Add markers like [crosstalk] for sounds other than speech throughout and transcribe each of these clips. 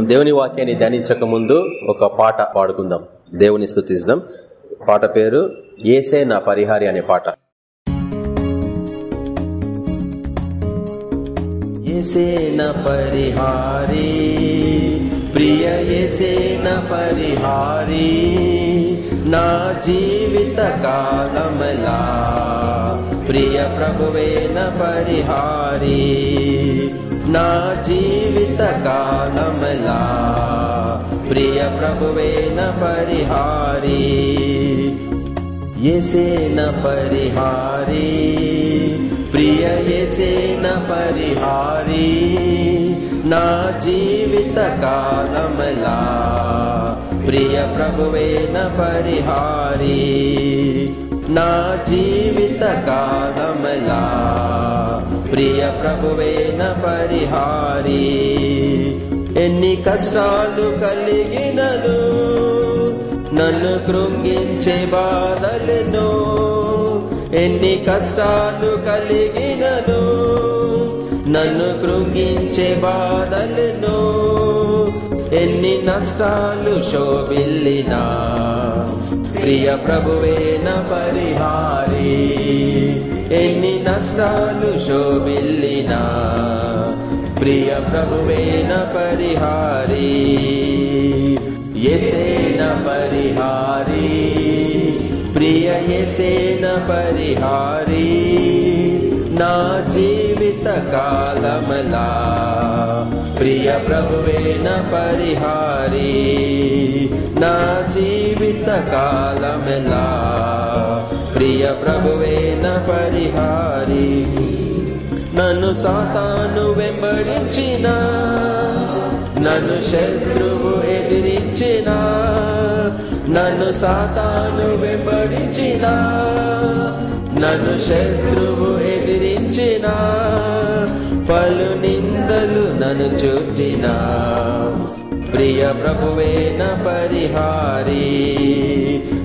దేవుని వాక్యాన్ని ధ్యానించక ముందు ఒక పాట పాడుకుందాం. దేవుని స్థుతిద్దాం పాట పేరు ఏసే నా పరిహారి అనే పాట. ఏసేన పరిహారి ప్రియ ఏసేన పరిహారి నా జీవిత కాలమలా ప్రియ ప్రభువేన పరిహారీ పరిహారి. నా జీవిత కాలమలా ప్రియ ప్రభువే నా పరిహారి ఎసే నా పరిహారి ప్రియ ఎసే నా పరిహారి నా జీవిత కాలమలా ప్రియ ప్రభువే నా పరిహారి నా జీవిత కాలమలా. ప్రియ ప్రభువేన పరిహారి. ఎన్ని కష్టాలు కలిగినను నన్ను కృంగించే బాధలను ఎన్ని కష్టాలు కలిగినను నన్ను కృంగించే బాధలను ఎన్ని నష్టాలు శోభిల్లినా ప్రియ ప్రభువేన పరిహారి. ఎన్ని నష్టాలు శోభిల్లినా. ప్రియ ప్రభువేన పరిహారి. ఎసేన పరిహారి. ప్రియ ఎసేన పరిహారి. నా జీ కాలమలా ప్రియ ప్రభువేన పరిహారి నా జీవిత కాలమలా ప్రియ ప్రభువేన పరిహారి నన్ను సాతాను వెంబడించిన నన్ను శత్రువు ఎదిరించిన నన్ను సాతాను వెంబడించిన నన్ను శత్రువు ఎదిరించిన పలు నిందలు నన్ను చుట్టిన. ప్రియ ప్రభువేన పరిహారి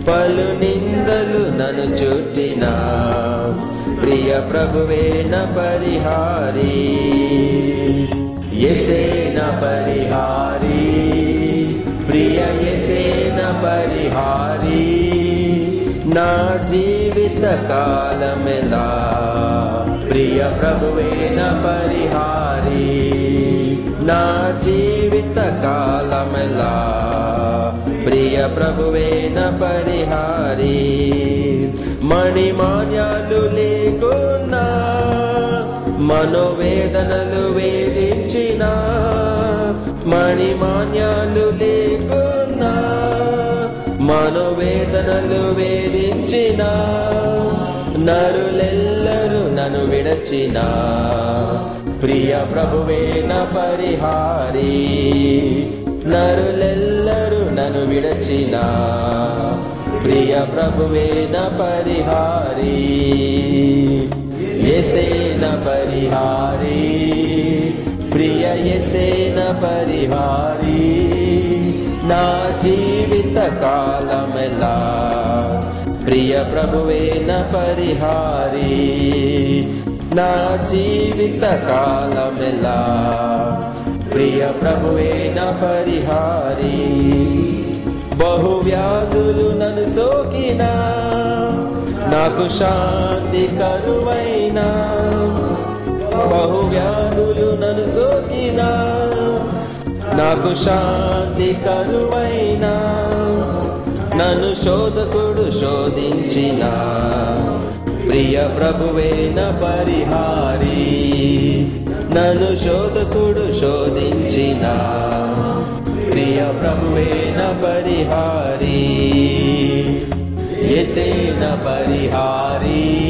పలు నిందలు నన్ను చుట్టిన. ప్రియ ప్రభువేన పరిహారి ఎసేన పరిహారి ప్రియ ఎసేన పరిహారి. నా జీవిత కాలమెలా? ప్రియ ప్రభువేన పరిహారి. నా జీవిత కాలమెలా? ప్రియ ప్రభువేన పరిహారి. మణిమాన్యాలు లేకున్నా మనోవేదనలు వేధించిన మణిమాన్యాలు లేకున్నా మనోవేదనలు వేధించిన నరులెల్లరూ నన్ను విడచిన. ప్రియ ప్రభువేన పరిహారి నరులెల్లరూ నన్ను విడచిన. ప్రియ ప్రభువేన పరిహారి ఎసేన పరిహారి ప్రియ ఎసేన పరిహారి. నా జీవిత కాలమెలా? ప్రియ ప్రభువేన పరిహారి. నా జీవిత కాలమెలా? ప్రియ ప్రభువేన పరిహారి. బహు వ్యాధులు నన్ను సోకినా నాకు శాంతి కరువైనా. బహు వ్యాధులు నాకు శాంతి కరువైనా నన్ను శోధకుడు శోధించిన. ప్రియ ప్రభువేన పరిహారి నన్ను శోధకుడు శోధించిన. ప్రియ ప్రభువేన పరిహారి. ఎసేన పరిహారి.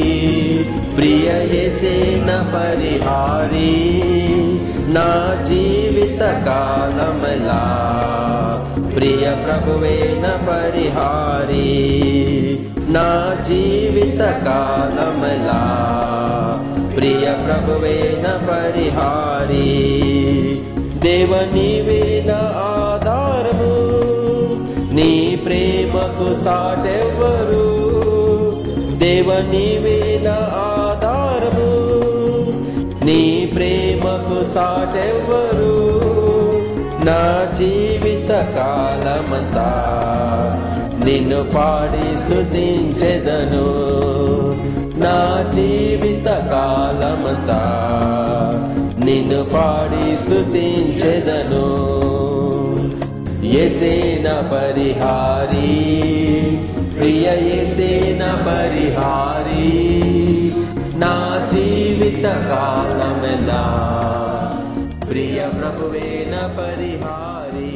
ప్రియ ఎసేన పరిహారి నా జీవిత కాలమలా. ప్రియ ప్రభువేన పరిహారి నా జీవిత కాలమలా. ప్రియ ప్రభువేన పరిహారి దేవని వేన ఆధారము నీ నాకు సాటెవ్వరు. దేవని వేన ఆధారము. నీ ప్రేమకు సాటెవ్వరు. నా జీవిత కాలమంతా నిన్ను పాడి స్థుతించెదను నా జీవిత కాలమంతా నిన్ను పాడి స్థుతించెదను ఎసేన పరిహారీ ప్రియ ఎసేన పరిహారీ నా జీవిత కాలమెలా ప్రియ ప్రభువేన పరిహారీ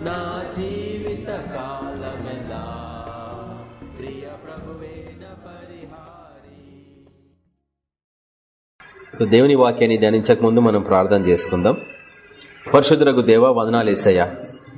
నా జీవిత కాలమెలా ప్రియ ప్రభువేన పరిహారీ సో దేవుని వాక్యాన్ని ధ్యానించక ముందు మనం ప్రార్థన చేసుకుందాం. పరిశుద్ధులకు దేవ వదనాలేసయ్యా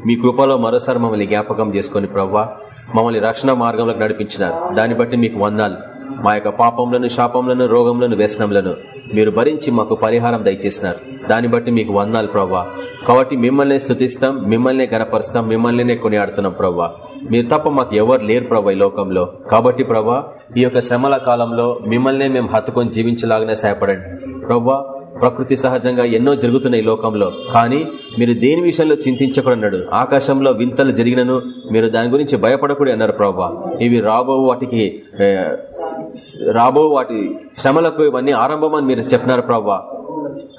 మీ కృపలో మరోసారి మమ్మల్ని జ్ఞాపకం చేసుకుని ప్రవ్వా మమ్మల్ని రక్షణ మార్గంలోకి నడిపించినారు దాన్ని బట్టి మీకు వందాలు మా యొక్క పాపంలను శాపంలను రోగంలను వ్యసనంలను మీరు భరించి మాకు పరిహారం దయచేసినారు. దాన్ని బట్టి మీకు వందాలు ప్రవ్వా. కాబట్టి మిమ్మల్ని స్థుతిస్తాం మిమ్మల్ని గనపరుస్తాం మిమ్మల్నినే కొనియాడుతున్నాం ప్రవ్వా. మీరు తప్ప మాకు ఎవరు లేరు ప్రభా ఈ లోకంలో. కాబట్టి ప్రభా ఈ యొక్క శ్రమల కాలంలో మిమ్మల్నే మేము హత్తుకొని జీవించలాగానే సహాయపడండి. ప్రవ్వా ప్రకృతి సహజంగా ఎన్నో జరుగుతున్నాయి ఈ లోకంలో. కానీ మీరు దేని విషయంలో చింతించకూడన్నాడు ఆకాశంలో వింతలు జరిగినను మీరు దాని గురించి భయపడకూడదు అన్నారు ప్రభా. ఇవి రాబో వాటికి రాబో వాటి శ్రమలకు ఇవన్నీ ఆరంభమని మీరు చెప్పినారు ప్రభా.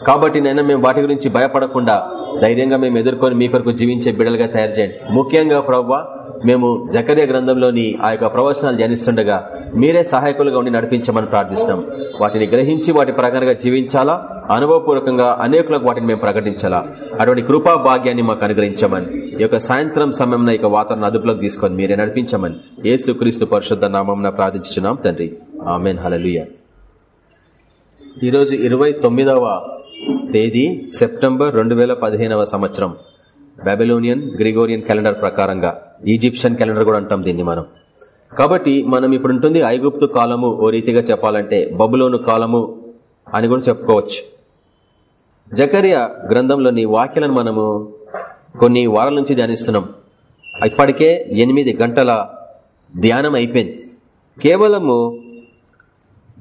కాబట్టి నైనా మేము వాటి గురించి భయపడకుండా ధైర్యంగా మేము ఎదుర్కొని మీ కొరకు జీవించే బిడలుగా తయారు చేయండి. ముఖ్యంగా ప్రవ్వా మేము జకర్య గ్రంథంలోని ఆ యొక్క ప్రవచనాలు ధ్యానిస్తుండగా మీరే సహాయకులుగా ఉండి నడిపించమని ప్రార్థిస్తున్నాం. వాటిని గ్రహించి వాటి ప్రకారంగా జీవించాలా? అనుభవపూర్వకంగా అనేకులకు వాటిని మేము ప్రకటించాలా? అటువంటి కృపా భాగ్యాన్ని మాకు అనుగ్రహించమని ఈ యొక్క సాయంత్రం సమయంలో ఈ వాతావరణ అదుపులోకి తీసుకొని మీరే నడిపించమని ఏసు క్రీస్తు పరిశుద్ధ నామం ప్రార్థించున్నాం తండ్రి. ఆమెన్. హలలుయ ఈరోజు ఇరవై తొమ్మిదవ తేదీ సెప్టెంబర్ రెండు సంవత్సరం. బెబిలోనియన్ గ్రిగోరియన్ క్యాలెండర్ ప్రకారంగా ఈజిప్షియన్ క్యాలెండర్ కూడా అంటాం దీన్ని మనం. కాబట్టి మనం ఇప్పుడు ఉంటుంది ఐగుప్తు కాలము ఓ రీతిగా చెప్పాలంటే బబులోను కాలము అని కూడా చెప్పుకోవచ్చు. జకర్య గ్రంథంలోని వాక్యాలను మనము కొన్ని వారాల నుంచి ధ్యానిస్తున్నాం. ఇప్పటికే ఎనిమిది గంటల ధ్యానం అయిపోయింది. కేవలము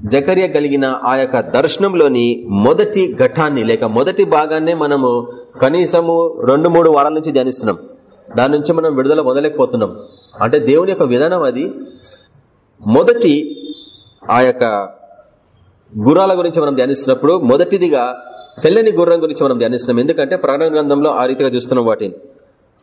జకర్య కలిగిన ఆ యొక్క దర్శనంలోని మొదటి ఘటాన్ని లేక మొదటి భాగాన్నే మనము కనీసము రెండు మూడు వారాల నుంచి ధ్యానిస్తున్నాం. దాని నుంచి మనం విడుదల మొదలైపోతున్నాం అంటే దేవుని యొక్క విధానం అది. మొదటి ఆ యొక్క గుర్రాల గురించి మనం ధ్యానిస్తున్నప్పుడు మొదటిదిగా తెల్లని గుర్రం గురించి మనం ధ్యానిస్తున్నాం. ఎందుకంటే ప్రాణ గ్రంథంలో ఆ రీతిగా చూస్తున్నాం వాటిని.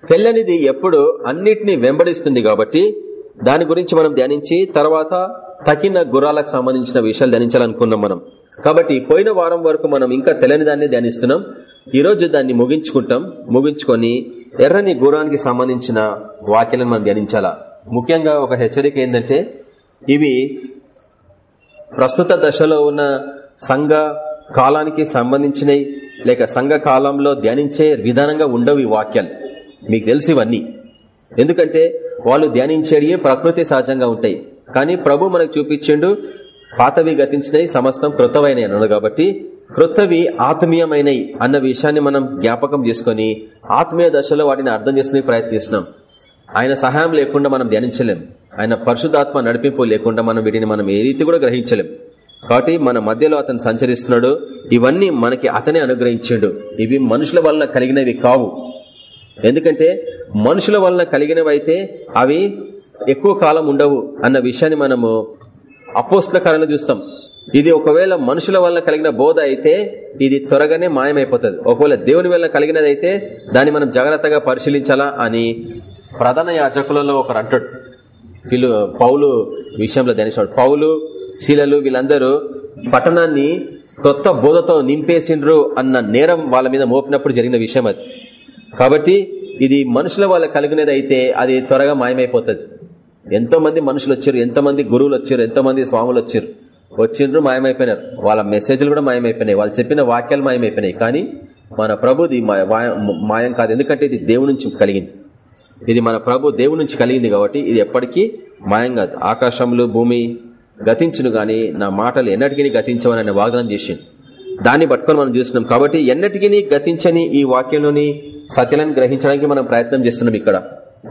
తెల్లనిది ఎప్పుడు అన్నిటినీ వెంబడిస్తుంది కాబట్టి దాని గురించి మనం ధ్యానించి తర్వాత తగిన గుర్రాలకు సంబంధించిన విషయాలు ధ్యానించాలనుకున్నాం మనం. కాబట్టి పోయిన వారం వరకు మనం ఇంకా తెల్లని దాన్ని ధ్యానిస్తున్నాం. ఈరోజు దాన్ని ముగించుకుంటాం. ముగించుకొని ఎర్రని గురానికి సంబంధించిన వాక్యాలను మనం ధ్యానించాలా? ముఖ్యంగా ఒక హెచ్చరిక ఏంటంటే ఇవి ప్రస్తుత దశలో ఉన్న సంఘ కాలానికి సంబంధించినవి లేక సంఘ కాలంలో ధ్యానించే విధానంగా ఉండవు ఈ వాక్యాలు. మీకు తెలిసి ఇవన్నీ. ఎందుకంటే వాళ్ళు ధ్యానించేవి ప్రకృతి సహజంగా ఉంటాయి. కానీ ప్రభు మనకు చూపించిండు పాతవి గతించినవి సమస్తం కృతమైనవి అన్నాడు కాబట్టి క్రొత్తవి ఆత్మీయమైనవి అన్న విషయాన్ని మనం జ్ఞాపకం చేసుకుని ఆత్మీయ దశలో వాటిని అర్థం చేసుకునే ప్రయత్నిస్తున్నాం. ఆయన సహాయం లేకుండా మనం ధ్యానించలేం. ఆయన పరిశుధాత్మ నడిపింపు లేకుండా మనం వీటిని మనం ఏ రీతి కూడా గ్రహించలేం. కాబట్టి మన మధ్యలో అతను సంచరిస్తున్నాడు. ఇవన్నీ మనకి అతనే అనుగ్రహించాడు. ఇవి మనుషుల వలన కలిగినవి కావు. ఎందుకంటే మనుషుల వలన కలిగినవైతే అవి ఎక్కువ కాలం ఉండవు అన్న విషయాన్ని మనము అపోస్ల కాలంలో చూస్తాం. ఇది ఒకవేళ మనుషుల వల్ల కలిగిన బోధ అయితే ఇది త్వరగానే మాయమైపోతుంది. ఒకవేళ దేవుని వల్ల కలిగినదైతే దాన్ని మనం జాగ్రత్తగా పరిశీలించాలా అని ప్రధాన యాజకులలో ఒకరు అంటాడు. వీళ్ళు పౌలు విషయంలో ధ్యానిస్తాడు. పౌలు శీలలు వీళ్ళందరూ పట్టణాన్ని కొత్త బోధతో నింపేసిండ్రు అన్న నేరం వాళ్ళ మీద మోపినప్పుడు జరిగిన విషయం అది. కాబట్టి ఇది మనుషుల వల్ల కలిగినది అయితే అది త్వరగా మాయమైపోతుంది. ఎంతో మంది మనుషులు వచ్చారు ఎంతో మంది గురువులు వచ్చారు ఎంతో మంది స్వాములు వచ్చారు. వచ్చిండ్రు మాయమైపోయినారు. వాళ్ళ మెసేజ్లు కూడా మాయమైపోయినాయి. వాళ్ళు చెప్పిన వాక్యాలు మాయమైపోయినాయి. కానీ మన ప్రభుది మాయం కాదు. ఎందుకంటే ఇది దేవుడి నుంచి కలిగింది. ఇది మన ప్రభు దేవుడి నుంచి కలిగింది కాబట్టి ఇది ఎప్పటికీ మాయం కాదు. ఆకాశంలో భూమి గతించును గాని నా మాటలు ఎన్నటికీ గతించవని వాగ్దానం చేసిండు. దాన్ని పట్టుకొని మనం చూస్తున్నాం. కాబట్టి ఎన్నటికీ గతించని ఈ వాక్యంలోని సత్యాలను గ్రహించడానికి మనం ప్రయత్నం చేస్తున్నాం ఇక్కడ.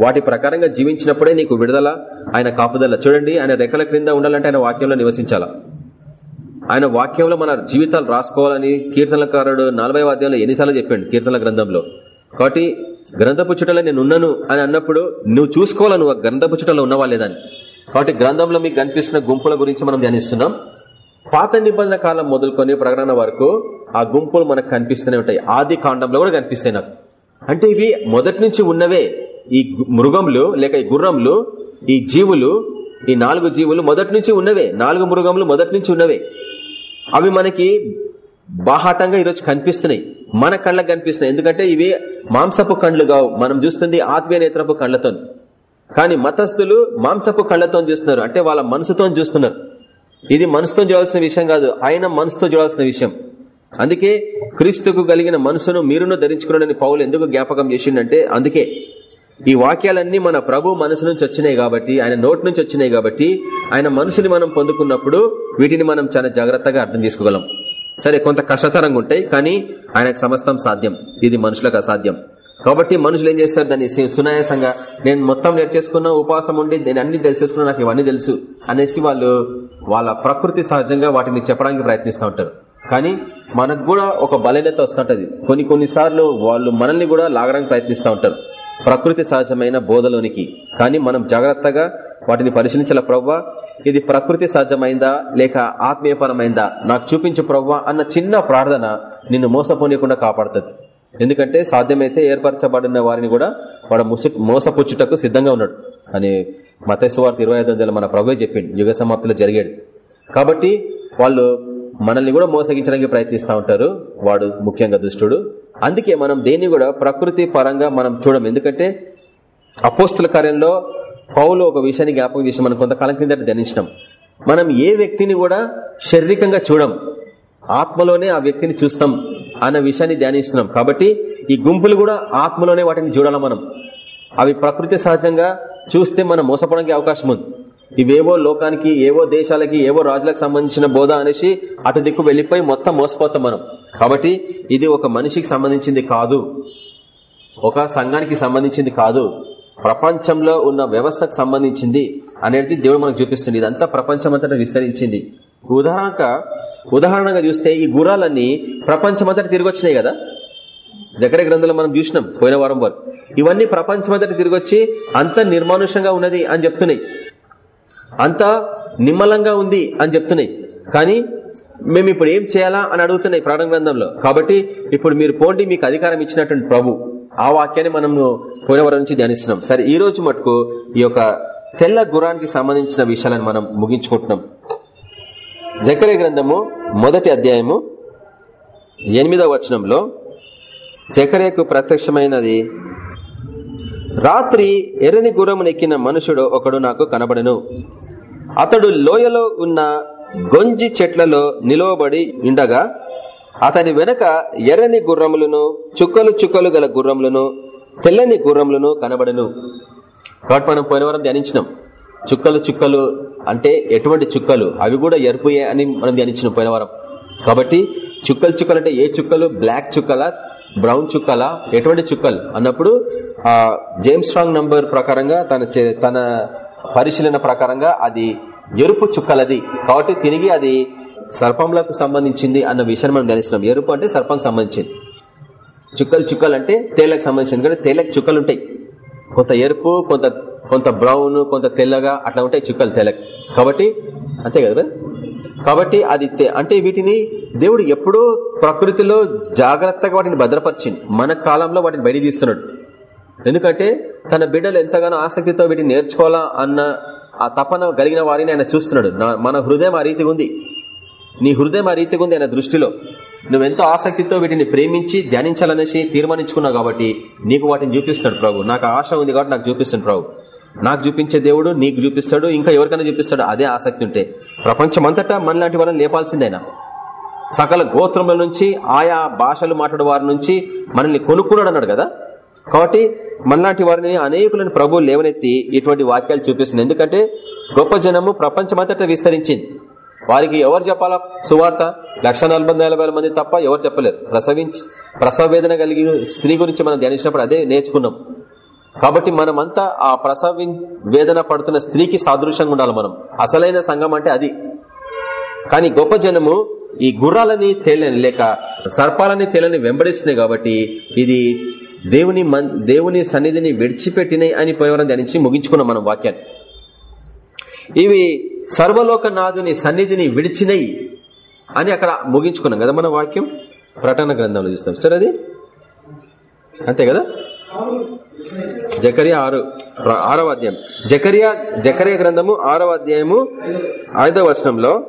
వాటి ప్రకారంగా జీవించినప్పుడే నీకు విడుదల ఆయన కాపుదల. చూడండి ఆయన రెక్కల క్రింద ఉండాలంటే ఆయన వాక్యంలో నివసించాలా? ఆయన వాక్యంలో మన జీవితాలు రాసుకోవాలని కీర్తనకారుడు నలభై వాద్యంలో ఎన్నిసార్లు చెప్పాడు కీర్తనల గ్రంథంలో. కాబట్టి గ్రంథపు చుట్టలో నేను ఉన్నాను అని అన్నప్పుడు నువ్వు చూసుకోవాలి నువ్వు ఆ గ్రంథపు చుట్టలో ఉన్నవా లేదని కాబట్టి గ్రంథంలో మీకు కనిపిస్తున్న గుంపుల గురించి మనం ధ్యానిస్తున్నాం. పాత నిబంధన కాలం మొదలుకొని ప్రకటన వరకు ఆ గుంపులు మనకు కనిపిస్తూనే ఉంటాయి. ఆది కాండంలో కూడా కనిపిస్తాయి నాకు. అంటే ఇవి మొదటి నుంచి ఉన్నవే. ఈ మృగంలు మృగములు లేక ఈ గుర్రంలు ఈ జీవులు ఈ నాలుగు జీవులు మొదటి నుంచి ఉన్నవే. నాలుగు మృగములు మొదటి నుంచి ఉన్నవే. అవి మనకి బాహాటంగా ఈరోజు కనిపిస్తున్నాయి. మన కళ్ళకు కనిపిస్తున్నాయి. ఎందుకంటే ఇవి మాంసపు కండ్లు కావు. మనం చూస్తుంది ఆత్మీయ నేత్రపు కళ్ళతో కానీ మతస్థులు మాంసపు కళ్ళతో చూస్తున్నారు. అంటే వాళ్ళ మనసుతో చూస్తున్నారు. ఇది మనసుతో చూడాల్సిన విషయం కాదు. ఆయన మనసుతో చూడాల్సిన విషయం. అందుకే క్రీస్తుకు కలిగిన మనసును మీరును ధరించుకున్నాడని పౌలు ఎందుకు జ్ఞాపకం చేసిండంటే అందుకే. ఈ వాక్యాలన్నీ మన ప్రభు మనసు నుంచి వచ్చినాయి కాబట్టి ఆయన నోటి నుంచి వచ్చినాయి కాబట్టి ఆయన మనసుని మనం పొందుకున్నప్పుడు వీటిని మనం చాలా జాగ్రత్తగా అర్థం చేసుకోగలం సరే కొంత కష్టతరంగా ఉంటాయి కానీ ఆయనకు సమస్తం సాధ్యం. ఇది మనుషులకు అసాధ్యం. కాబట్టి మనుషులు ఏం చేస్తారు? దాన్ని సునాయాసంగా నేను మొత్తం నేర్చేసుకున్న ఉపవాసం ఉండి నేను అన్ని తెలిసేసుకున్నా నాకు ఇవన్నీ తెలుసు అనేసి వాళ్ళు వాళ్ళ ప్రకృతి సహజంగా వాటిని చెప్పడానికి ప్రయత్నిస్తూ ఉంటారు. కానీ మనకు కూడా ఒక బలహీనత వస్తుంటది. కొన్ని కొన్నిసార్లు వాళ్ళు మనల్ని కూడా లాగడానికి ప్రయత్నిస్తూ ఉంటారు. ప్రకృతి సహజమైన బోధలోనికి. కానీ మనం జాగ్రత్తగా వాటిని పరిశీలించాల ప్రవ్వా? ఇది ప్రకృతి సహజమైందా? లేక ఆత్మీయపరమైందా? నాకు చూపించు ప్రవ్వా అన్న చిన్న ప్రార్థన నిన్ను మోసపోనీయకుండా కాపాడుతుంది. ఎందుకంటే సాధ్యమైతే ఏర్పరచబడిన వారిని కూడా వాడు మోసపుచ్చుటకు సిద్ధంగా ఉన్నాడు. అని మతేశ్వార్త ఇరవై ఐదు మన ప్రభు చెప్పిండు. యుగ సమాప్తిలో జరిగాడు కాబట్టి వాళ్ళు మనల్ని కూడా మోసగించడానికి ప్రయత్నిస్తూ ఉంటారు. వాడు ముఖ్యంగా దుష్టుడు. అందుకే మనం దేన్ని కూడా ప్రకృతి పరంగా మనం చూడం ఎందుకంటే అపోస్తుల కార్యంలో పౌలు ఒక విషయాన్ని జ్ఞాపకం చేసి మనం కొంతకాలం కిందట ధ్యానించినాం. మనం ఏ వ్యక్తిని కూడా శారీరకంగా చూడం ఆత్మలోనే ఆ వ్యక్తిని చూస్తాం అన్న విషయాన్ని ధ్యానిస్తున్నాం. కాబట్టి ఈ గుంపులు కూడా ఆత్మలోనే వాటిని చూడాలి మనం. అవి ప్రకృతి సహజంగా చూస్తే మనం మోసపోవడానికి అవకాశం ఉంది. ఇవేవో లోకానికి ఏవో దేశాలకి ఏవో రాజులకు సంబంధించిన బోధ అనేసి అటు దిక్కు వెళ్ళిపోయి మొత్తం మోసపోతాం మనం. కాబట్టి ఇది ఒక మనిషికి సంబంధించింది కాదు. ఒక సంఘానికి సంబంధించింది కాదు. ప్రపంచంలో ఉన్న వ్యవస్థకు సంబంధించింది అనేది దేవుడు మనకు చూపిస్తుంది. ఇదంతా ప్రపంచమంతటా విస్తరించింది. ఉదాహరణ ఉదాహరణగా చూస్తే ఈ గుర్రాలన్నీ ప్రపంచమంతటా తిరిగి వచ్చినాయి కదా? జకర గ్రంథంలో మనం చూసినాం పోయిన వారం వరకు. ఇవన్నీ ప్రపంచమంతటా తిరిగి వచ్చి అంత నిర్మానుషంగా ఉన్నది అని చెప్తున్నాయి. అంత నిమ్మలంగా ఉంది అని చెప్తున్నాయి. కానీ మేము ఇప్పుడు ఏం చేయాలా అని అడుగుతున్నాయి ప్రాణ గ్రంథంలో. కాబట్టి ఇప్పుడు మీరు పోండి మీకు అధికారం ఇచ్చినటువంటి ప్రభు. ఆ వాక్యాన్ని మనము పోయినవరం నుంచి ధ్యానిస్తున్నాం. సరే ఈ రోజు మటుకు ఈ యొక్క తెల్ల గురానికి సంబంధించిన విషయాలను మనం ముగించుకుంటున్నాం. జకరే గ్రంథము మొదటి అధ్యాయము ఎనిమిదవ వచనంలో జకరేకు ప్రత్యక్షమైనది రాత్రి ఎర్రని గుర్రమునెక్కిన మనుషుడు ఒకడు నాకు కనబడను. అతడు లోయలో ఉన్న గొంజి చెట్లలో నిలువబడి ఉండగా అతని వెనక ఎర్రని గుర్రములను చుక్కలు చుక్కలు గల గుర్రములను తెల్లని గుర్రములను కనబడను. కాబట్టి మనం పోయిన వారం ధ్యానించినాం. చుక్కలు చుక్కలు అంటే ఎటువంటి చుక్కలు? అవి కూడా ఎరుపుయే అని మనం ధ్యానించినాం పోయిన వారం. కాబట్టి చుక్కలు చుక్కలు అంటే ఏ చుక్కలు? బ్లాక్ చుక్కల బ్రౌన్ చుక్కల? ఎటువంటి చుక్కలు? అన్నప్పుడు ఆ జేమ్స్ స్ట్రాంగ్ నంబర్ ప్రకారంగా తన చే- తన పరిశీలన ప్రకారంగా అది ఎరుపు చుక్కలది. కాబట్టి తిరిగి అది సర్పంలకు సంబంధించింది అన్న విషయాన్ని మనం ధ్యానిస్తున్నాం ఎరుపు అంటే సర్పంకి సంబంధించింది. చుక్కలు చుక్కలు అంటే తేళ్ళకు సంబంధించింది. కానీ తేళ్ళకు చుక్కలు ఉంటాయి కొంత ఎరుపు కొంత కొంత బ్రౌన్ కొంత తెల్లగా అట్లా ఉంటాయి చుక్కలు తెల్లకి కాబట్టి అంతే కదా కాబట్టి అది తె- అంటే వీటిని దేవుడు ఎప్పుడూ ప్రకృతిలో జాగ్రత్తగా వాటిని భద్రపరిచింది మన కాలంలో వాటిని బయట తీస్తున్నాడు. ఎందుకంటే తన బిడ్డలు ఎంతగానో ఆసక్తితో వీటిని నేర్చుకోవాలా అన్న ఆ తపన కలిగిన వారిని ఆయన చూస్తున్నాడు. నా- మన హృదయం ఆ రీతిగా ఉంది. నీ హృదయం ఆ రీతిగా ఉంది ఆయన దృష్టిలో. నువ్వెంతో ఆసక్తితో వీటిని ప్రేమించి ధ్యానించాలనేసి తీర్మానించుకున్నావు కాబట్టి నీకు వాటిని చూపిస్తున్నాడు ప్రభు. నాకు ఆశ ఉంది కాబట్టి నాకు చూపిస్తున్నాడు ప్రభు. నాకు చూపించే దేవుడు నీకు చూపిస్తాడు ఇంకా ఎవరికైనా చూపిస్తాడు అదే ఆసక్తి ఉంటే. ప్రపంచమంతటా మనలాంటి వాళ్ళని లేపాల్సిందేనా? సకల గోత్రముల నుంచి ఆయా భాషలు మాట్లాడే వారి నుంచి మనల్ని కొనుక్కున్నాడు అన్నాడు కదా? కాబట్టి మనలాంటి వారిని అనేకులను ప్రభు లేవనెత్తి ఇటువంటి వాక్యాలు చూపిస్తుంది ఎందుకంటే గొప్ప జనము ప్రపంచమంతటా విస్తరించింది. వారికి ఎవరు చెప్పాలా సువార్త? లక్ష మంది తప్ప ఎవరు చెప్పలేరు. ప్రసవించి ప్రసవ వేదన కలిగి స్త్రీ గురించి మనం ధ్యానించినప్పుడు అదే నేర్చుకున్నాం. కాబట్టి మనమంతా ఆ ప్రసవి వేదన పడుతున్న స్త్రీకి సాదృశ్యంగా ఉండాలి మనం. అసలైన సంఘం అంటే అది. కానీ గొప్ప జనము ఈ గుర్రాలని తేలని లేక సర్పాలని తేలని వెంబడిస్తున్నాయి కాబట్టి ఇది దేవుని దేవుని సన్నిధిని విడిచిపెట్టినాయి అని పోయవరం ధ్యానించి ముగించుకున్నాం మనం వాక్యాన్ని. ఇవి సర్వలోకనాథుని సన్నిధిని విడిచినయి అని అక్కడ ముగించుకున్నాం కదా మన వాక్యం? ప్రకటన గ్రంథంలో చూస్తాం. సరే అది? అంతే కదా? జకరియా ఆరు ఆరవ అధ్యాయం. జకరియా జకరియా గ్రంథము ఆరవ అధ్యాయము ఐదవ వచనంలో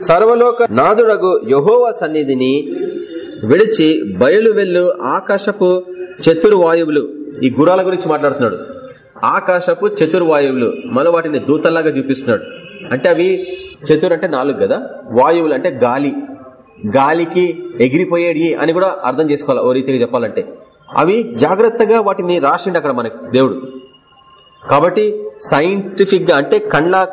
సర్వలోక నాదుడగు యహోవ సన్నిధిని విడిచి బయలు వెళ్ళు ఆకాశపు చతుర్వాయువులు. ఈ గురాల గురించి మాట్లాడుతున్నాడు. ఆకాశపు చతుర్వాయువులు మన వాటిని దూతల్లాగా చూపిస్తున్నాడు. అంటే అవి చతుర్ అంటే నాలుగు కదా? వాయువులు అంటే గాలి. గాలికి ఎగిరిపోయేది అని కూడా అర్థం చేసుకోవాలి ఓ రీతిగా చెప్పాలంటే. అవి జాగ్రత్తగా వాటిని రాసిండి అక్కడ మనకు దేవుడు. కాబట్టి సైంటిఫిక్గా అంటే కండ్ల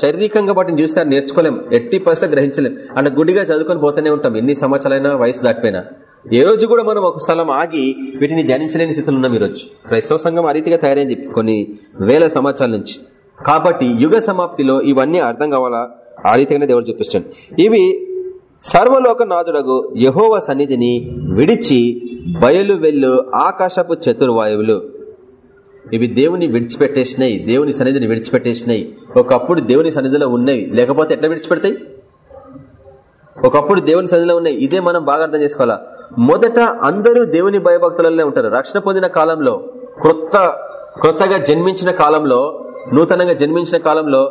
శారీరకంగా వాటిని చూస్తే నేర్చుకోలేం. ఎట్టి పరిస్థితి గ్రహించలేం. అంటే గుడిగా చదువుకొని పోతూనే ఉంటాం. ఎన్ని సంవత్సరాలైనా వయసు దాటిపోయినా. ఏ రోజు కూడా మనం ఒక స్థలం ఆగి వీటిని ధ్యానించలేని స్థితిలో ఉన్నాం ఈరోజు. క్రైస్తవ సంఘం ఆ రీతిగా తయారైంది కొన్ని వేల సంవత్సరాల నుంచి. కాబట్టి యుగ సమాప్తిలో ఇవన్నీ అర్థం కావాలా? ఆ రీతిగానే దేవుడు చూపిస్తాడు. ఇవి సర్వలోకనాథుడగు యహోవ సన్నిధిని విడిచి బయలు వెళ్ళు ఆకాశపు చతుర్వాయువులు. ఇవి దేవుని విడిచిపెట్టేసినాయి దేవుని సన్నిధిని విడిచిపెట్టేసినాయి ఒకప్పుడు దేవుని సన్నిధిలో ఉన్నవి లేకపోతే ఎట్లా విడిచిపెడతాయి? ఒకప్పుడు దేవుని సన్నిధిలో ఉన్నాయి ఇదే మనం బాగా అర్థం చేసుకోవాలా? మొదట అందరూ దేవుని భయభక్తులనే ఉంటారు. రక్షణ పొందిన కాలంలో క్రొత్త క్రొత్తగా జన్మించిన కాలంలో నూతనంగా జన్మించిన కాలంలో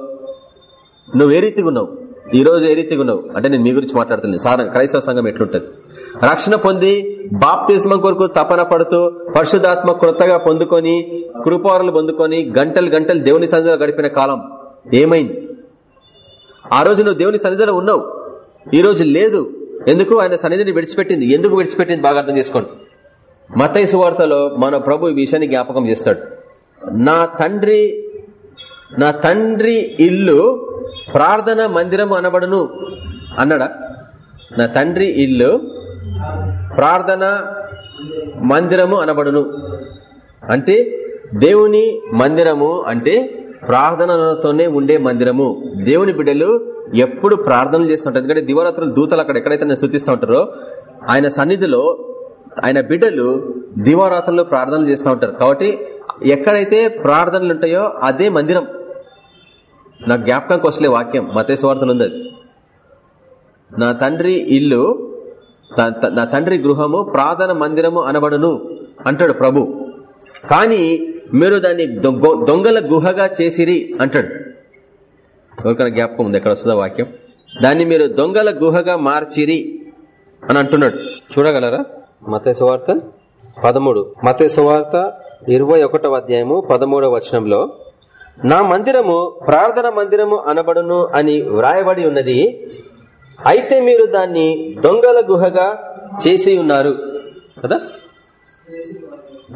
నువ్వు ఏ రీతిగా ఉన్నావు? ఈ రోజు ఏ రీతిగా ఉన్నావు అంటే నేను మీ గురించి మాట్లాడుతున్నాను సార్ క్రైస్తవ సంఘం ఎట్లుంటది? రక్షణ పొంది బాప్తిజమం కొరకు తపన పడుతూ పరిశుధాత్మ క్రొత్తగా పొందుకొని కృపారులు పొందుకొని గంటలు గంటలు దేవుని సన్నిధిలో గడిపిన కాలం ఏమైంది? ఆ రోజు నువ్వు దేవుని సన్నిధిలో ఉన్నావు. ఈ రోజు లేదు. ఎందుకు? ఆయన సన్నిధిని విడిచిపెట్టింది. ఎందుకు విడిచిపెట్టింది? బాగా అర్థం చేసుకోండి. మతైసు వార్తలో మన ప్రభు ఈ విషయాన్ని జ్ఞాపకం చేస్తాడు. నా తండ్రి నా తండ్రి ఇల్లు ప్రార్థన మందిరం అనబడును. అన్నాడా? నా తండ్రి ఇల్లు ప్రార్థన మందిరము అనబడును. అంటే దేవుని మందిరము అంటే ప్రార్థనలతోనే ఉండే మందిరము. దేవుని బిడ్డలు ఎప్పుడు ప్రార్థనలు చేస్తుంటారు ఎందుకంటే దివరాత్రులు దూతలు అక్కడ ఎక్కడైతే శృతిస్తూ ఉంటారో ఆయన సన్నిధిలో ఆయన బిడ్డలు దివారాత్రులు ప్రార్థనలు చేస్తూ ఉంటారు. కాబట్టి ఎక్కడైతే ప్రార్థనలు ఉంటాయో అదే మందిరం. నా జ్ఞాపకానికి వస్తలే వాక్యం మతేశ్వార్థలు ఉంది నా తండ్రి ఇల్లు నా తండ్రి గృహము ప్రార్థన మందిరము అనబడును అంటాడు ప్రభు. కానీ మీరు దాన్ని దొంగల గుహగా చేసిరి అంటాడు. ఎవరికైనా జ్ఞాపకం ఉంది? ఎక్కడ వస్తుందా వాక్యం. దాన్ని మీరు దొంగల గుహగా మార్చిరి అని అంటున్నాడు. చూడగలరా? మత సువార్త పదమూడు. మత సువార్త ఇరవై ఒకటవ అధ్యాయము పదమూడవ వచనంలో నా మందిరము ప్రార్థన మందిరము అనబడును అని వ్రాయబడి ఉన్నది. అయితే మీరు దాన్ని దొంగల గుహగా చేసి ఉన్నారు. కదా?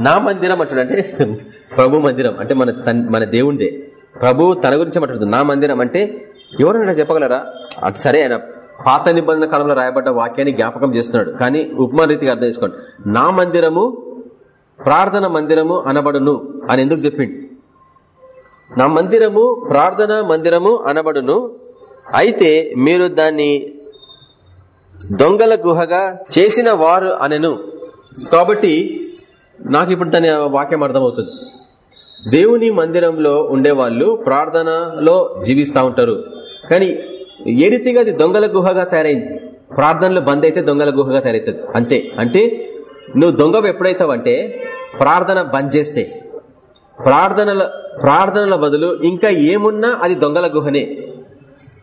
నా మందిరం అంటే [laughs] ప్రభు మందిరం అంటే మన మన దేవుండే ప్రభు తన గురించి మాట్లాడుతుంది. నా మందిరం అంటే ఎవరైనా చెప్పగలరా? అటు సరే ఆయన పాత నిబంధన కాలంలో రాయబడ్డ వాక్యాన్ని జ్ఞాపకం చేస్తున్నాడు. కానీ ఉపమాన రీతిగా అర్థం చేసుకోండి. నా మందిరము ప్రార్థన మందిరము అనబడును అని ఎందుకు చెప్పిండు? నా మందిరము ప్రార్థన మందిరము అనబడును. అయితే మీరు దాన్ని దొంగల గుహగా చేసిన వారు అనెను. కాబట్టి నాకు ఇప్పుడు దాని వాక్యం అర్థమవుతుంది. దేవుని మందిరంలో ఉండేవాళ్ళు ప్రార్థనలో జీవిస్తూ ఉంటారు. కానీ ఏ రీతిగా అది దొంగల గుహగా తయారైంది? ప్రార్థనలు బంద్ అయితే దొంగల గుహగా తయారవుతుంది అంతే. అంటే నువ్వు దొంగ ఎప్పుడైతావంటే ప్రార్థన బంద్ చేస్తే. ప్రార్థనల ప్రార్థనల బదులు ఇంకా ఏమున్నా అది దొంగల గుహనే.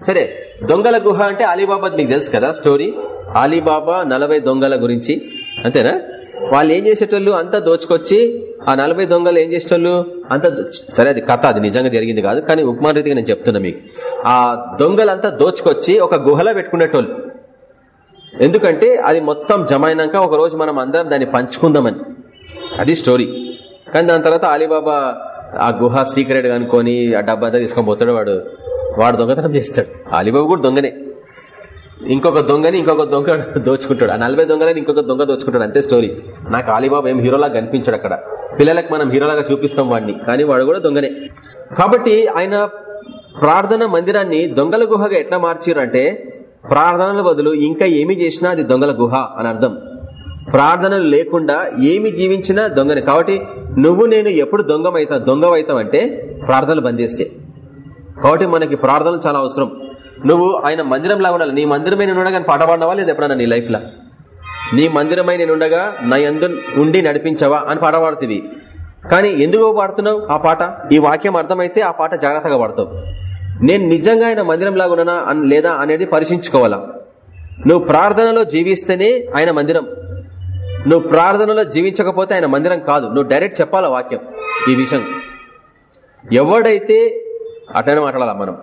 సరే దొంగల గుహ అంటే అలీబాబా నీకు తెలుసు కదా స్టోరీ? అలీబాబా నలభై దొంగల గురించి. అంతేనా? వాళ్ళు ఏం చేసేటోళ్ళు అంతా దోచుకొచ్చి ఆ నలభై దొంగలు ఏం చేసేటోళ్ళు అంత సరే అది కథ అది నిజంగా జరిగింది కాదు కానీ ఉపమాన రీతిగా నేను చెప్తున్నా మీకు. ఆ దొంగలంతా దోచుకొచ్చి ఒక గుహలో పెట్టుకునేటోళ్ళు. ఎందుకంటే అది మొత్తం జమ అయినాక ఒక రోజు మనం అందరం దాన్ని పంచుకుందామని. అది స్టోరీ. కానీ దాని తర్వాత అలీబాబా ఆ గుహ సీక్రెట్ అనుకొని ఆ డబ్బా అంతా తీసుకొని పోతాడు వాడు. వాడు దొంగతనం చేస్తాడు. అలీబాబు కూడా దొంగనే. ఇంకొక దొంగని ఇంకొక దొంగ [laughs] దోచుకుంటాడు. ఆ నలభై దొంగలని ఇంకొక దొంగ దోచుకుంటాడు. అంతే స్టోరీ నాకు అలీబాబు ఏం హీరోలాగా కనిపించాడు అక్కడ. పిల్లలకు మనం హీరోలాగా చూపిస్తాం వాడిని. కానీ వాడు కూడా దొంగనే. కాబట్టి ఆయన ప్రార్థన మందిరాన్ని దొంగల గుహగా ఎట్లా మార్చారు అంటే ప్రార్థనల బదులు ఇంకా ఏమి చేసినా అది దొంగల గుహ అని అర్థం. ప్రార్థనలు లేకుండా ఏమి జీవించినా దొంగని. కాబట్టి నువ్వు నేను ఎప్పుడు దొంగమైతా దొంగవైతావు అంటే ప్రార్థనలు బంధిస్తే కాబట్టి మనకి ప్రార్థనలు చాలా అవసరం. నువ్వు ఆయన మందిరం లాగా ఉండాలి. నీ మందిరమే నేను ఉండగా పాట పాడినవా లేదా ఎప్పుడన్నా నీ లైఫ్ లా నీ మందిరమై నేను ఉండగా నా ఎందు ఉండి నడిపించవా అని పాట పాడుతుంది. కానీ ఎందుకు పాడుతున్నావు ఆ పాట? ఈ వాక్యం అర్థమైతే ఆ పాట జాగ్రత్తగా పాడతావు. నేను నిజంగా ఆయన మందిరం లాగా ఉన్నానా లేదా అనేది పరీక్షించుకోవాలా? నువ్వు ప్రార్థనలో జీవిస్తేనే ఆయన మందిరం. నువ్వు ప్రార్థనలో జీవించకపోతే ఆయన మందిరం కాదు. నువ్వు డైరెక్ట్ చెప్పాలా వాక్యం? ఈ విషయం. ఎవడైతే అట్లనే మాట్లాడాలా మనం?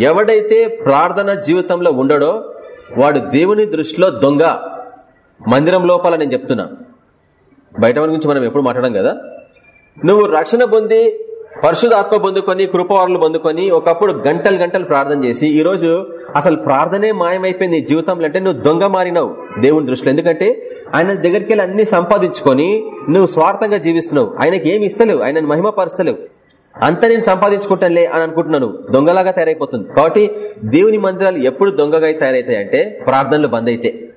ఎవడైతే ప్రార్థన జీవితంలో ఉండడో వాడు దేవుని దృష్టిలో దొంగ. మందిరం లోపల నేను చెప్తున్నా. బయట గురించి మనం ఎప్పుడు మాట్లాడడం కదా? నువ్వు రక్షణ పొంది పరిశుధాత్మ పొందుకొని కృపవారులు పొందుకొని ఒకప్పుడు గంటలు గంటలు ప్రార్థన చేసి ఈ రోజు అసలు ప్రార్థనే మాయమైపోయింది నీ జీవితంలో అంటే నువ్వు దొంగ మారినావు దేవుని దృష్టిలో. ఎందుకంటే ఆయన దగ్గరికి వెళ్ళి అన్ని సంపాదించుకొని నువ్వు స్వార్థంగా జీవిస్తున్నావు. ఆయనకి ఏమి ఇస్తలేవు. ఆయన మహిమ అంత నేను సంపాదించుకుంటానులే అని అనుకుంటున్నాను. దొంగలాగా తయారైపోతుంది. కాబట్టి దేవుని మందిరాలు ఎప్పుడు దొంగగా తయారైతాయంటే ప్రార్థనలు బంద్ అయితే.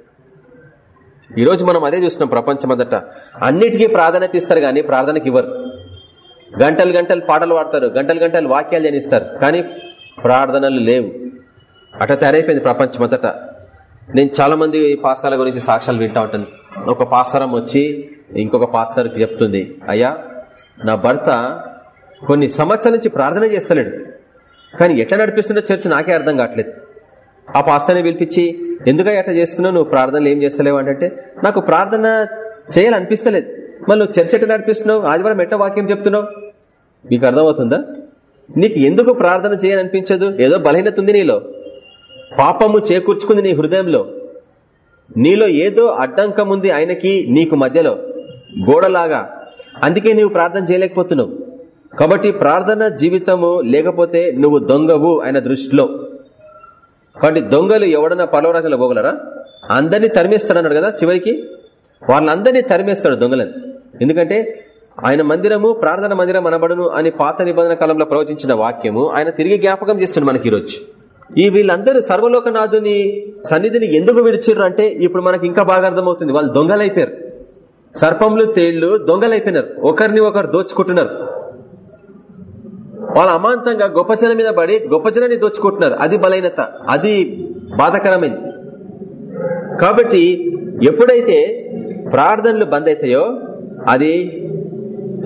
ఈరోజు మనం అదే చూస్తున్నాం ప్రపంచమంతట. అన్నిటికీ ప్రాధాన్యత ఇస్తారు కానీ ప్రార్థనకి ఇవ్వరు. గంటలు గంటలు పాటలు పాడతారు. గంటలు గంటలు వాక్యాలు జనిస్తారు కానీ ప్రార్థనలు లేవు. అట తయారైపోయింది ప్రపంచమంతట. నేను చాలా మంది పాస్తాల గురించి సాక్ష్యాలు వింటా ఉంటాను. ఒక పాస్తరం వచ్చి ఇంకొక పాస్తర్కి చెప్తుంది అయ్యా నా భర్త కొన్ని సంవత్సరాల నుంచి ప్రార్థన చేస్తలేడు. కానీ ఎట్లా నడిపిస్తుండో చర్చ నాకే అర్థం కావట్లేదు. ఆ పాస్టర్ని పిలిపించి ఎందుకు ఎట్లా చేస్తున్నావు? నువ్వు ప్రార్థనలు ఏం చేస్తలేవు? అంటే నాకు ప్రార్థన చేయాలనిపిస్తలేదు. మళ్ళీ నువ్వు చర్చ ఎట్లా నడిపిస్తున్నావు? ఆదివారం ఎట్లా వాక్యం చెప్తున్నావు? మీకు అర్థమవుతుందా? నీకు ఎందుకు ప్రార్థన చేయాలనిపించదు? ఏదో బలహీనత ఉంది నీలో. పాపము చేకూర్చుకుంది నీ హృదయంలో. నీలో ఏదో అడ్డంకం ఉంది ఆయనకి నీకు మధ్యలో. గోడలాగా. అందుకే నువ్వు ప్రార్థన చేయలేకపోతున్నావు. కాబట్టి ప్రార్థన జీవితము లేకపోతే నువ్వు దొంగవు ఆయన దృష్టిలో. కాబట్టి దొంగలు ఎవడన్నా పర్వరాజంలో పోగలరా? అందరినీ తరిమేస్తాడు అన్నాడు కదా చివరికి. వాళ్ళందరినీ తరిమేస్తాడు దొంగలని. ఎందుకంటే ఆయన మందిరము ప్రార్థన మందిరం అనబడును అని పాత నిబంధన కాలంలో ప్రవచించిన వాక్యము ఆయన తిరిగి జ్ఞాపకం చేస్తుంది మనకి ఈరోజు. ఈ వీళ్ళందరూ సర్వలోకనాథుని సన్నిధిని ఎందుకు విడిచిర్రు అంటే ఇప్పుడు మనకి ఇంకా బాగా అర్థమవుతుంది. వాళ్ళు దొంగలైపోయారు. సర్పంలు తేళ్ళు దొంగలైపోయినారు. ఒకరిని ఒకరు దోచుకుంటున్నారు. వాళ్ళ అమాంతంగా గొప్ప మీద పడి గొప్పచనాన్ని దోచుకుంటున్నారు. అది బలహీనత. అది బాధకరమైంది. కాబట్టి ఎప్పుడైతే ప్రార్థనలు బంద్ అవుతాయో అది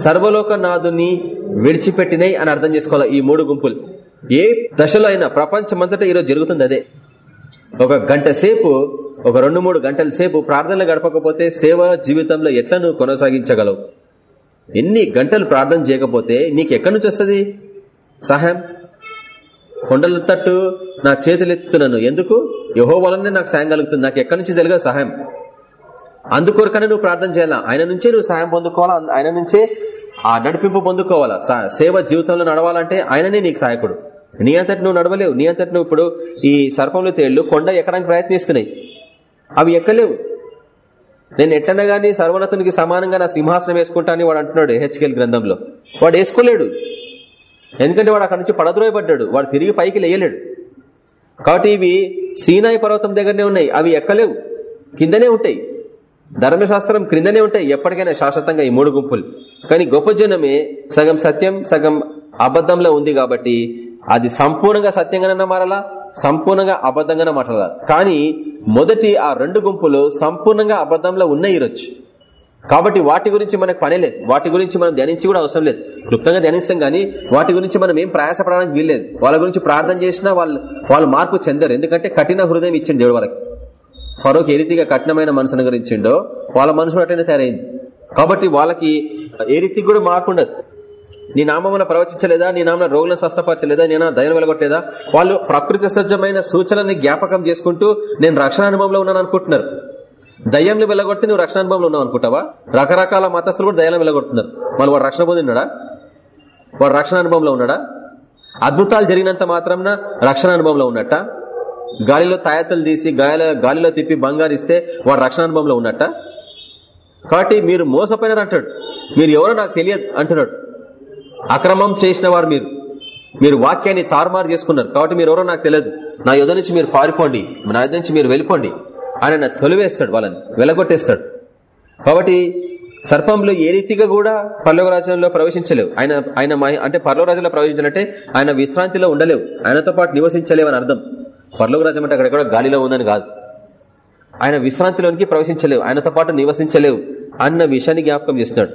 సర్వలోకనాథుని విడిచిపెట్టినాయి అని అర్థం చేసుకోవాలి ఈ మూడు గుంపులు? ఏ దశలో అయినా ప్రపంచమంతటా ఈరోజు జరుగుతుంది అదే. ఒక గంట సేపు ఒక రెండు మూడు గంటల సేపు ప్రార్థనలు గడపకపోతే సేవ జీవితంలో ఎట్లా నువ్వు కొనసాగించగలవు? ఎన్ని గంటలు ప్రార్థన చేయకపోతే నీకు ఎక్కడి నుంచి వస్తుంది? సహాయం కొండల తట్టు నా చేతులు ఎత్తుతున్నాను ఎందుకు? యహో వలనే నాకు సాయం కలుగుతుంది. నాకు ఎక్కడి నుంచి తెలియదు సహాయం అందుకొరకనే నువ్వు ప్రార్థన చేయాలా? ఆయన నుంచే నువ్వు సాయం పొందుకోవాలా? ఆయన నుంచే ఆ నడిపింపు పొందుకోవాలా? సేవ జీవితంలో నడవాలంటే ఆయననే నీకు సహాయకుడు. నీ అంతటి నువ్వు నడవలేవు. నీ అంతటి నువ్వు ఇప్పుడు ఈ సర్పంలో తేళ్ళు కొండ ఎక్కడానికి ప్రయత్నిస్తున్నాయి. అవి ఎక్కలేవు. నేను ఎట్లన్నా గానీ సర్వనతునికి సమానంగా నా సింహాసనం వేసుకుంటా అని వాడు అంటున్నాడు హెచ్కెల్ గ్రంథంలో. వాడు వేసుకోలేడు. ఎందుకంటే వాడు అక్కడ నుంచి పడద్రోయబడ్డాడు. వాడు తిరిగి పైకి లేయలేడు. కాబట్టి ఇవి సీనాయి పర్వతం దగ్గరనే ఉన్నాయి. అవి ఎక్కలేవు. కిందనే ఉంటాయి. ధర్మశాస్త్రం క్రిందనే ఉంటాయి. ఎప్పటికైనా శాశ్వతంగా ఈ మూడు గుంపులు. కానీ గొప్ప జనమే సగం సత్యం సగం అబద్ధంలో ఉంది కాబట్టి అది సంపూర్ణంగా సత్యంగానే మారాలా సంపూర్ణంగా అబద్ధంగానే మాట్లాడాలా. కానీ మొదటి ఆ రెండు గుంపులు సంపూర్ణంగా అబద్ధంలో ఉన్నాయి ఈరోజు. కాబట్టి వాటి గురించి మనకు పనే లేదు. వాటి గురించి మనం ధ్యానించి కూడా అవసరం లేదు. క్లుప్తంగా ధ్యానిస్తాం కానీ వాటి గురించి మనం ఏం ప్రయాసపడడానికి వీల్లేదు. వాళ్ళ గురించి ప్రార్థన చేసినా వాళ్ళు వాళ్ళు మార్పు చెందరు. ఎందుకంటే కఠిన హృదయం ఇచ్చింది దేవుడు వాళ్ళకి. ఫరోక్ ఏ రీతిగా కఠినమైన మనసును గురించిండో వాళ్ళ మనసు అటైనా తయారైంది. కాబట్టి వాళ్ళకి ఏ రీతికి కూడా మార్పు ఉండదు. నీ నామమున ప్రవచించలేదా? నీ నామన రోగులను స్వస్థపరచలేదా? నేను దయను వెలగొట్టలేదా? వాళ్ళు ప్రకృతి సజ్జమైన సూచనని జ్ఞాపకం చేసుకుంటూ నేను రక్షణ అనుభవంలో ఉన్నాను అనుకుంటున్నారు. దయ్యంలు వెళ్ళగొడితే నువ్వు రక్షణ అనుభవంలో ఉన్నావు అనుకుంటావా? రకరకాల మతస్థులు కూడా దయ్యాలను వెళ్ళగొడుతున్నారు మళ్ళీ వాడు రక్షణ పొందిన్నాడా వాడు రక్షణ అనుభవంలో ఉన్నాడా? అద్భుతాలు జరిగినంత మాత్రం రక్షణ అనుభవంలో ఉన్నట్ట? గాలిలో తాయతలు తీసి గాలి గాలిలో తిప్పి బంగారు ఇస్తే వాడు రక్షణ అనుభవంలో ఉన్నట్ట? కాబట్టి మీరు మోసపోయినారు అంటాడు మీరు ఎవరో నాకు తెలియదు అంటున్నాడు. అక్రమం చేసిన వారు మీరు. మీరు వాక్యాన్ని తారుమారు చేసుకున్నారు. కాబట్టి మీరు ఎవరో నాకు తెలియదు. నా యుద్ధ నుంచి మీరు పారిపోండి. నా యుద్ధ నుంచి మీరు వెళ్ళిపోండి. ఆయన తొలివేస్తాడు వాళ్ళని వెలగొట్టేస్తాడు. కాబట్టి సర్పంలో ఏ రీతిగా కూడా పర్లోక ప్రవేశించలేవు. ఆయన ఆయన అంటే పర్లోక ప్రవేశించాలంటే ఆయన విశ్రాంతిలో ఉండలేవు. ఆయనతో పాటు నివసించలేవు అని అర్థం. పర్లోక అంటే అక్కడ కూడా గాలిలో ఉందని కాదు. ఆయన విశ్రాంతిలోనికి ప్రవేశించలేవు. ఆయనతో పాటు నివసించలేవు అన్న విషయాన్ని జ్ఞాపకం చేస్తున్నాడు.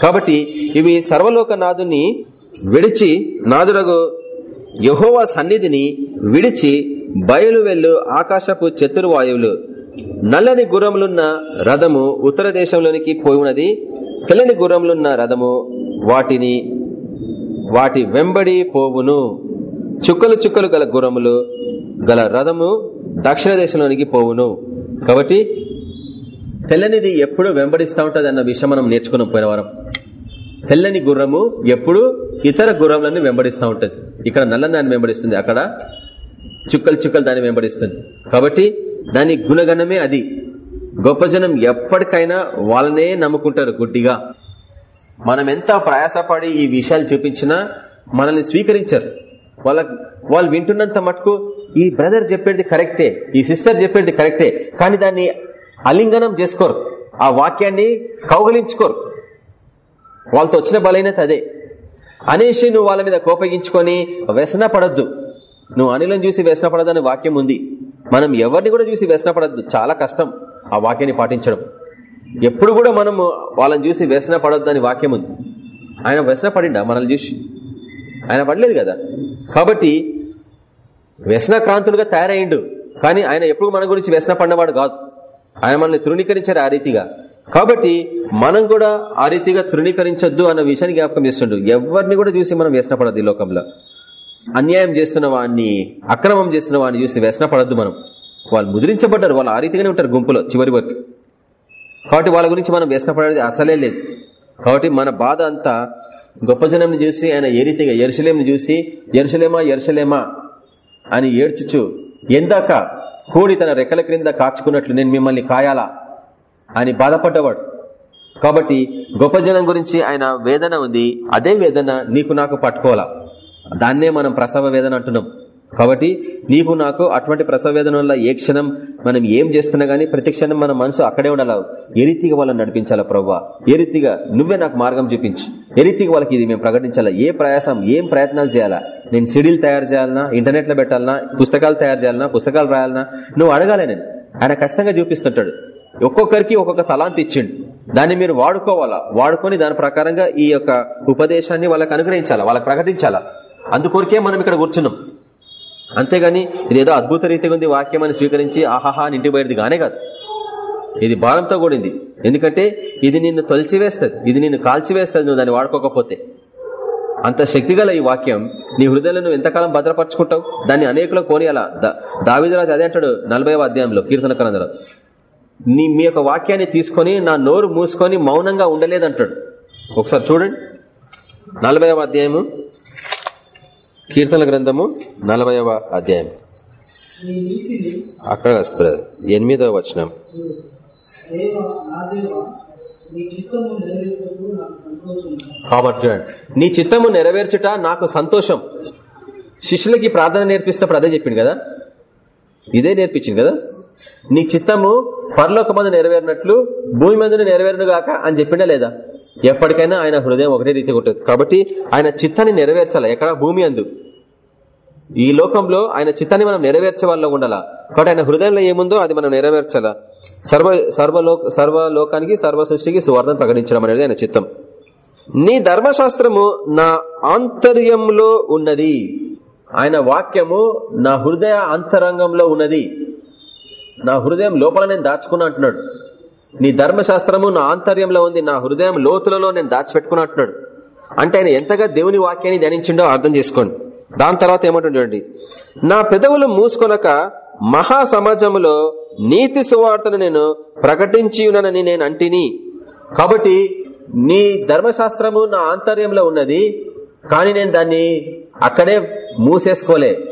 కాబట్టి ఇవి సర్వలోక నాదుని విడిచి నాదురగు యహోవా సన్నిధిని విడిచి బయలు వెళ్ళు ఆకాశపు చతుర్వాయువులు నల్లని గుర్రములున్న రథము ఉత్తర దేశంలోనికి పోయినది తెల్లని గుర్రములున్న రథము వాటిని వాటి వెంబడి పోవును. చుక్కలు చుక్కలు గల గుర్రములు గల రథము దక్షిణ దేశంలోనికి పోవును. కాబట్టి తెల్లనిది ఎప్పుడు వెంబడిస్తూ ఉంటుంది అన్న విషయం మనం నేర్చుకున్నాం పోయిన వారం. తెల్లని గుర్రము ఎప్పుడు ఇతర గుర్రములను వెంబడిస్తూ ఉంటుంది. ఇక్కడ నల్లని దాన్ని వెంబడిస్తుంది. అక్కడ చుక్కలు చుక్కలు దాన్ని వెంబడిస్తుంది. కాబట్టి దాని గుణగణమే అది. గొప్ప జనం ఎప్పటికైనా వాళ్ళనే నమ్ముకుంటారు గుడ్డిగా. మనం ఎంత ప్రయాసపడి ఈ విషయాలు చూపించినా మనల్ని స్వీకరించరు. వాళ్ళ వాళ్ళు వింటున్నంత మటుకు ఈ బ్రదర్ చెప్పేది కరెక్టే ఈ సిస్టర్ చెప్పేది కరెక్టే కానీ దాన్ని అలింగనం చేసుకోరు. ఆ వాక్యాన్ని కౌగలించుకోరు. వాళ్ళతో వచ్చిన బలైనది అదే. అనేసి నువ్వు వాళ్ళ మీద కోపగించుకొని వ్యసన పడద్దు నువ్వు అనిలను చూసి వ్యసనపడదనే వాక్యం ఉంది. మనం ఎవరిని కూడా చూసి వ్యసనపడద్దు. చాలా కష్టం ఆ వాక్యాన్ని పాటించడం. ఎప్పుడు కూడా మనము వాళ్ళని చూసి వ్యసన పడొద్దు వాక్యం ఉంది. ఆయన వ్యసన పడిండా మనల్ని చూసి. ఆయన పడలేదు కదా? కాబట్టి వ్యసన క్రాంతులుగా తయారయ్యిండు. కానీ ఆయన ఎప్పుడు మన గురించి వ్యసన పడినవాడు కాదు. ఆయన మనల్ని తృణీకరించారు ఆ రీతిగా. కాబట్టి మనం కూడా ఆ రీతిగా తృణీకరించొద్దు అన్న విషయాన్ని జ్ఞాపకం చేస్తుండ్రు ఎవరిని కూడా చూసి మనం వ్యసన పడద్దు ఈ లోకంలో. అన్యాయం చేస్తున్న వాడిని అక్రమం చేస్తున్న వాడిని చూసి వ్యసన పడద్దు మనం. వాళ్ళు ముద్రించబడ్డారు వాళ్ళు ఆ రీతిగానే ఉంటారు గుంపులో చివరి వరకు. కాబట్టి వాళ్ళ గురించి మనం వ్యసన పడేది అసలే లేదు. కాబట్టి మన బాధ అంతా గొప్ప జనంని చూసి ఆయన ఏ రీతిగా ఎరుసలేంని చూసి ఎరుసలేమా ఎరుసలేమా అని ఏడ్చుచు ఎందాక కోడి తన రెక్కల క్రింద కాచుకున్నట్లు నేను మిమ్మల్ని కాయాలా? అని బాధపడ్డవాడు. కాబట్టి గొప్ప జనం గురించి ఆయన వేదన ఉంది అదే వేదన నీకు నాకు పట్టుకోవాలా? దాన్నే మనం ప్రసవ వేదన అంటున్నాం. కాబట్టి నీకు నాకు అటువంటి ప్రసవ వేదన వల్ల ఏ క్షణం మనం ఏం చేస్తున్నా గానీ ప్రతి క్షణం మన మనసు అక్కడే ఉండాలి? ఏ రీతిగా వాళ్ళని నడిపించాలా ప్రవ్వా? ఏ రీతిగా? నువ్వే నాకు మార్గం చూపించు. ఏ రీతిగా వాళ్ళకి ఇది మేము ప్రకటించాలా? ఏ ప్రయాసం ఏం ప్రయత్నాలు చేయాలా? నేను సిడీలు తయారు చేయాలన్నా ఇంటర్నెట్లో పెట్టాలన్నా పుస్తకాలు తయారు చేయాలన్నా పుస్తకాలు రాయాలన్నా నువ్వు అడగాలి నేను. ఆయన ఖచ్చితంగా చూపిస్తుంటాడు. ఒక్కొక్కరికి ఒక్కొక్క తలాంతి ఇచ్చిండు. దాన్ని మీరు వాడుకోవాలా? వాడుకొని దాని ప్రకారంగా ఈ యొక్క ఉపదేశాన్ని వాళ్ళకి అనుగ్రహించాలా? వాళ్ళకి ప్రకటించాలా? అందుకొరకే మనం ఇక్కడ కూర్చున్నాం. అంతేగాని ఇదేదో అద్భుత రీతిగా ఉంది వాక్యం అని స్వీకరించి ఆహాహా అని ఇంటికి పోయేది కానే కాదు. ఇది భారంతో కూడింది. ఎందుకంటే ఇది నిన్ను తొలిచివేస్తుంది. ఇది నిన్ను కాల్చివేస్తుంది నువ్వు దాన్ని వాడుకోకపోతే. అంత శక్తిగల ఈ వాక్యం నీ హృదయంలో నువ్వు ఎంతకాలం భద్రపరచుకుంటావు? దాన్ని అనేకులకు కోనియాలా దావిదరాజు అదే అంటాడు నలభై అధ్యాయంలో కీర్తన కరందలో నీ మీ యొక్క వాక్యాన్ని తీసుకొని నా నోరు మూసుకొని మౌనంగా ఉండలేదంటాడు. ఒకసారి చూడండి. నలభై అధ్యాయము. కీర్తన గ్రంథము నలభైవ అధ్యాయం. అక్కడ కాదు ఎనిమిదవ వచనం. కాబట్టి నీ చిత్తము నెరవేర్చుట నాకు సంతోషం. శిష్యులకి ప్రార్థన నేర్పిస్తే అదే చెప్పింది కదా? ఇదే నేర్పించింది కదా? నీ చిత్తము పరలోక మంది నెరవేరినట్లు భూమి మంది నెరవేరును గాక అని చెప్పిండా లేదా? ఎప్పటికైనా ఆయన హృదయం ఒకటే రీతి ఉంటుంది కాబట్టి ఆయన చిత్తాన్ని నెరవేర్చాలా? ఎక్కడ? భూమి అందు. ఈ లోకంలో ఆయన చిత్తాన్ని మనం నెరవేర్చే వాళ్ళ ఉండాలా? కాబట్టి ఆయన హృదయంలో ఏముందో అది మనం నెరవేర్చాలా? సర్వ సర్వలో సర్వలోకానికి సర్వ సృష్టికి సువర్ణం ప్రకటించడం అనేది ఆయన చిత్తం. నీ ధర్మశాస్త్రము నా ఆంతర్యంలో ఉన్నది. ఆయన వాక్యము నా హృదయ అంతరంగంలో ఉన్నది. నా హృదయం లోపల నేను దాచుకున్నా అంటున్నాడు. నీ ధర్మశాస్త్రము నా ఆంతర్యంలో ఉంది నా హృదయం లోతులలో నేను దాచిపెట్టుకున్నట్టున్నాడు. అంటే ఆయన ఎంతగా దేవుని వాక్యాన్ని ధ్యానించిండో అర్థం చేసుకోండి. దాని తర్వాత ఏమంటుంది చూడండి. నా పెదవులు మూసుకొనక మహా సమాజంలో నీతి సువార్తను నేను ప్రకటించి ఉన్నానని నేను అంటిని. కాబట్టి నీ ధర్మశాస్త్రము నా ఆంతర్యంలో ఉన్నది కానీ నేను దాన్ని అక్కడే మూసేసుకోలే.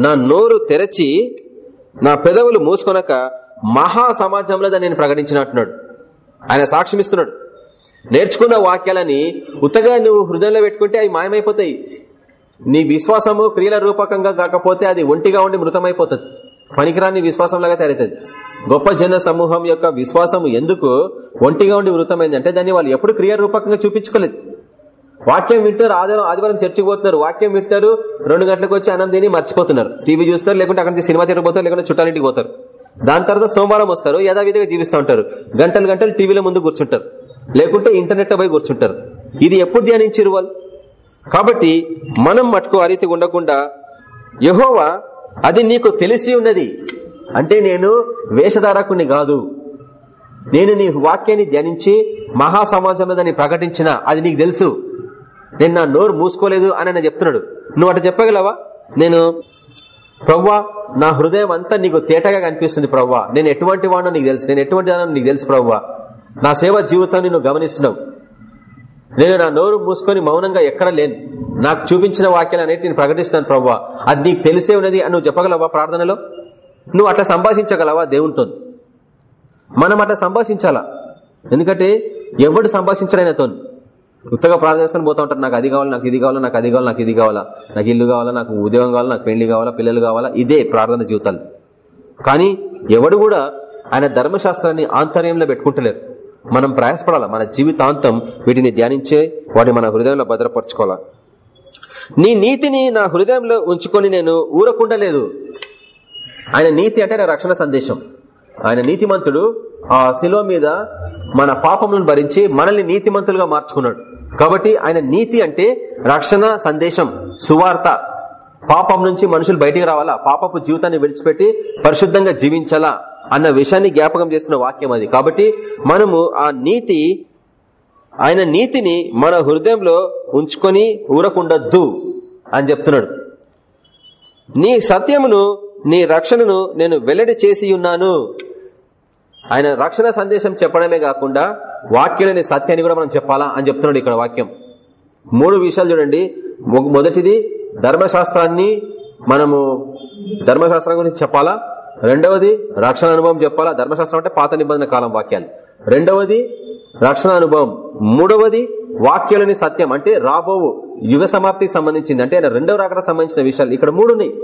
నా నోరు తెరచి నా పెదవులు మూసుకొనక మహా సమాజంలో దాన్ని నేను ప్రకటించినట్టున్నాడు. ఆయన సాక్ష్యం ఇస్తున్నాడు నేర్చుకున్న వాక్యాలని ఉత్తగా నువ్వు హృదయంలో పెట్టుకుంటే అవి మాయమైపోతాయి. నీ విశ్వాసము క్రియల రూపకంగా కాకపోతే అది ఒంటిగా ఉండి మృతమైపోతుంది. పనికిరాని విశ్వాసంలాగా తయారవుతుంది. గొప్ప జన సమూహం యొక్క విశ్వాసం ఎందుకు ఒంటిగా ఉండి మృతమైందంటే దాన్ని వాళ్ళు ఎప్పుడు క్రియ రూపకంగా చూపించుకోలేదు. వాక్యం వింటారు ఆదివారం ఆదివారం చర్చికి పోతున్నారు వాక్యం వింటారు రెండు గంటలకు వచ్చి అన్నం తిని మర్చిపోతున్నారు. టీవీ చూస్తారు లేకుంటే అక్కడి సినిమా థియేటర్ పోతారు లేకుంటే చుట్టాలింటికి పోతారు. దాని తర్వాత సోమవారం వస్తారు యథావిధిగా జీవిస్తూ ఉంటారు. గంటలు గంటలు టీవీల ముందు కూర్చుంటారు. లేకుంటే ఇంటర్నెట్లో పోయి కూర్చుంటారు. ఇది ఎప్పుడు ధ్యానించారు వాళ్ళు? కాబట్టి మనం మటుకు ఆ రీతి ఉండకుండా యహోవా అది నీకు తెలిసి ఉన్నది. అంటే నేను వేషధారకుని కాదు. నేను నీ వాక్యాన్ని ధ్యానించి మహాసమాజంలో దాన్ని ప్రకటించిన అది నీకు తెలుసు. నేను నా నోరు మూసుకోలేదు అని ఆయన చెప్తున్నాడు. నువ్వు అట్లా చెప్పగలవా? నేను ప్రవ్వా నా హృదయం అంతా నీకు తేటగా కనిపిస్తుంది ప్రవ్వా. నేను ఎటువంటి వాడినో నీకు తెలుసు. నేను ఎటువంటి దానో నీకు తెలుసు ప్రవ్వా. నా సేవ జీవితాన్ని నువ్వు గమనిస్తున్నావు. నేను నా నోరు మూసుకొని మౌనంగా ఎక్కడ లేను. నాకు చూపించిన వాక్యాలు అనేటి నేను ప్రకటిస్తున్నాను ప్రవ్వా. అది నీకు తెలిసే ఉన్నది అని నువ్వు చెప్పగలవా ప్రార్థనలో? నువ్వు అట్లా సంభాషించగలవా దేవునితో? మనం అట్లా సంభాషించాలా? ఎందుకంటే ఎవడు సంభాషించడైనతో కొత్తగా ప్రార్థన చేసుకొని పోతా ఉంటారు. నాకు అది కావాలి నాకు ఇది కావాలా నాకు అది కావాలి నాకు ఇది కావాలా? నాకు ఇల్లు కావాలా నాకు ఉద్యోగం కావాలా నాకు పెళ్ళి కావాలా పిల్లలు కావాలా? ఇదే ప్రార్థన జీవితాలు. కానీ ఎవడు కూడా ఆయన ధర్మశాస్త్రాన్ని ఆంతర్యంలో పెట్టుకుంటలేరు. మనం ప్రయాసపడాలా? మన జీవితాంతం వీటిని ధ్యానించే వాటిని మన హృదయంలో భద్రపరచుకోవాలా? నీ నీతిని నా హృదయంలో ఉంచుకొని నేను ఊరకుండలేదు. ఆయన నీతి అంటే నా రక్షణ సందేశం. ఆయన నీతిమంతుడు ఆ శిలువ మీద మన పాపములను భరించి మనల్ని నీతిమంతులుగా మార్చుకున్నాడు. కాబట్టి ఆయన నీతి అంటే రక్షణ సందేశం సువార్త. పాపం నుంచి మనుషులు బయటికి రావాలా? పాపపు జీవితాన్ని విడిచిపెట్టి పరిశుద్ధంగా జీవించాలా? అన్న విషయాన్ని జ్ఞాపకం చేస్తున్న వాక్యం అది. కాబట్టి మనము ఆ నీతి ఆయన నీతిని మన హృదయంలో ఉంచుకొని ఊరకుండద్దు అని చెప్తున్నాడు. నీ సత్యమును నీ రక్షణను నేను వెల్లడి చేసి ఉన్నాను. ఆయన రక్షణ సందేశం చెప్పడమే కాకుండా వాక్యాలని సత్యాన్ని కూడా మనం చెప్పాలా అని చెప్తున్నాడు ఇక్కడ వాక్యం. మూడు విషయాలు చూడండి. మొదటిది ధర్మశాస్త్రాన్ని మనము ధర్మశాస్త్రం గురించి చెప్పాలా? రెండవది రక్షణ అనుభవం చెప్పాలా? ధర్మశాస్త్రం అంటే పాత నిబంధన కాలం వాక్యాలు. రెండవది రక్షణ అనుభవం. మూడవది వాక్యాలని సత్యం అంటే రాబోవు యుగ సమాప్తికి సంబంధించింది. అంటే ఆయన రెండవ రాకడ సంబంధించిన విషయాలు. ఇక్కడ మూడు ఉన్నాయి.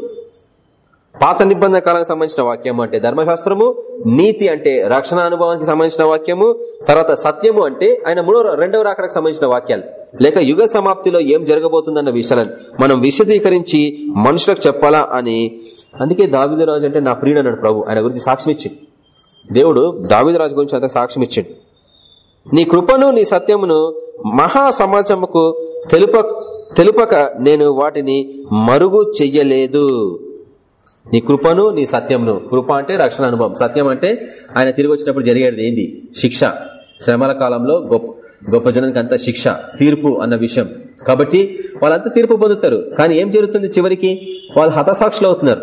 పాత నిబంధన కాలానికి సంబంధించిన వాక్యము అంటే ధర్మశాస్త్రము నీతి అంటే రక్షణ అనుభవానికి సంబంధించిన వాక్యము తర్వాత సత్యము అంటే ఆయన మూడో రెండవ రాకడానికి సంబంధించిన వాక్యాలు. లేక యుగ సమాప్తిలో ఏం జరగబోతుందన్న విషయాలను మనం విశదీకరించి మనుషులకు చెప్పాలా అని. అందుకే దావిదరాజు అంటే నా ప్రియుడు అన్నాడు ప్రభు ఆయన గురించి సాక్ష్యం ఇచ్చింది దేవుడు దావిదరాజు గురించి అంత సాక్ష్యం ఇచ్చిండు. నీ కృపను నీ సత్యమును మహా సమాజముకు తెలుప తెలుపక నేను వాటిని మరుగు చెయ్యలేదు. నీ కృపను నీ సత్యంను కృప అంటే రక్షణ అనుభవం. సత్యం అంటే ఆయన తిరిగి వచ్చినప్పుడు జరిగేది ఏంది? శిక్ష. శ్రమల కాలంలో గొప్ప గొప్ప జనానికి అంతా శిక్ష తీర్పు అన్న విషయం. కాబట్టి వాళ్ళంతా తీర్పు పొందుతారు. కానీ ఏం జరుగుతుంది చివరికి? వాళ్ళు హతసాక్షులు అవుతున్నారు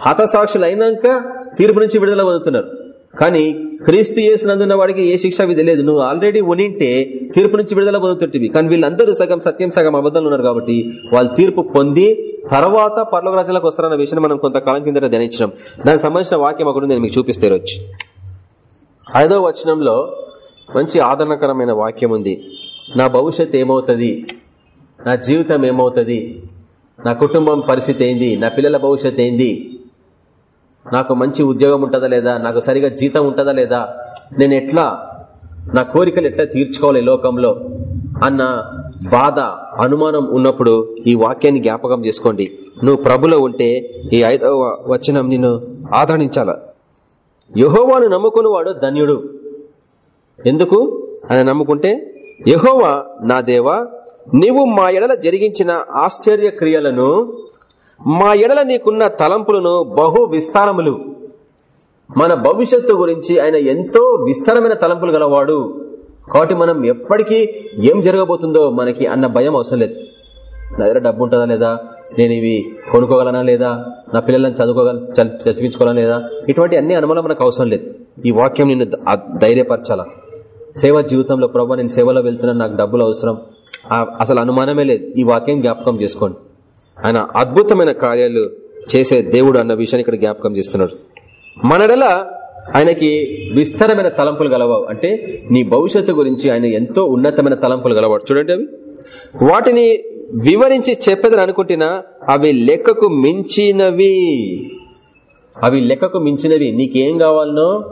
హతసాక్షులు అయినాక తీర్పు నుంచి విడుదల పొందుతున్నారు. కానీ క్రీస్తు చేసినందున్న వాడికి ఏ శిక్ష విధి నువ్వు ఆల్రెడీ ఉనింటే తీర్పు నుంచి విడుదల పొందుతుంటివి. కానీ వీళ్ళందరూ సగం సత్యం సగం అబద్ధాలు ఉన్నారు కాబట్టి వాళ్ళు తీర్పు పొంది తర్వాత పర్లోక రాజ్యాలకు వస్తారన్న విషయం మనం కొంతకాలం కింద ధ్యానించినాం. దానికి సంబంధించిన వాక్యం ఒకటి నేను మీకు చూపిస్తే వచ్చి ఐదో వచనంలో మంచి ఆదరణకరమైన వాక్యం ఉంది. నా భవిష్యత్ ఏమవుతుంది? నా జీవితం ఏమవుతుంది? నా కుటుంబం పరిస్థితి ఏంది? నా పిల్లల భవిష్యత్ ఏంది? నాకు మంచి ఉద్యోగం ఉంటుందా లేదా? నాకు సరిగా జీతం ఉంటుందా లేదా? నేను ఎట్లా నా కోరికలు ఎట్లా తీర్చుకోవాలి లోకంలో? అన్న బాధ అనుమానం ఉన్నప్పుడు ఈ వాక్యాన్ని జ్ఞాపకం చేసుకోండి. నువ్వు ప్రభులో ఉంటే ఈ ఐదవ వచనం నిన్ను ఆదరణించాల యహోవాను నమ్ముకుని వాడు ధన్యుడు. ఎందుకు? ఆయన నమ్ముకుంటే యహోవా నా దేవా నీవు మా ఎడల జరిగించిన ఆశ్చర్య క్రియలను మా ఎడల నీకున్న తలంపులను బహు విస్తారములు. మన భవిష్యత్తు గురించి ఆయన ఎంతో విస్తారమైన తలంపులు గలవాడు. కాబట్టి మనం ఎప్పటికీ ఏం జరగబోతుందో మనకి అన్న భయం అవసరం లేదు. నా దగ్గర డబ్బు ఉంటుందా లేదా? నేను ఇవి కొనుక్కోగలనా లేదా? నా పిల్లలను చదువుకోగల చదివించుకోవాలా లేదా? ఇటువంటి అన్ని అనుమానం మనకు అవసరం లేదు. ఈ వాక్యం నిన్ను ధైర్యపరచాలా? సేవా జీవితంలో ప్రభావ నేను సేవలో వెళ్తున్నాను నాకు డబ్బులు అవసరం. అసలు అనుమానమే లేదు. ఈ వాక్యం జ్ఞాపకం చేసుకోండి. ఆయన అద్భుతమైన కార్యాలు చేసే దేవుడు అన్న విషయాన్ని ఇక్కడ జ్ఞాపకం చేస్తున్నాడు. మనడల ఆయనకి విస్తారమైన తలంపులు గలవావు. అంటే నీ భవిష్యత్తు గురించి ఆయన ఎంతో ఉన్నతమైన తలంపులు గలవాడు. చూడండి అవి. వాటిని వివరించి చెప్పేదని అనుకుంటున్నా అవి లెక్కకు మించినవి. అవి లెక్కకు మించినవి. నీకేం కావాలనో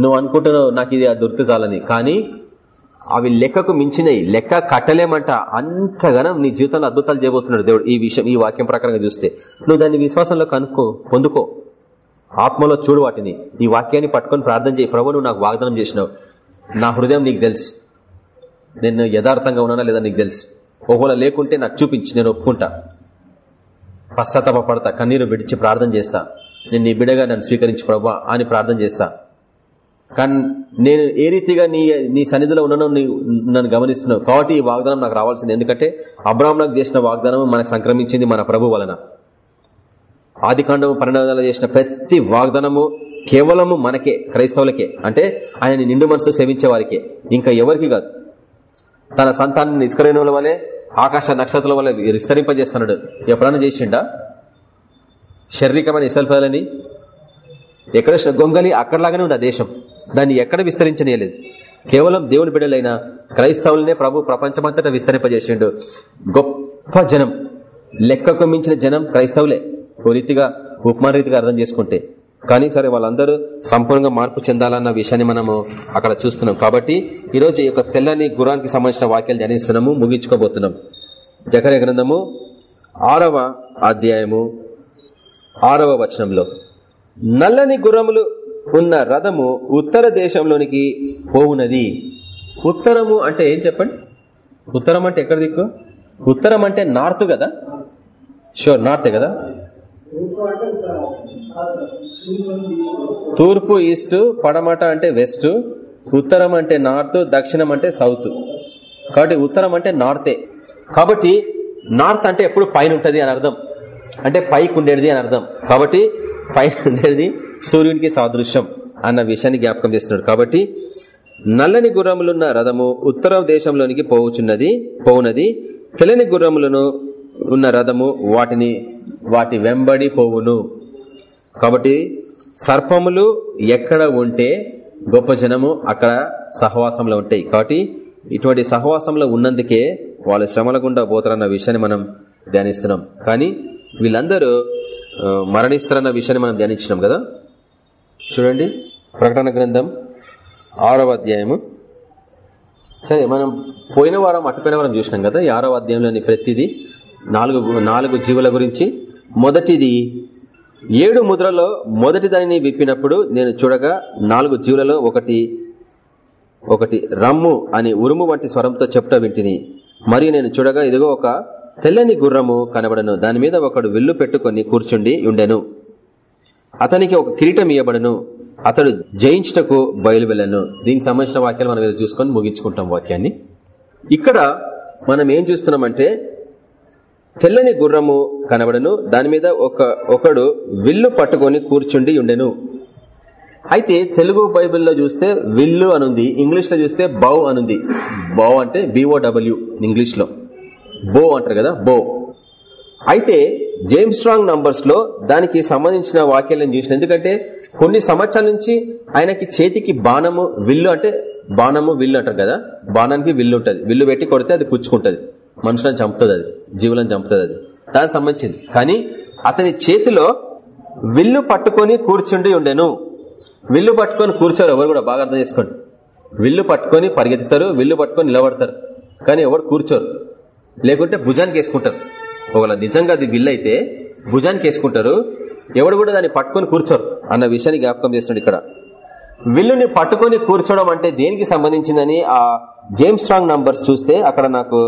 నువ్వు అనుకుంటున్నావు నాకు ఇది దొరికితే చాలని. కానీ అవి లెక్కకు మించినవి లెక్క కట్టలేమంట. అంతగానం నీ జీవితంలో అద్భుతాలు చేయబోతున్నాడు దేవుడు ఈ విషయం ఈ వాక్యం ప్రకారంగా చూస్తే. నువ్వు దాన్ని విశ్వాసంలో కనుక్కో పొందుకో. ఆత్మలో చూడు వాటిని. ఈ వాక్యాన్ని పట్టుకొని ప్రార్థన చేయి. ప్రభు నువ్వు నాకు వాగ్దానం చేసినావు. నా హృదయం నీకు తెలుసు. నేను యథార్థంగా ఉన్నానా లేదా నీకు తెలుసు. ఒకవేళ లేకుంటే నాకు చూపించి నేను ఒప్పుకుంటా. పశ్చాత్తాపడతా కన్నీరు విడిచి ప్రార్థన చేస్తా. నేను నీ బిడగా నన్ను స్వీకరించి ప్రభా అని ప్రార్థన చేస్తా. కానీ నేను ఏ రీతిగా నీ నీ సన్నిధిలో ఉన్నానో నన్ను గమనిస్తున్నావు. కాబట్టి ఈ వాగ్దానం నాకు రావాల్సింది. ఎందుకంటే అబ్రాహ్మ నాకు చేసిన వాగ్దానం మనకు సంక్రమించింది మన ప్రభు వలన. ఆది కాండము పరిణామాలు చేసిన ప్రతి వాగ్దానము కేవలము మనకే క్రైస్తవులకే. అంటే ఆయన నిండు మనసు సేవించే వారికే. ఇంకా ఎవరికి కాదు. తన సంతానాన్ని ఇస్కరేణుల వలె ఆకాశ నక్షత్రాల వల్ల విస్తరింపజేస్తున్నాడు. ఎప్పుడన్నా చేసిండా? శారీరకమైన ఇసల్ఫలని ఎక్కడ గొంగలి అక్కడలాగానే ఉంది ఆ దేశం. దాన్ని ఎక్కడ విస్తరించనీయలేదు. కేవలం దేవుని బిడ్డలైన క్రైస్తవులనే ప్రభు ప్రపంచమంతటా విస్తరింపజేసిండు. గొప్ప జనం లెక్కకు మించిన జనం క్రైస్తవులే. ఓ రీతిగా ఉపమాన రీతిగా అర్థం చేసుకుంటే. కానీ సరే వాళ్ళందరూ సంపూర్ణంగా మార్పు చెందాలన్న విషయాన్ని మనము అక్కడ చూస్తున్నాం. కాబట్టి ఈరోజు ఈ యొక్క తెల్లని గురానికి సంబంధించిన వాక్యాలు ధ్యానిస్తున్నాము ముగించుకోబోతున్నాం. జకర గ్రంథము ఆరవ అధ్యాయము ఆరవ వచనంలో. నల్లని గుర్రములు ఉన్న రథము ఉత్తర దేశంలోనికి పోవునది. ఉత్తరము అంటే ఏం చెప్పండి? ఉత్తరం అంటే ఎక్కడ దిక్కు? ఉత్తరం అంటే నార్త్ కదా? షూర్ నార్తే కదా? తూర్పు ఈస్ట్ పడమట అంటే వెస్ట్ ఉత్తరం అంటే నార్త్ దక్షిణం అంటే సౌత్. కాబట్టి ఉత్తరం అంటే నార్తే కాబట్టి నార్త్ అంటే ఎప్పుడు పైన ఉంటది అని అర్థం. అంటే పైకి ఉండేది అని అర్థం. కాబట్టి పైన ఉండేది సూర్యునికి సాదృశ్యం అన్న విషయాన్ని జ్ఞాపకం చేస్తున్నాడు. కాబట్టి నల్లని గుర్రములున్న రథము ఉత్తర దేశంలోనికి పోవుచున్నది పోవునది. తెల్లని గుర్రములను ఉన్న రథము వాటిని వాటి వెంబడి పోవును. కాబట్టి సర్పములు ఎక్కడ ఉంటే గొప్ప జనము అక్కడ సహవాసంలో ఉంటాయి. కాబట్టి ఇటువంటి సహవాసంలో ఉన్నందుకే వాళ్ళు శ్రమల గుండా పోతారన్న విషయాన్ని మనం ధ్యానిస్తున్నాం. కానీ వీళ్ళందరూ మరణిస్తారన్న విషయాన్ని మనం ధ్యానించినాం కదా? చూడండి. ప్రకటన గ్రంథం ఆరవ అధ్యాయము. సరే మనం పోయిన వారం అటుపోయిన వారం చూసినాం కదా ఈ ఆరవ అధ్యాయంలోని ప్రతిదీ నాలుగు నాలుగు జీవుల గురించి. మొదటిది ఏడు ముద్రలో మొదటి దానిని విప్పినప్పుడు నేను చూడగా నాలుగు జీవులలో ఒకటి ఒకటి రమ్ము అని ఉరుము వంటి స్వరంతో చెప్ట వింటిని. మరియు నేను చూడగా ఇదిగో ఒక తెల్లని గుర్రము కనబడను దాని మీద ఒకడు విల్లు పెట్టుకుని కూర్చుండి ఉండెను. అతనికి ఒక కిరీటం ఇవ్వబడను అతడు జయించుటకు బయలు వెళ్ళను దీనికి సంబంధించిన వాక్యాలు మనం చూసుకొని ముగించుకుంటాం వాక్యాన్ని. ఇక్కడ మనం ఏం చూస్తున్నామంటే తెల్లని గుర్రము కనబడను. దాని మీద ఒక ఒకడు విల్లు పట్టుకొని కూర్చుండి ఉండెను. అయితే తెలుగు బైబిల్లో చూస్తే విల్లు అనుంది. ఇంగ్లీష్లో చూస్తే బౌ అనుంది. బౌ అంటే బిఓడబ్ల్యూ ఇంగ్లీష్లో బో అంటారు కదా బో. అయితే జేమ్స్ స్ట్రాంగ్ నంబర్స్లో దానికి సంబంధించిన వాక్యాలను చూసిన. ఎందుకంటే కొన్ని సంవత్సరాల నుంచి ఆయనకి చేతికి బాణము విల్లు అంటే బాణము విల్లు అంటారు కదా? బాణానికి విల్లు ఉంటుంది. విల్లు పెట్టి కొడితే అది పుచ్చుకుంటది మనుషులను చంపుతుంది అది. జీవులను చంపుతుంది అది. దానికి సంబంధించింది. కానీ అతని చేతిలో విల్లు పట్టుకొని కూర్చుండి ఉండెను. విల్లు పట్టుకొని కూర్చోరు. ఎవరు కూడా బాగా అర్థం చేసుకోండి. విల్లు పట్టుకొని పరిగెత్తుతారు విల్లు పట్టుకొని నిలబడతారు. కానీ ఎవరు కూర్చోరు. లేకుంటే భుజానికి వేసుకుంటారు. ఒకవేళ నిజంగా అది విల్లు అయితే భుజానికి వేసుకుంటారు. ఎవడు కూడా దాన్ని పట్టుకొని కూర్చోరు అన్న విషయాన్ని జ్ఞాపకం చేస్తున్నాడు ఇక్కడ. విల్లుని పట్టుకొని కూర్చోవడం అంటే దేనికి సంబంధించిందని ఆ జేమ్స్ స్ట్రాంగ్ నంబర్స్ చూస్తే అక్కడ నాకు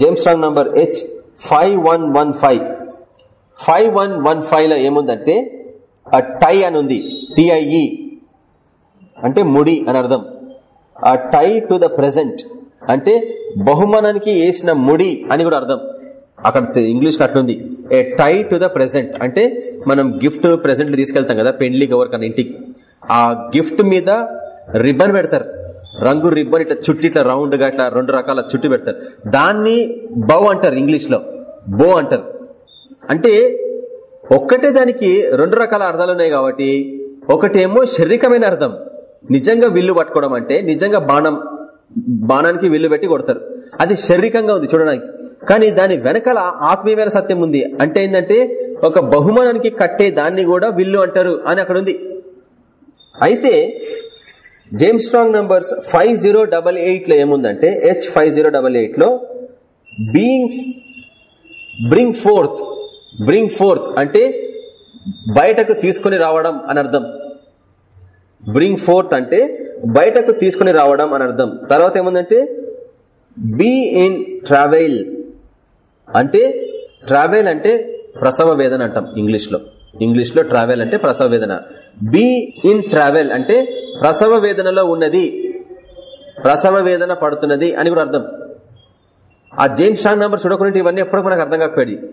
James Strong number H five one one five five one one ఫైవ్లో ఏముందంటే ఆ టై అని ఉంది. టిఐఈ అంటే ముడి అని అర్థం. ఆ టై టు ద ప్రెసెంట్ అంటే బహుమానానికి వేసిన ముడి అని కూడా అర్థం. అక్కడ ఇంగ్లీష్ అట్లుంది. A tie to the present అంటే మనం గిఫ్ట్ ప్రెసెంట్లు తీసుకెళ్తాం కదా పెళ్ళికి ఎవరికన్నా ఇంటికి. ఆ గిఫ్ట్ మీద రిబ్బన్ పెడతారు. రంగు రిబ్బన్ ఇట్లా చుట్టి ఇట్లా రౌండ్గా ఇట్లా రెండు రకాల చుట్టి పెడతారు. దాన్ని బౌ అంటారు ఇంగ్లీష్లో బో అంటారు. అంటే ఒక్కటే దానికి రెండు రకాల అర్థాలు ఉన్నాయి కాబట్టి ఒకటేమో శారీరకమైన అర్థం. నిజంగా విల్లు పట్టుకోవడం అంటే నిజంగా బాణం. బాణానికి విల్లు పెట్టి కొడతారు. అది శారీరకంగా ఉంది చూడడానికి. కానీ దాని వెనకాల ఆత్మీయమైన సత్యం ఉంది. అంటే ఏంటంటే ఒక బహుమానానికి కట్టే దాన్ని కూడా విల్లు అంటారు అని అక్కడ ఉంది. అయితే James Strong numbers five zero double ఎయిట్లో ఏముందంటే హెచ్ ఫైవ్ జీరో డబల్ ఎయిట్లో being bring forth bring forth అంటే బయటకు తీసుకుని రావడం అని అర్థం. బ్రింగ్ ఫోర్త్ అంటే బయటకు తీసుకుని రావడం అని అర్థం. తర్వాత ఏముందంటే బీ ఇన్ ట్రావెల్ అంటే ట్రావెల్ అంటే ప్రసవ వేదన అంటాం ఇంగ్లీష్లో ఇంగ్లీష్లో ట్రావెల్ అంటే ప్రసవ వేదన. బీ ఇన్ ట్రావెల్ అంటే ప్రసవ వేదనలో ఉన్నది ప్రసవ వేదన పడుతున్నది అని కూడా అర్థం. ఆ జేమ్స్ షాంగ్ నంబర్ చూడకుండా ఇవన్నీ ఎప్పుడో మనకు అర్థం కాకపోయాడు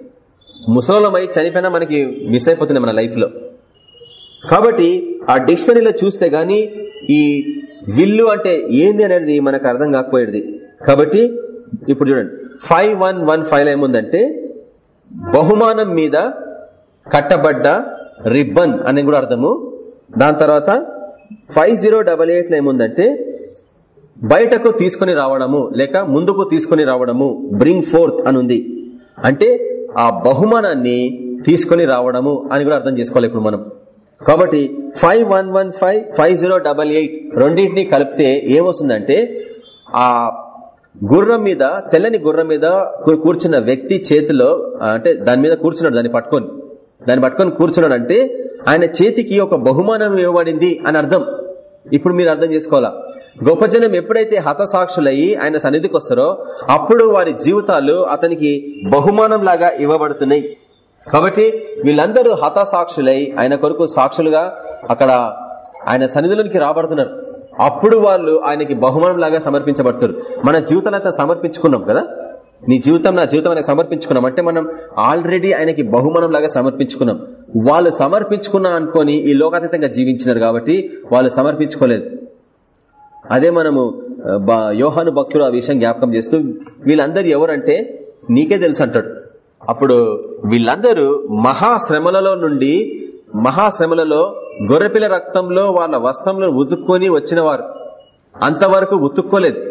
ముసలమై చనిపోయినా మనకి మిస్ అయిపోతుంది మన లైఫ్లో. కాబట్టి ఆ డిక్షనరీలో చూస్తే గాని ఈ విల్లు అంటే ఏంది అనేది మనకు అర్థం కాకపోయేది. కాబట్టి ఇప్పుడు చూడండి. ఫైవ్ వన్ వన్ ఫైవ్ ఏముందంటే బహుమానం మీద కట్టబడ్డ రిబ్బన్ అని కూడా అర్థము. దాని తర్వాత ఫైవ్ జీరో డబల్ ఎయిట్లో ఏముందంటే బయటకు తీసుకుని రావడము లేక ముందుకు తీసుకుని రావడము బ్రింగ్ ఫోర్త్ అని ఉంది. అంటే ఆ బహుమానాన్ని తీసుకుని రావడము అని కూడా అర్థం చేసుకోవాలి ఇప్పుడు మనం. కాబట్టి five one one five five zero double eight రెండింటిని కలిపితే ఏమొస్తుందంటే ఆ గుర్రం మీద తెల్లని గుర్రం మీద కూర్చున్న వ్యక్తి చేతిలో అంటే దాని మీద కూర్చున్నాడు దాన్ని పట్టుకొని. దాన్ని పట్టుకొని కూర్చున్నాడు అంటే ఆయన చేతికి ఒక బహుమానం ఇవ్వబడింది అని అర్థం. ఇప్పుడు మీరు అర్థం చేసుకోవాలా? గొప్ప జనం ఎప్పుడైతే హతసాక్షులయ్యి ఆయన సన్నిధికి వస్తారో అప్పుడు వారి జీవితాలు అతనికి బహుమానం లాగా ఇవ్వబడుతున్నాయి. కాబట్టి వీళ్ళందరూ హతసాక్షులై ఆయన కొరకు సాక్షులుగా అక్కడ ఆయన సన్నిధిలోనికి రాబడుతున్నారు. అప్పుడు వాళ్ళు ఆయనకి బహుమానం లాగా సమర్పించబడతారు. మన జీవితాలంతా సమర్పించుకున్నాం కదా? నీ జీవితం నా జీవితం అనేది సమర్పించుకున్నాం. అంటే మనం ఆల్రెడీ ఆయనకి బహుమానం లాగా సమర్పించుకున్నాం. వాళ్ళు సమర్పించుకున్నా అనుకొని ఈ లోకాతీతంగా జీవించినారు కాబట్టి వాళ్ళు సమర్పించుకోలేదు. అదే మనము యోహాను భక్తులు ఆ విషయం జ్ఞాపకం చేస్తూ వీళ్ళందరూ ఎవరంటే నీకే తెలుసు అంటాడు. అప్పుడు వీళ్ళందరూ మహాశ్రమలలో నుండి మహాశ్రమలలో గొర్రెపిల్ల రక్తంలో వాళ్ళ వస్త్రంలో ఉతుక్కొని వచ్చినవారు. అంతవరకు ఉతుక్కోలేదు.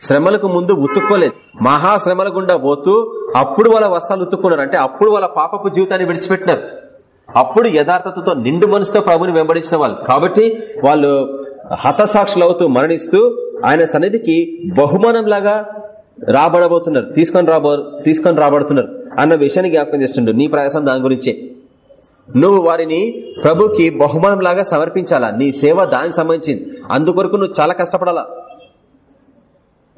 శ్రమలకు ముందు ఉతుక్కోలేదు. మహాశ్రమల గుండా పోతూ అప్పుడు వాళ్ళ వస్త్రాలు ఉతుక్కున్నారు. అంటే అప్పుడు వాళ్ళ పాపపు జీవితాన్ని విడిచిపెట్టినారు. అప్పుడు యథార్థతతో నిండు మనసుతో ప్రభుని వెంబడించిన వాళ్ళు. కాబట్టి వాళ్ళు హతసాక్షులు అవుతూ మరణిస్తూ ఆయన సన్నిధికి బహుమానం లాగా రాబడబోతున్నారు. తీసుకొని రాబో తీసుకొని రాబడుతున్నారు. అన్న విషయాన్ని జ్ఞాపకం చేస్తుండ్రు నీ ప్రయాసం దాని గురించే. నువ్వు వారిని ప్రభుకి బహుమానం లాగా సమర్పించాలా? నీ సేవ దానికి సంబంధించింది. అందుకొరకు నువ్వు చాలా కష్టపడాలా?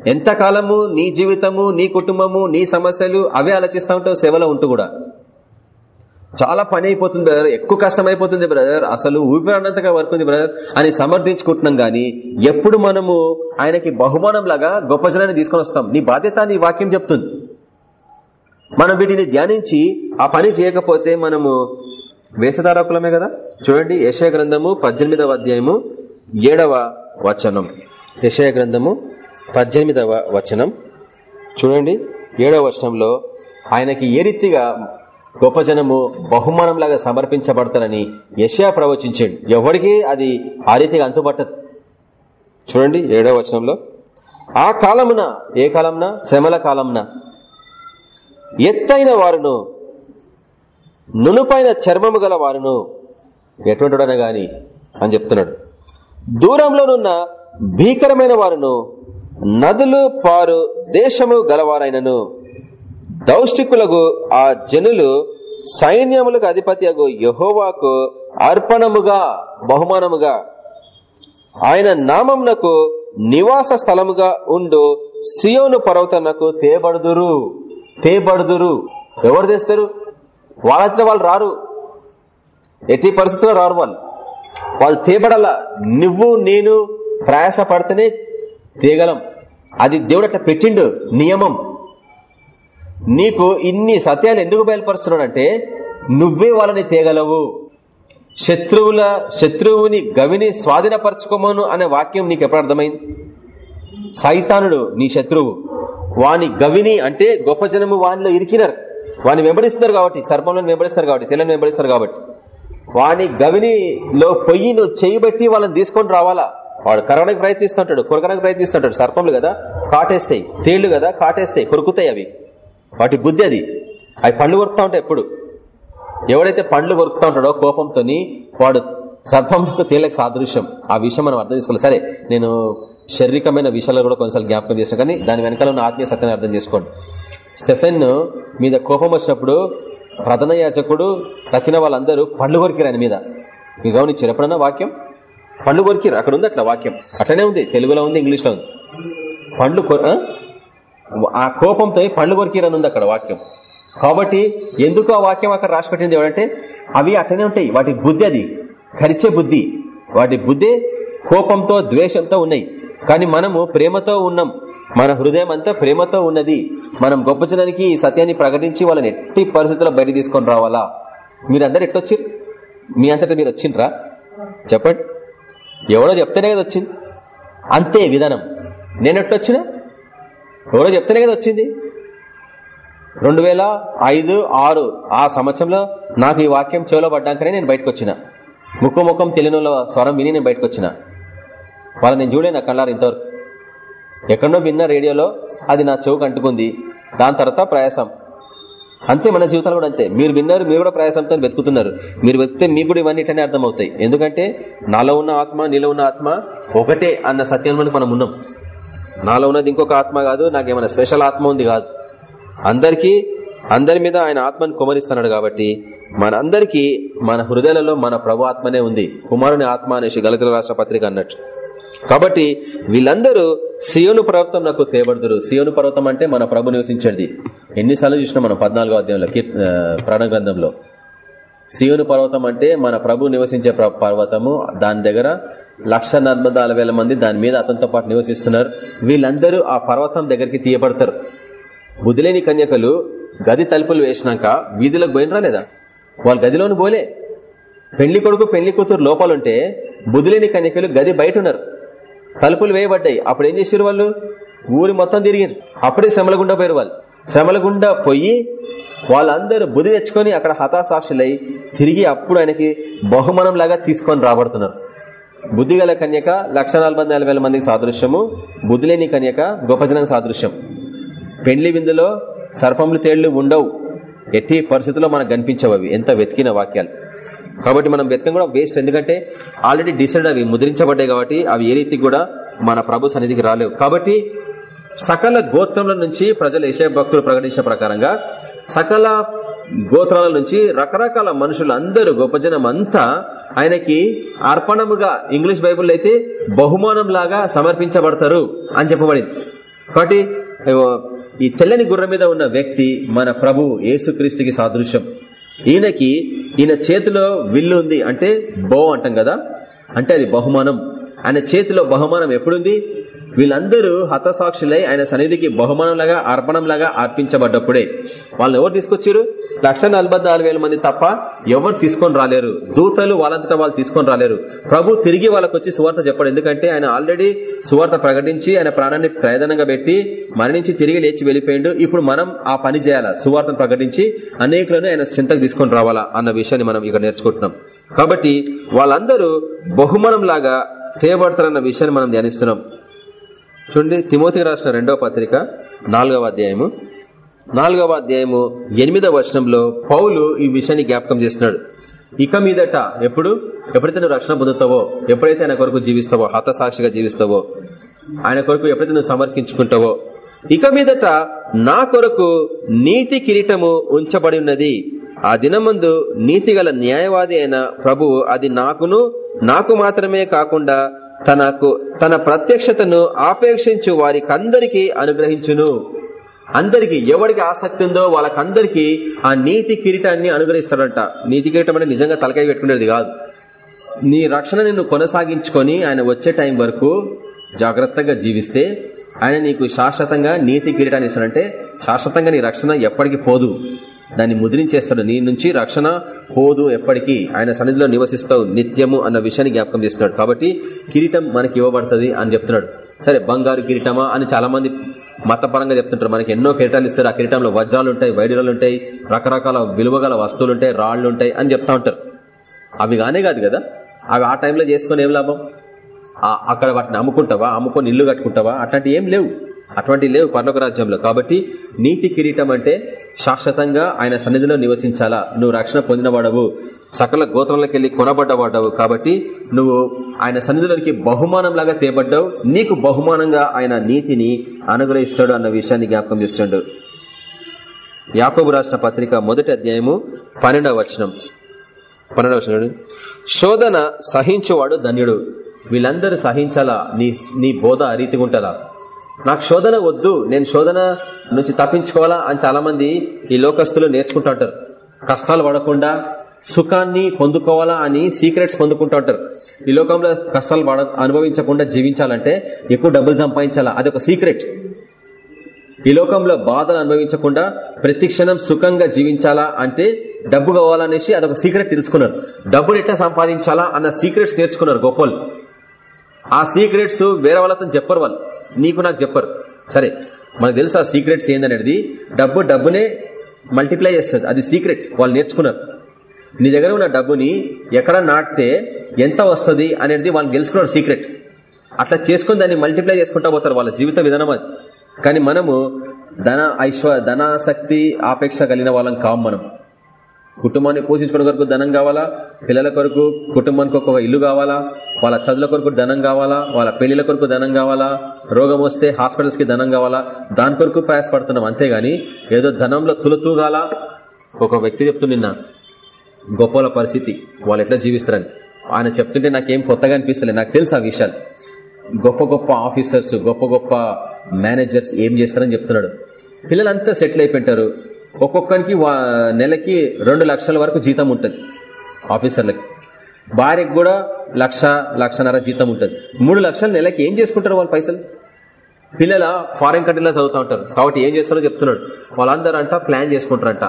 ఎంతకాలము నీ జీవితము నీ కుటుంబము నీ సమస్యలు అవే ఆలోచిస్తూ ఉంటావు సేవలో ఉంటూ కూడా. చాలా పని అయిపోతుంది బ్రదర్. ఎక్కువ కష్టం అయిపోతుంది బ్రదర్. అసలు ఊపిరానంతగా వర్క్ ఉంది బ్రదర్ అని సమర్థించుకుంటున్నాం గానీ ఎప్పుడు మనము ఆయనకి బహుమానం లాగా గొప్ప జనాన్ని తీసుకొని వస్తాం. నీ బాధ్యత నీ వాక్యం చెప్తుంది. మనం వీటిని ధ్యానించి ఆ పని చేయకపోతే మనము వేషధారకులమే కదా? చూడండి యశయ గ్రంథము పద్దెనిమిదవ అధ్యాయము ఏడవ వచనం. యశయ గ్రంథము పద్దెనిమిదవ వచనం. చూడండి ఏడవ వచనంలో ఆయనకి ఏ రీతిగా గొప్ప జనము బహుమానంలాగా సమర్పించబడతారని యశయా ప్రవచించాడు. ఎవరికి? అది ఆ రీతిగా అంతుపట్టదు. చూడండి ఏడవ వచనంలో ఆ కాలమున ఏ కాలంనా శ్రమల కాలంనా ఎత్తైన వారును నునుపైన చర్మము గల వారును ఎటువంటిడన గాని అని చెప్తున్నాడు. దూరంలోనున్న భీకరమైన వారును నదులు పారు దేశము గలవారైనను దౌష్టికులకు ఆ జనులు సైన్యములకు అధిపత్యగు యహోవాకు అర్పణముగా బహుమానముగా ఆయన నామంనకు నివాస స్థలముగా ఉండు సియోను పర్వతనకు తేబడుదురు. తేబడుదురు. ఎవరు తెస్తారు? వాళ్ళంతా వాళ్ళు రారు. ఎట్టి పరిస్థితుల్లో రారు వాళ్ళు. వాళ్ళు తేబడాల. నువ్వు నేను ప్రయాస పడితేనే తేగలం. అది దేవుడు అట్లా పెట్టిండు. నియమం. నీకు ఇన్ని సత్యాలు ఎందుకు బయలుపరుస్తున్నాడంటే నువ్వే వాళ్ళని తేగలవు. శత్రువుల శత్రువుని గవిని స్వాధీనపరచుకోమను అనే వాక్యం నీకు ఎప్పుడు అర్థమైంది? సైతానుడు నీ శత్రువు. వాని గవిని అంటే గొప్ప జనము వానిలో ఇరికినారు. వాని వెంబడిస్తున్నారు కాబట్టి సర్పంలో వెంబడిస్తారు కాబట్టి తెల్లని వెంబడిస్తారు కాబట్టి. వాని గవినిలో పొయ్యి నువ్వు చేయబెట్టి వాళ్ళని తీసుకొని రావాలా? వాడు కరగడానికి ప్రయత్నిస్తుంటాడు కొరకడానికి ప్రయత్నిస్తుంటాడు. సర్పంలు కదా కాటేస్తాయి. తేళ్ళు కదా కాటేస్తాయి కొరుకుతాయి అవి. వాటి బుద్ధి అది. అవి పండ్లు కొరుకుతా ఉంటాయి ఎప్పుడు. ఎవడైతే పండ్లు కొరుకుతా ఉంటాడో కోపంతో వాడు సర్పంకు తేలక సాదృశ్యం. ఆ విషయం మనం అర్థం చేసుకోవాలి. సరే నేను శారీరకమైన విషయాలు కూడా కొన్నిసార్లు జ్ఞాపకం చేసిన కానీ దాని వెనకాల ఉన్న ఆత్మీయ సత్యాన్ని అర్థం చేసుకోండి. స్టెఫెన్ మీద కోపం వచ్చినప్పుడు ప్రధాన యాచకుడు తక్కిన వాళ్ళందరూ పండ్లు కొరికిరు ఆయన మీద. మీరు గమనించారు ఎప్పుడన్నా వాక్యం? పండ్లు కొరికిరు అక్కడ ఉంది అట్లా వాక్యం. అట్లనే ఉంది. తెలుగులో ఉంది ఇంగ్లీష్లో ఉంది. పండ్లు ఆ? కోపంతో పండ్లు కొరికిరని ఉంది అక్కడ వాక్యం. కాబట్టి ఎందుకు ఆ వాక్యం అక్కడ రాసి పెట్టింది ఎవరంటే అవి అట్లనే ఉంటాయి. వాటి బుద్ధి అది. కరిచే బుద్ధి. వాటి బుద్ధి కోపంతో ద్వేషంతో ఉన్నాయి. కానీ మనము ప్రేమతో ఉన్నాం. మన హృదయం అంతా ప్రేమతో ఉన్నది. మనం గొప్ప జనానికి ఈ సత్యాన్ని ప్రకటించి వాళ్ళని ఎట్టి పరిస్థితుల్లో బయట తీసుకొని రావాలా? మీరందరు ఎట్టొచ్చిర్రు? మీ అంతటా మీరు వచ్చిండ్రా? చెప్పండి. ఎవడో చెప్తేనే కదా వచ్చింది. అంతే విధానం. నేను ఎట్టొచ్చిన? ఎవరో చెప్తేనే కదా వచ్చింది. రెండు వేల ఐదు ఆరు ఆ సంవత్సరంలో నాకు ఈ వాక్యం చెవులో పడ్డాకనే నేను బయటకు వచ్చిన ముఖం ముఖం తెలియని స్వరం విని నేను బయటకు వచ్చిన వాళ్ళని నేను చూడలేను నా కళ్ళారు ఇంతవరకు. ఎక్కడో విన్న రేడియోలో అది నా చెవుకు అంటుకుంది. దాని తర్వాత ప్రయాసం. అంతే మన జీవితాలు కూడా అంతే. మీరు విన్నారు మీరు కూడా ప్రయాసంతో వెతుకుతున్నారు. మీరు వెతికితే మీకు కూడా ఇవన్నీ ఇట్లనే అర్థమవుతాయి. ఎందుకంటే నాలో ఉన్న ఆత్మ నీలో ఉన్న ఆత్మ ఒకటే అన్న సత్యంలో మనం ఉన్నాం. నాలో ఉన్నది ఇంకొక ఆత్మ కాదు నాకేమైనా స్పెషల్ ఆత్మ ఉంది కాదు. అందరికీ అందరి మీద ఆయన ఆత్మను కుమరిస్తున్నాడు కాబట్టి మనందరికీ మన హృదయాలలో మన ప్రభు ఆత్మనే ఉంది. కుమారుని ఆత్మ అనేసి గలితుల రాష్ట్ర పత్రిక అన్నట్టు. కాబట్టి వీళ్ళందరూ సియోను పర్వతం నాకు తేబడుతురు సియోను పర్వతం అంటే మన ప్రభు నివసించండి. ఎన్నిసార్లు చూసినా మనం పద్నాలుగో అధ్యాయంలో ప్రాణ గ్రంథంలో సియోను పర్వతం అంటే మన ప్రభు నివసించే పర్వతము. దాని దగ్గర లక్ష మంది దాని మీద అతనితో పాటు నివసిస్తున్నారు. వీళ్ళందరూ ఆ పర్వతం దగ్గరికి తీయబడతారు. బుద్ధులేని కన్యకలు గది తలుపులు వేసినాక వీధిలోకి పోయినరా లేదా? వాళ్ళు గదిలోని పోలే. పెళ్ళి కొడుకు పెళ్ళి కూతురు లోపాలుంటే బుద్ధులేని కన్యకలు గది బయట ఉన్నారు తలుపులు వేయబడ్డాయి. అప్పుడు ఏం చేసారు వాళ్ళు? ఊరి మొత్తం తిరిగారు అప్పుడే శ్రమల గుండా పోయారు వాళ్ళు. శ్రమల గుండా పోయి వాళ్ళందరూ బుద్ధి తెచ్చుకొని అక్కడ హతాసాక్షులై తిరిగి అప్పుడు ఆయనకి బహుమానం లాగా తీసుకొని రాబడుతున్నారు. బుద్ధిగల కన్యక లక్ష మందికి సాదృశ్యము. బుద్ధిలేని కన్యక గొప్ప సాదృశ్యం. పెండ్లి విందులో సర్పములు తేళ్ళు ఉండవు. ఎట్టి పరిస్థితుల్లో మనకు కనిపించవు అవి. ఎంత వెతికిన వాక్యాలు. కాబట్టి మనం వెతకం కూడా వేస్ట్ ఎందుకంటే ఆల్రెడీ డిసైడ్ అవి ముద్రించబడ్డాయి కాబట్టి అవి ఏ రీతికి కూడా మన ప్రభు సన్నిధికి రాలేవు. కాబట్టి సకల గోత్రముల నుంచి ప్రజలు ఏషే భక్తులు ప్రకటించిన ప్రకారంగా సకల గోత్రాల నుంచి రకరకాల మనుషులు అందరూ గొప్ప జనం అంతా ఆయనకి అర్పణముగా ఇంగ్లీష్ బైబుల్ అయితే బహుమానం లాగా సమర్పించబడతారు అని చెప్పబడింది. కాబట్టి ఈ తెల్లని గుర్ర మీద ఉన్న వ్యక్తి మన ప్రభు యేసుక్రీస్తుకి సాదృశ్యం. ఈయనకి ఈయన చేతిలో విల్లు ఉంది అంటే బో అంటాం కదా? అంటే అది బహుమానం. ఆయన చేతిలో బహుమానం ఎప్పుడుంది? వీళ్ళందరూ హతసాక్షులై ఆయన సన్నిధికి బహుమానంలాగా అర్పణంలాగా అర్పించబడ్డప్పుడే. వాళ్ళని ఎవరు తీసుకొచ్చారు లక్ష మంది తప్ప ఎవరు తీసుకొని రాలేరు. దూతలు వాళ్ళంతటా వాళ్ళు తీసుకొని రాలేరు. ప్రభు తిరిగి వాళ్ళకి వచ్చి సువార్త చెప్పాడు. ఎందుకంటే ఆయన ఆల్రెడీ సువార్త ప్రకటించి ఆయన ప్రాణాన్ని ప్రయోజనంగా పెట్టి మరణించి తిరిగి లేచి వెళ్ళిపోయిండు. ఇప్పుడు మనం ఆ పని చేయాలా. సువార్తను ప్రకటించి అనేకులను ఆయన చింతకు తీసుకొని రావాలా అన్న విషయాన్ని మనం ఇక్కడ నేర్చుకుంటున్నాం. కాబట్టి వాళ్ళందరూ బహుమానం లాగా చేయబడతారన్న విషయాన్ని మనం ధ్యానిస్తున్నాం. చూడండి తిమోతికి రాసిన రెండవ పత్రిక నాలుగవ అధ్యాయము. నాలుగవ అధ్యాయము ఎనిమిదవ వచనంలో పౌలు ఈ విషయాన్ని జ్ఞాపకం చేస్తున్నాడు. ఇక మీదట ఎప్పుడు? ఎప్పుడైతే నువ్వు రక్షణ పొందుతావో ఎప్పుడైతే ఆయన కొరకు జీవిస్తావో హతసాక్షిగా జీవిస్తావో ఆయన కొరకు ఎప్పుడైతే నువ్వు సమర్పించుకుంటావో ఇక మీదట నా కొరకు నీతి కిరీటము ఉంచబడి ఉన్నది. ఆ దినమందు నీతి గల న్యాయవాది అయిన ప్రభువు అది నాకును నాకు మాత్రమే కాకుండా తనకు తన ప్రత్యక్షతను ఆపేక్షించు వారికందరికీ అనుగ్రహించును. అందరికి ఎవరికి ఆసక్తి ఉందో వాళ్ళకందరికీ ఆ నీతి కిరీటాన్ని అనుగ్రహిస్తాడంట. నీతి కిరీటం అంటే నిజంగా తలకాయ పెట్టుకునేది కాదు. నీ రక్షణ నిన్ను కొనసాగించుకొని ఆయన వచ్చే టైం వరకు జాగ్రత్తగా జీవిస్తే ఆయన నీకు శాశ్వతంగా నీతి కిరీటాన్ని ఇస్తాడంటే శాశ్వతంగా నీ రక్షణ ఎప్పటికీ పోదు. దాన్ని ముద్రించేస్తాడు. నీ నుంచి రక్షణ పోదు ఎప్పటికీ ఆయన సన్నిధిలో నివసిస్తావు నిత్యము అన్న విషయాన్ని జ్ఞాపకం చేస్తున్నాడు. కాబట్టి కిరీటం మనకి ఇవ్వబడుతుంది అని చెప్తున్నాడు. సరే బంగారు కిరీటమా అని చాలా మంది మతపరంగా చెప్తుంటారు. మనకి ఎన్నో కిరీటాలు ఇస్తారు. ఆ కిరీటంలో వజ్రాలు ఉంటాయి వైడరాలు ఉంటాయి రకరకాల విలువగల వస్తువులు ఉంటాయి రాళ్ళు ఉంటాయి అని చెప్తా ఉంటారు. అవి కానే కాదు కదా? అవి ఆ టైంలో చేసుకుని ఏం లాభం? అక్కడ వాటిని అమ్ముకుంటావా? అమ్ముకొని ఇల్లు కట్టుకుంటావా? అట్లాంటివి ఏం లేవు. అటువంటి లేవు పర్లోక రాజ్యంలో. కాబట్టి నీతి కిరీటం అంటే శాశ్వతంగా ఆయన సన్నిధిలో నివసించాలా? నువ్వు రక్షణ పొందినవాడవు. సకల గోత్రంలోకి వెళ్ళి కొనబడ్డవాడవు. కాబట్టి నువ్వు ఆయన సన్నిధిలోనికి బహుమానం లాగా తేబడ్డావు. నీకు బహుమానంగా ఆయన నీతిని అనుగ్రహిస్తాడు అన్న విషయాన్ని జ్ఞాపకం చేస్తుండడు యాకోబు రాసిన పత్రిక మొదటి అధ్యాయము పన్నెండవ వచనం. పన్నెండవ వచనం శోధన సహించేవాడు ధన్యుడు. వీళ్ళందరూ సహించాలా? నీ నీ బోధ ఆ రీతిగా నాకు శోధన వద్దు నేను శోధన నుంచి తప్పించుకోవాలా అని చాలా మంది ఈ లోకస్తులు నేర్చుకుంటా ఉంటారు. కష్టాలు పడకుండా సుఖాన్ని పొందుకోవాలా అని సీక్రెట్స్ పొందుకుంటూ ఉంటారు. ఈ లోకంలో కష్టాలు పడ అనుభవించకుండా జీవించాలంటే ఎక్కువ డబ్బులు సంపాదించాలా? అది ఒక సీక్రెట్. ఈ లోకంలో బాధలు అనుభవించకుండా ప్రతి క్షణం సుఖంగా జీవించాలా అంటే డబ్బు కావాలనేసి అదొక సీక్రెట్ తెలుసుకున్నారు. డబ్బులు ఎట్లా సంపాదించాలా అన్న సీక్రెట్స్ నేర్చుకున్నారు గొప్పలు ఆ సీక్రెట్స్ వేరే వాళ్ళతో చెప్పరు వాళ్ళు. నీకు నాకు చెప్పరు. సరే మనకు తెలుసు ఆ సీక్రెట్స్ ఏందనేది. డబ్బు డబ్బునే మల్టిప్లై చేస్తుంది. అది సీక్రెట్. వాళ్ళు నేర్చుకున్నారు. నీ దగ్గర ఉన్న డబ్బుని ఎక్కడ నాటితే ఎంత వస్తుంది అనేది వాళ్ళు తెలుసుకున్నారు సీక్రెట్. అట్లా చేసుకుని దాన్ని మల్టిప్లై చేసుకుంటా పోతారు వాళ్ళ జీవిత విధానం అది. కానీ మనము ధన ఐశ్వ ధనాసక్తి ఆపేక్ష కలిగిన వాళ్ళం కాము మనం. కుటుంబాన్ని పోషించుకునే కొరకు ధనం కావాలా? పిల్లల కొరకు కుటుంబానికి ఒక ఇల్లు కావాలా? వాళ్ళ చదువుల కొరకు ధనం కావాలా? వాళ్ళ పెళ్ళిల కొరకు ధనం కావాలా? రోగం వస్తే హాస్పిటల్స్కి ధనం కావాలా? దాని కొరకు ప్రయాసపడుతున్నాం. అంతేగాని ఏదో ధనంలో తులతూగాల ఒక వ్యక్తి చెప్తూ నిన్న గొప్పల పరిస్థితి వాళ్ళు ఎట్లా జీవిస్తారని. ఆయన చెప్తుంటే నాకేం కొత్తగా అనిపిస్తలేదు. నాకు తెలుసు ఆ విషయాలు. గొప్ప గొప్ప ఆఫీసర్స్ గొప్ప గొప్ప మేనేజర్స్ ఏం చేస్తారని చెప్తున్నాడు. పిల్లలంతా సెటిల్ అయిపోయింటారు. ఒక్కొక్కరికి వా- నెలకి రెండు లక్షల వరకు జీతం ఉంటుంది ఆఫీసర్లకి. భార్యకు కూడా లక్ష లక్షన్నర జీతం ఉంటుంది. మూడు లక్షల నెలకి ఏం చేసుకుంటారు వాళ్ళ పైసలు? పిల్లల ఫారెన్ కంట్రీలో చదువుతూ ఉంటారు. కాబట్టి ఏం చేస్తారో చెప్తున్నాడు. వాళ్ళందరూ అంట ప్లాన్ చేసుకుంటారంట.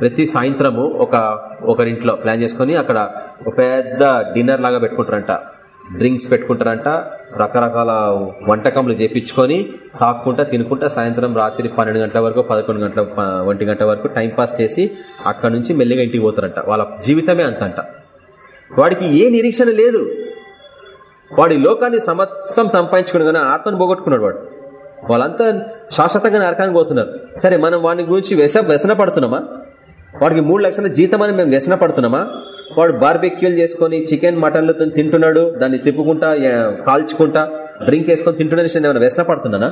ప్రతి సాయంత్రము ఒక ఒకరింట్లో ప్లాన్ చేసుకుని అక్కడ ఒక పెద్ద డిన్నర్ లాగా పెట్టుకుంటారంట. డ్రింక్స్ పెట్టుకుంటారంట. రకరకాల వంటకములు చేపించుకొని తాక్కుంటా తినుకుంటా సాయంత్రం రాత్రి పన్నెండు గంటల వరకు పదకొండు గంటల ఒంటి గంటల వరకు టైంపాస్ చేసి అక్కడ నుంచి మెల్లిగా ఇంటికి పోతారంట. వాళ్ళ జీవితమే అంతంట. వాడికి ఏ నిరీక్షణ లేదు. వాడి లోకాన్ని సమస్తం సంపాదించుకుని కానీ ఆత్మను పోగొట్టుకున్నాడు వాడు. వాళ్ళంతా శాశ్వతంగా నరకానికి పోతున్నారు. సరే మనం వాడి గురించి వ్యస వ్యసన పడుతున్నామా వాడికి మూడు లక్షల జీతం అని మేము వ్యసన పడుతున్నామా? వాడు బార్బెక్యూలు చేసుకుని చికెన్ మటన్లతో తింటున్నాడు దాన్ని తిప్పుకుంటా కాల్చుకుంటా డ్రింక్ వేసుకొని తింటున్న నేను ఏమైనా వ్యసన పడుతున్నానా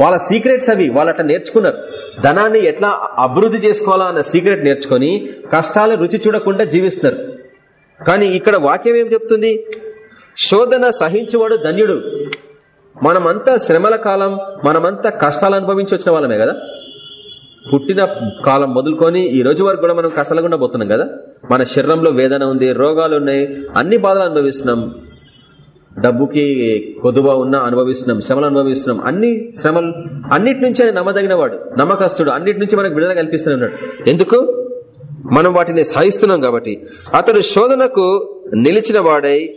వాళ్ళ సీక్రెట్స్ అవి వాళ్ళు అట్లా నేర్చుకున్నారు. ధనాన్ని ఎట్లా అభివృద్ధి చేసుకోవాలా అన్న సీక్రెట్ నేర్చుకొని కష్టాలు రుచి చూడకుండా జీవిస్తున్నారు. కానీ ఇక్కడ వాక్యం ఏం చెప్తుంది? శోధన సహించువాడు ధన్యుడు. మనమంతా శ్రమల కాలం మనమంతా కష్టాలు అనుభవించి వచ్చిన వాళ్ళమే కదా? పుట్టిన కాలం మొదలుకొని ఈ రోజు వరకు కూడా మనం కసలకుండా పోతున్నాం కదా? మన శరీరంలో వేదన ఉంది రోగాలు ఉన్నాయి అన్ని బాధలు అనుభవిస్తున్నాం. డబ్బుకి కొదువ ఉన్నా అనుభవిస్తున్నాం శ్రమలు అనుభవిస్తున్నాం. అన్ని శ్రమలు అన్నిటి నుంచి ఆయన నమ్మదగిన వాడు నమ్మకస్తుడు అన్నిటి నుంచి మనకు విడుదల కల్పిస్తున్నాడు ఎందుకు? మనం వాటిని సహిస్తున్నాం కాబట్టి. అతడు శోధనకు నిలిచిన వాడై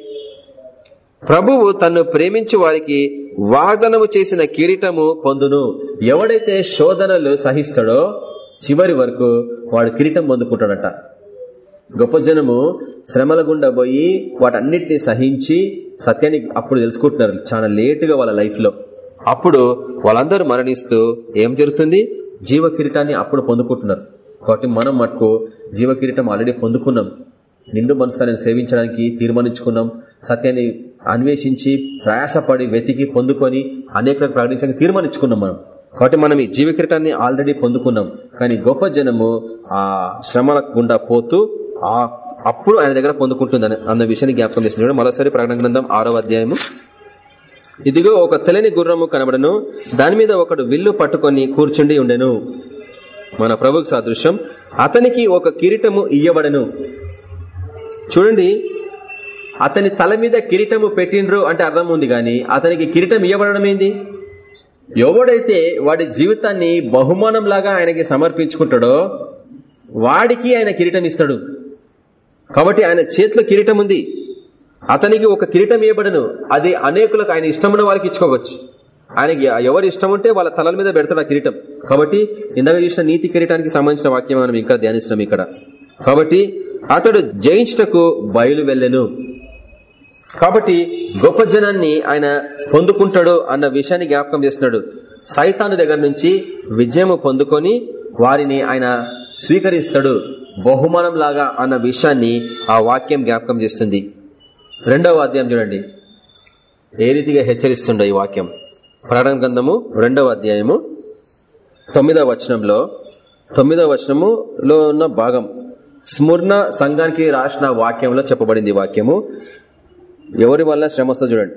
ప్రభువు తన్ను ప్రేమించు వారికి వాగ్దానము చేసిన కిరీటము పొందును. ఎవడైతే శోధనలు సహిస్తాడో చివరి వరకు వాడు కిరీటం పొందుకుంటాడట. గొప్ప జనము శ్రమల గుండా పోయి వాటన్నిటిని సహించి సత్యాన్ని అప్పుడు తెలుసుకుంటున్నారు. చాలా లేటుగా వాళ్ళ లైఫ్లో అప్పుడు వాళ్ళందరూ మరణిస్తూ ఏం జరుగుతుంది? జీవ కిరీటాన్ని అప్పుడు పొందుకుంటున్నారు. కాబట్టి మనం మటుకు జీవ కిరీటం ఆల్రెడీ పొందుకున్నాం. నిండు మనసుని సేవించడానికి తీర్మానించుకున్నాం. సత్యాన్ని అన్వేషించి ప్రయాసపడి వెతికి పొందుకొని అనేకలకు ప్రకటించడానికి తీర్మానించుకున్నాం మనం. కాబట్టి మనం ఈ జీవ కిరీటాన్ని ఆల్రెడీ పొందుకున్నాం. కానీ గొప్ప జనము ఆ శ్రమల గుండా పోతూ ఆ అప్పుడు ఆయన దగ్గర పొందుకుంటుందని అన్న విషయాన్ని జ్ఞాపకం చేసిన మరోసారి ప్రకటన గ్రంథం ఆరో అధ్యాయము. ఇదిగో ఒక తెలని గుర్రము కనబడను. దాని మీద ఒకడు విల్లు పట్టుకొని కూర్చుండి ఉండెను. మన ప్రభుకి సాదృశ్యం. అతనికి ఒక కిరీటము ఇయ్యబడను. చూడండి అతని తల మీద కిరీటము పెట్టిండ్రు అంటే అర్థం ఉంది గాని అతనికి కిరీటం ఇవ్వబడడం ఏంది? ఎవడైతే వాడి జీవితాన్ని బహుమానం లాగా ఆయనకి సమర్పించుకుంటాడో వాడికి ఆయన కిరీటం ఇస్తాడు. కాబట్టి ఆయన చేతిలో కిరీటం ఉంది. అతనికి ఒక కిరీటం ఇవ్వబడను అది అనేకులకు ఆయన ఇష్టమున్న వారికి ఇచ్చుకోవచ్చు. ఆయనకి ఎవరు ఇష్టం ఉంటే వాళ్ళ తలల మీద పెడతాడు ఆ కిరీటం. కాబట్టి ఇందాక చూసిన నీతి కిరీటానికి సంబంధించిన వాక్యం మనం ఇంకా ధ్యానిస్తున్నాం ఇక్కడ. కాబట్టి అతడు జయించటకు బయలు వెళ్ళెను. కాబట్టి గొప్ప జనాన్ని ఆయన పొందుకుంటాడు అన్న విషయాన్ని జ్ఞాపకం చేస్తున్నాడు. సైతాను దగ్గర నుంచి విజయము పొందుకొని వారిని ఆయన స్వీకరిస్తాడు. బహుమానం లాగా అన్న విషయాన్ని ఆ వాక్యం జ్ఞాపకం చేస్తుంది. రెండవ అధ్యాయం చూడండి. ఏ రీతిగా హెచ్చరిస్తుండో ఈ వాక్యం. ప్రాణ గ్రంథము రెండవ అధ్యాయము తొమ్మిదవ వచనంలో తొమ్మిదవ వచనములో ఉన్న భాగం. స్మూర్ణ సంఘానికి రాసిన వాక్యంలో చెప్పబడింది వాక్యము. ఎవరి వల్ల శ్రమ చూడండి.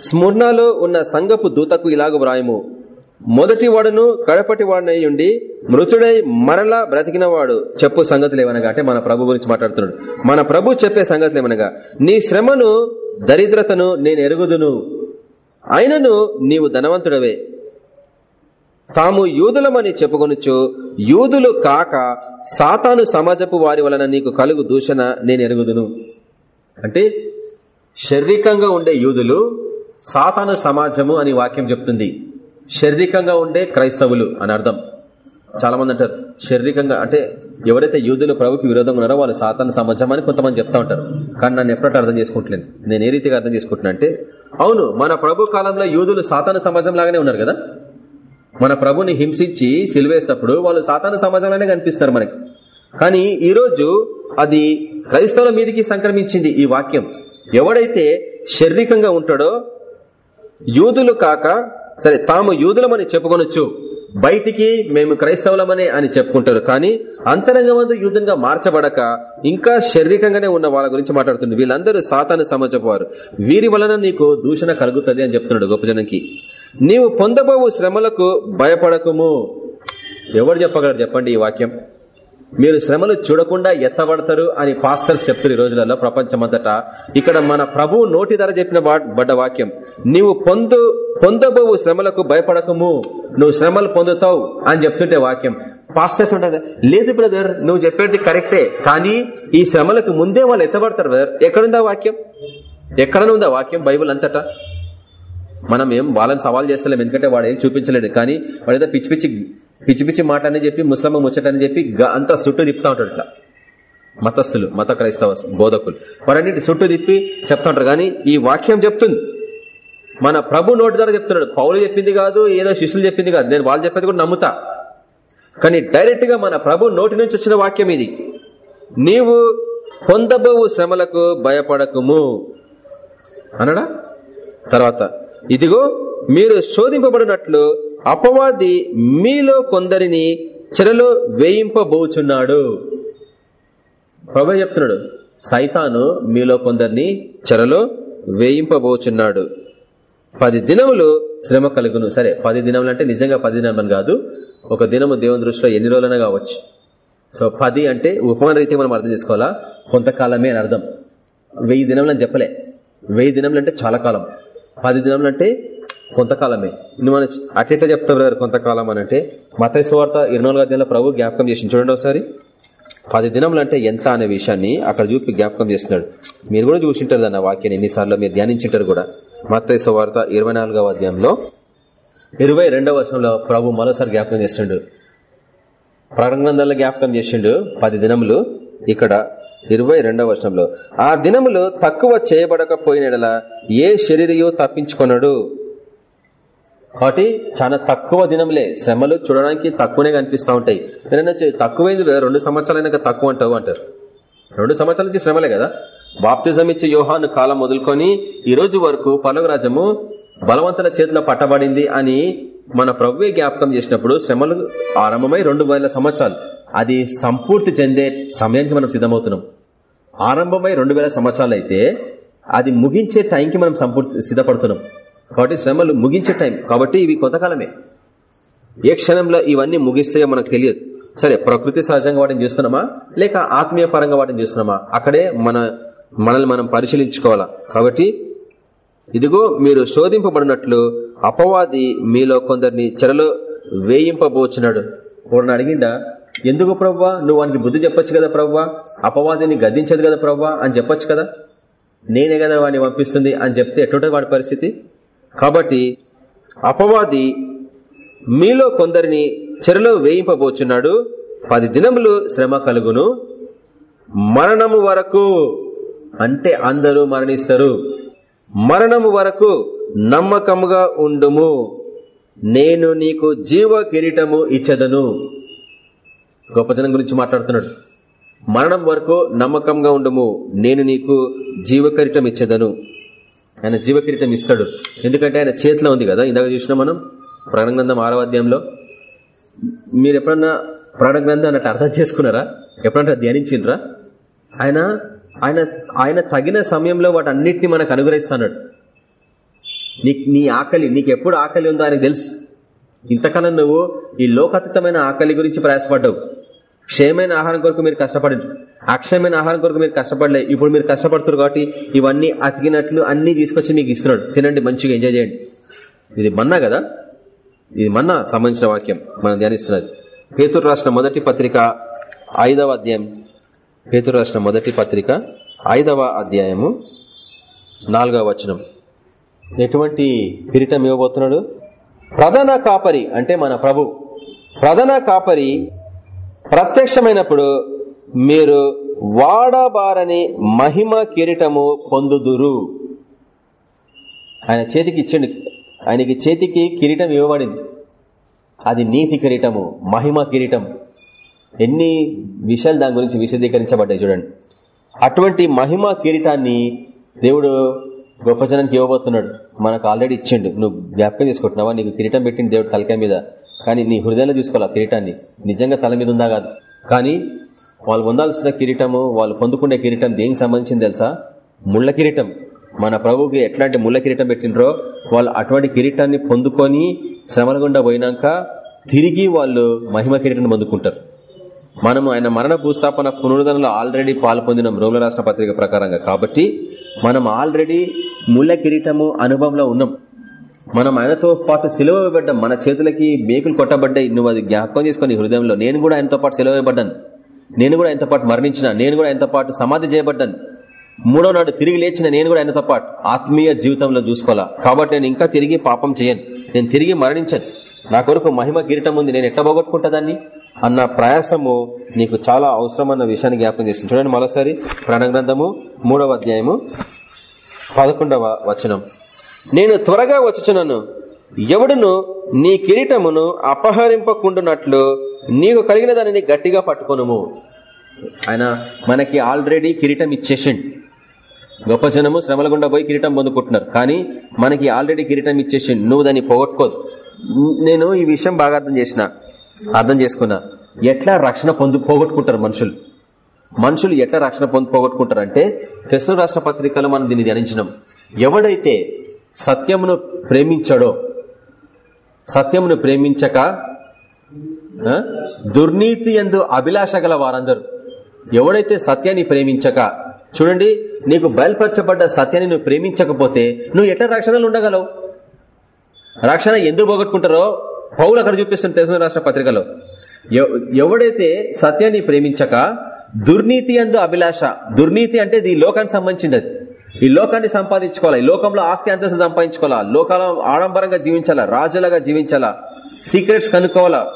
స్మూర్ణలో ఉన్న సంగపు దూతకు ఇలాగ వ్రాయము. మొదటి వాడును కడపటి వాడునై ఉండి మృతుడై మరలా బ్రతికిన వాడు చెప్పు సంగతులు ఏమనగా? అంటే మన ప్రభు గురించి మాట్లాడుతున్నాడు. మన ప్రభు చెప్పే సంగతులు ఏమనగా? నీ శ్రమను దరిద్రతను నేను ఎరుగుదును. అయినను నీవు ధనవంతుడవే. తాము యూదులమని చెప్పుకొనుచు యూదులు కాక సాతాను సమాజపు వారి వలన నీకు కలుగు దూషణ నేను ఎరుగుదును. అంటే శారీరకంగా ఉండే యూదులు సాతాను సమాజము అని వాక్యం చెప్తుంది. శారీరకంగా ఉండే క్రైస్తవులు అని అర్థం. చాలా మంది అంటారు శారీరకంగా అంటే ఎవరైతే యూదులు ప్రభుకి విరోధంగా ఉన్నారో వాళ్ళు సాతాను సమాజం అని కొంతమంది చెప్తా ఉంటారు. కానీ నన్ను ఎప్పుడట్టు అర్థం చేసుకుంటలేను నేను ఏ రీతిగా అర్థం చేసుకుంటున్నా అంటే అవును మన ప్రభు కాలంలో యూదులు సాతాను సమాజం లాగానే ఉన్నారు కదా? మన ప్రభుని హింసించి సిలివేసినప్పుడు వాళ్ళు సాతాను సమాజంలోనే కనిపిస్తారు మనకి. కానీ ఈరోజు అది క్రైస్తవుల మీదకి సంక్రమించింది ఈ వాక్యం. ఎవడైతే శారీరకంగా ఉంటాడో యూదులు కాక సరే తాము యూదులమని చెప్పుకొనొచ్చు బయటికి మేము క్రైస్తవులమనే అని చెప్పుకుంటారు. కానీ అంతరంగమందు యూదునిగా మార్చబడక ఇంకా శారీరకంగానే ఉన్న వాళ్ళ గురించి మాట్లాడుతుంది వీళ్ళందరూ సాతాను సమాజపోవారు. వీరి వలన నీకు దూషణ కలుగుతుంది అని చెప్తున్నాడు గొప్ప జనంకి. నీవు పొందబోవు శ్రమలకు భయపడకము. ఎవరు చెప్పగలరు చెప్పండి ఈ వాక్యం? మీరు శ్రమలు చూడకుండా ఎత్తబడతారు అని పాస్టర్స్ చెప్తారు ఈ రోజులలో ప్రపంచమంతటా. ఇక్కడ మన ప్రభు నోటి ధర చెప్పిన బడ్డ వాక్యం. నీవు పొందు పొందబోవు శ్రమలకు భయపడకము. నువ్వు శ్రమలు పొందుతావు అని చెప్తుంటే వాక్యం. పాస్టర్స్ ఉంటారు లేదు బ్రదర్ నువ్వు చెప్పేది కరెక్టే. కానీ ఈ శ్రమలకు ముందే వాళ్ళు ఎత్తబడతారు బ్రదర్. ఎక్కడుందా వాక్యం? ఎక్కడనుందా ఉందా వాక్యం బైబుల్ అంతటా? మనం ఏం వాళ్ళని సవాల్ చేస్తలేం. ఎందుకంటే వాడు ఏం చూపించలేడు. కానీ వాడు ఏదో పిచ్చి పిచ్చి పిచ్చి పిచ్చి మాట అని చెప్పి ముస్లిం ముచ్చటని చెప్పి అంతా చుట్టూ తిప్పుతా ఉంటాడు ఇట్లా. మతస్థులు మత క్రైస్తవ బోధకులు. వారన్నిటి చుట్టూ తిప్పి చెప్తా ఉంటారు. కానీ ఈ వాక్యం చెప్తుంది. మన ప్రభు నోటి ద్వారా చెప్తున్నాడు. పౌలు చెప్పింది కాదు ఏదో శిష్యులు చెప్పింది కాదు. నేను వాళ్ళు చెప్పేది కూడా నమ్ముతా. కానీ డైరెక్ట్గా మన ప్రభు నోటి నుంచి వచ్చిన వాక్యం ఇది. నీవు పొందబోవు శ్రమలకు భయపడకుము. అనడా? తర్వాత ఇదిగో మీరు శోధింపబడినట్లు అపవాది మీలో కొందరిని చెరలో వేయింపబోచున్నాడు. ప్రభు చెప్తున్నాడు? సైతాను మీలో కొందరిని చెరలో వేయింపబోచున్నాడు. పది దినములు శ్రమ కలుగును. సరే పది దినములు అంటే నిజంగా పది దినములు కాదు. ఒక దినము దేవుని దృష్టిలో ఎన్ని రోజులైనా కావచ్చు. సో పది అంటే ఉపమాన రీతి మనం అర్థం చేసుకోవాలా? కొంతకాలమే అని అర్థం. వెయ్యి దినములు అని చెప్పలే. వెయ్యి దినములు అంటే చాలా కాలం. పది దినములు అంటే కొంతకాలమే. మనం అట్లెట్లా చెప్తా బ్రదర్ కొంతకాలం అని అంటే మత సువార్త ఇరవై నాలుగు అధ్యాయంలో ప్రభు జ్ఞాపకం చేసి చూడండి ఒకసారి. పది దినములు అంటే ఎంత అనే విషయాన్ని అక్కడ చూపి జ్ఞాపకం చేస్తున్నాడు. మీరు కూడా చూసింటారు అన్న వాక్యాన్ని ఎన్నిసార్లు మీరు ధ్యానించింటారు కూడా. మత సువార్త ఇరవై నాలుగవ అధ్యాయంలో ఇరవై రెండవ వర్షంలో ప్రభు మరోసారి జ్ఞాపకం చేస్తుండు. ప్రకటన జ్ఞాపకం చేసిండు పది దినములు ఇక్కడ ఇరవై రెండవ వర్షంలో ఆ దినములు తక్కువ చేయబడకపోయినలా ఏ శరీరయో తప్పించుకున్నాడు కాబట్టి చాలా తక్కువ దినంలే శ్రమలు చూడడానికి తక్కువనే కనిపిస్తూ ఉంటాయి. తక్కువైంది రెండు సంవత్సరాలైనా తక్కువ అంటావు అంటారు. రెండు సంవత్సరాల నుంచి శ్రమలే కదా. బాప్తిజం ఇచ్చే యోహాను కాలం మొదలుకొని ఈ రోజు వరకు పలుగు రాజ్యము బలవంతుల చేతిలో పట్టబడింది అని మన ప్రభువే జ్ఞాపకం చేసినప్పుడు శ్రమలు ఆరంభమై రెండు వేల సంవత్సరాలు. అది సంపూర్తి చెందే సమయానికి మనం సిద్ధమవుతున్నాం. ఆరంభమై రెండు వేల సంవత్సరాలు అయితే అది ముగించే టైంకి మనం సంపూర్తి సిద్ధపడుతున్నాం. కాబట్టి శ్రమలు ముగించే టైం. కాబట్టి ఇవి కొంతకాలమే. ఏ క్షణంలో ఇవన్నీ ముగిస్తాయో మనకు తెలియదు. సరే ప్రకృతి సహజంగా వాటిని చూస్తున్నామా? లేక ఆత్మీయ పరంగా వాటిని చూస్తున్నామా? అక్కడే మన మనల్ని మనం పరిశీలించుకోవాలా? కాబట్టి ఇదిగో మీరు శోధింపబడినట్లు అపవాది మీలో కొందరిని చెరలో వేయింపబోచున్నాడు. వాడిని అడిగిండా? ఎందుకు ప్రవ్వా? నువ్వు వానికి బుద్ధి చెప్పొచ్చు కదా ప్రవ్వా? అపవాదిని గద్దించదు కదా ప్రవ్వా? అని చెప్పొచ్చు కదా? నేనే కదా వాడిని పంపిస్తుంది అని చెప్తే ఎటువంటి వాడి పరిస్థితి? కాబట్టి అపవాది మీలో కొందరిని చెరలో వేయింపబోచున్నాడు. పది దినములు శ్రమ కలుగును. మరణము వరకు అంటే అందరూ మరణిస్తారు. మరణము వరకు నమ్మకముగా ఉండుము. నేను నీకు జీవ కిరీటము ఇచ్చదను. గొప్ప జనం గురించి మాట్లాడుతున్నాడు. మరణం వరకు నమ్మకంగా ఉండము. నేను నీకు జీవ కిరీటం ఇచ్చేదను. ఆయన జీవ కిరీటం ఇస్తాడు. ఎందుకంటే ఆయన చేతిలో ఉంది కదా. ఇందాక చూసినా మనం ప్రాణగ్రంథం ఆరవ అధ్యాయంలో. మీరు ఎప్పుడన్నా ప్రాణగ్రంథం అన్నట్టు అర్థం చేసుకున్నారా? ఎప్పుడంటే ధ్యానించిండ్రా? ఆయన ఆయన ఆయన తగిన సమయంలో వాటి అన్నిటిని మనకు అనుగ్రహిస్తాడు. నీ నీ ఆకలి నీకు ఎప్పుడు ఆకలి ఉందో ఆయనకు తెలుసు. ఇంతకాలం నువ్వు ఈ లోకతీతమైన ఆకలి గురించి ప్రయాసపడ్డావు. క్షయమైన ఆహారం కొరకు మీరు కష్టపడి అక్షయమైన ఆహారం కొరకు మీరు కష్టపడలే. ఇప్పుడు మీరు కష్టపడుతున్నారు కాబట్టి ఇవన్నీ అతికినట్లు అన్ని తీసుకొచ్చి మీకు ఇస్తున్నాడు. తినండి మంచిగా ఎంజాయ్ చేయండి. ఇది మన్నా కదా? ఇది మన్నా సంబంధించిన వాక్యం మనం ధ్యానిస్తున్నది. పేతురు రాష్ట్ర మొదటి పత్రిక ఐదవ అధ్యాయం. పేతురు రాష్ట్ర మొదటి పత్రిక ఐదవ అధ్యాయము నాలుగవ వచనం. ఎటువంటి కిరీటం ఇవ్వబోతున్నాడు? ప్రధాన కాపరి అంటే మన ప్రభు. ప్రధాన కాపరి ప్రత్యక్షమైనప్పుడు మీరు వాడబారని మహిమ కిరీటము పొందుదురు. ఆయన చేతికి ఇచ్చిండు. ఆయనకి చేతికి కిరీటం ఇవ్వబడింది. అది నీతి కిరీటము మహిమ కిరీటం. ఎన్ని విషయాలు దాని గురించి విశదీకరించబడ్డాయి చూడండి. అటువంటి మహిమ కిరీటాన్ని దేవుడు గొప్ప జనానికి ఇవ్వబోతున్నాడు మనకు ఆల్రెడీ ఇచ్చిండు. నువ్వు జ్ఞాపకం తీసుకుంటున్నావా నీకు కిరీటం పెట్టింది దేవుడు తలకాయ మీద. కానీ నీ హృదయంలో చూసుకోవాలి కిరీటాన్ని? నిజంగా తల మీద ఉందా కాదు. కానీ వాళ్ళు పొందాల్సిన కిరీటము వాళ్ళు పొందుకునే కిరీటం దేనికి సంబంధించింది తెలుసా? ముళ్ళ కిరీటం. మన ప్రభుకి ఎట్లాంటి ముళ్ళ కిరీటం పెట్టినరో వాళ్ళు అటువంటి కిరీటాన్ని పొందుకొని శ్రమల గుండా పోయినాక తిరిగి వాళ్ళు మహిమ కిరీటాన్ని పొందుకుంటారు. మనము ఆయన మరణ భూస్థాపన పునరుద్ధరణలో ఆల్రెడీ పాల్పొందినాం రోగుల రాష్ట్ర పత్రిక ప్రకారంగా కాబట్టి మనం ఆల్రెడీ ముళ్ళ కిరీటము అనుభవంలో ఉన్నాం. మనం ఆయనతో పాటు సెలవు మన చేతులకి మేకులు కొట్టబడ్డాయి. నువ్వు అది జ్ఞాపకం చేసుకుని హృదయంలో నేను కూడా ఆయనతో పాటు సెలవుబడ్డాను నేను కూడా ఆయనతో పాటు మరణించిన నేను కూడా ఆయనతో పాటు సమాధి చేయబడ్డాను. మూడో నాడు తిరిగి లేచిన నేను కూడా ఆయనతో పాటు ఆత్మీయ జీవితంలో చూసుకోవాలా? కాబట్టి నేను ఇంకా తిరిగి పాపం చేయను. నేను తిరిగి మరణించను. నా కొరకు మహిమ కిరీటం ఉంది. నేను ఎట్లా పోగొట్టుకుంటా దాన్ని? అన్న ప్రయాసము నీకు చాలా అవసరమన్న విషయాన్ని జ్ఞాపకం చేస్తుంది. చూడండి మరోసారి ప్రాణగ్రంథము మూడవ అధ్యాయము పదకొండవ వచనం. నేను త్వరగా వచ్చుచున్నాను. ఎవడును నీ కిరీటమును అపహరింపకుండునట్లు నీకు కలిగిన దానిని గట్టిగా పట్టుకొనుము. ఆయన మనకి ఆల్రెడీ కిరీటం ఇచ్చేసిండు. గొప్ప జనము శ్రమల గుండా పోయి కిరీటం పొందుకుంటున్నారు. కానీ మనకి ఆల్రెడీ కిరీటం ఇచ్చేసిండు. నువ్వు దాన్ని పోగొట్టుకోదు. నేను ఈ విషయం బాగా అర్థం చేసిన. అర్థం చేసుకున్నా. ఎట్లా రక్షణ పొందు పోగొట్టుకుంటారు మనుషులు? మనుషులు ఎట్లా రక్షణ పొందు పోగొట్టుకుంటారు అంటే తెస్లు రాష్ట్ర పత్రికలో మనం దీన్ని ధ్యానించినాం. ఎవడైతే సత్యమును ప్రేమించాడో సత్యమును ప్రేమించక దుర్నీతి ఎందు అభిలాష గల వారందరూ ఎవడైతే సత్యాన్ని ప్రేమించక చూడండి నీకు బయలుపరచబడ్డ సత్యాన్ని నువ్వు ప్రేమించకపోతే నువ్వు ఎట్లా రక్షణలు ఉండగలవు? రక్షణ ఎందుకు పోగొట్టుకుంటారో పౌలు అక్కడ చూపిస్తుంది తెలుగు రాష్ట్ర పత్రికలో ఎవడైతే సత్యాన్ని ప్రేమించక దుర్నీతి అందు అభిలాష దుర్నీతి అంటే ఇది ఈ లోకానికి సంబంధించింది. అది ఈ లోకాన్ని సంపాదించుకోవాలి? ఈ లోకంలో ఆస్తి అంతస్తు సంపాదించుకోవాలా? లోకాల ఆడంబరంగా జీవించాలా? రాజులాగా జీవించాలా? సీక్రెట్స్ కనుక్కోవాలా?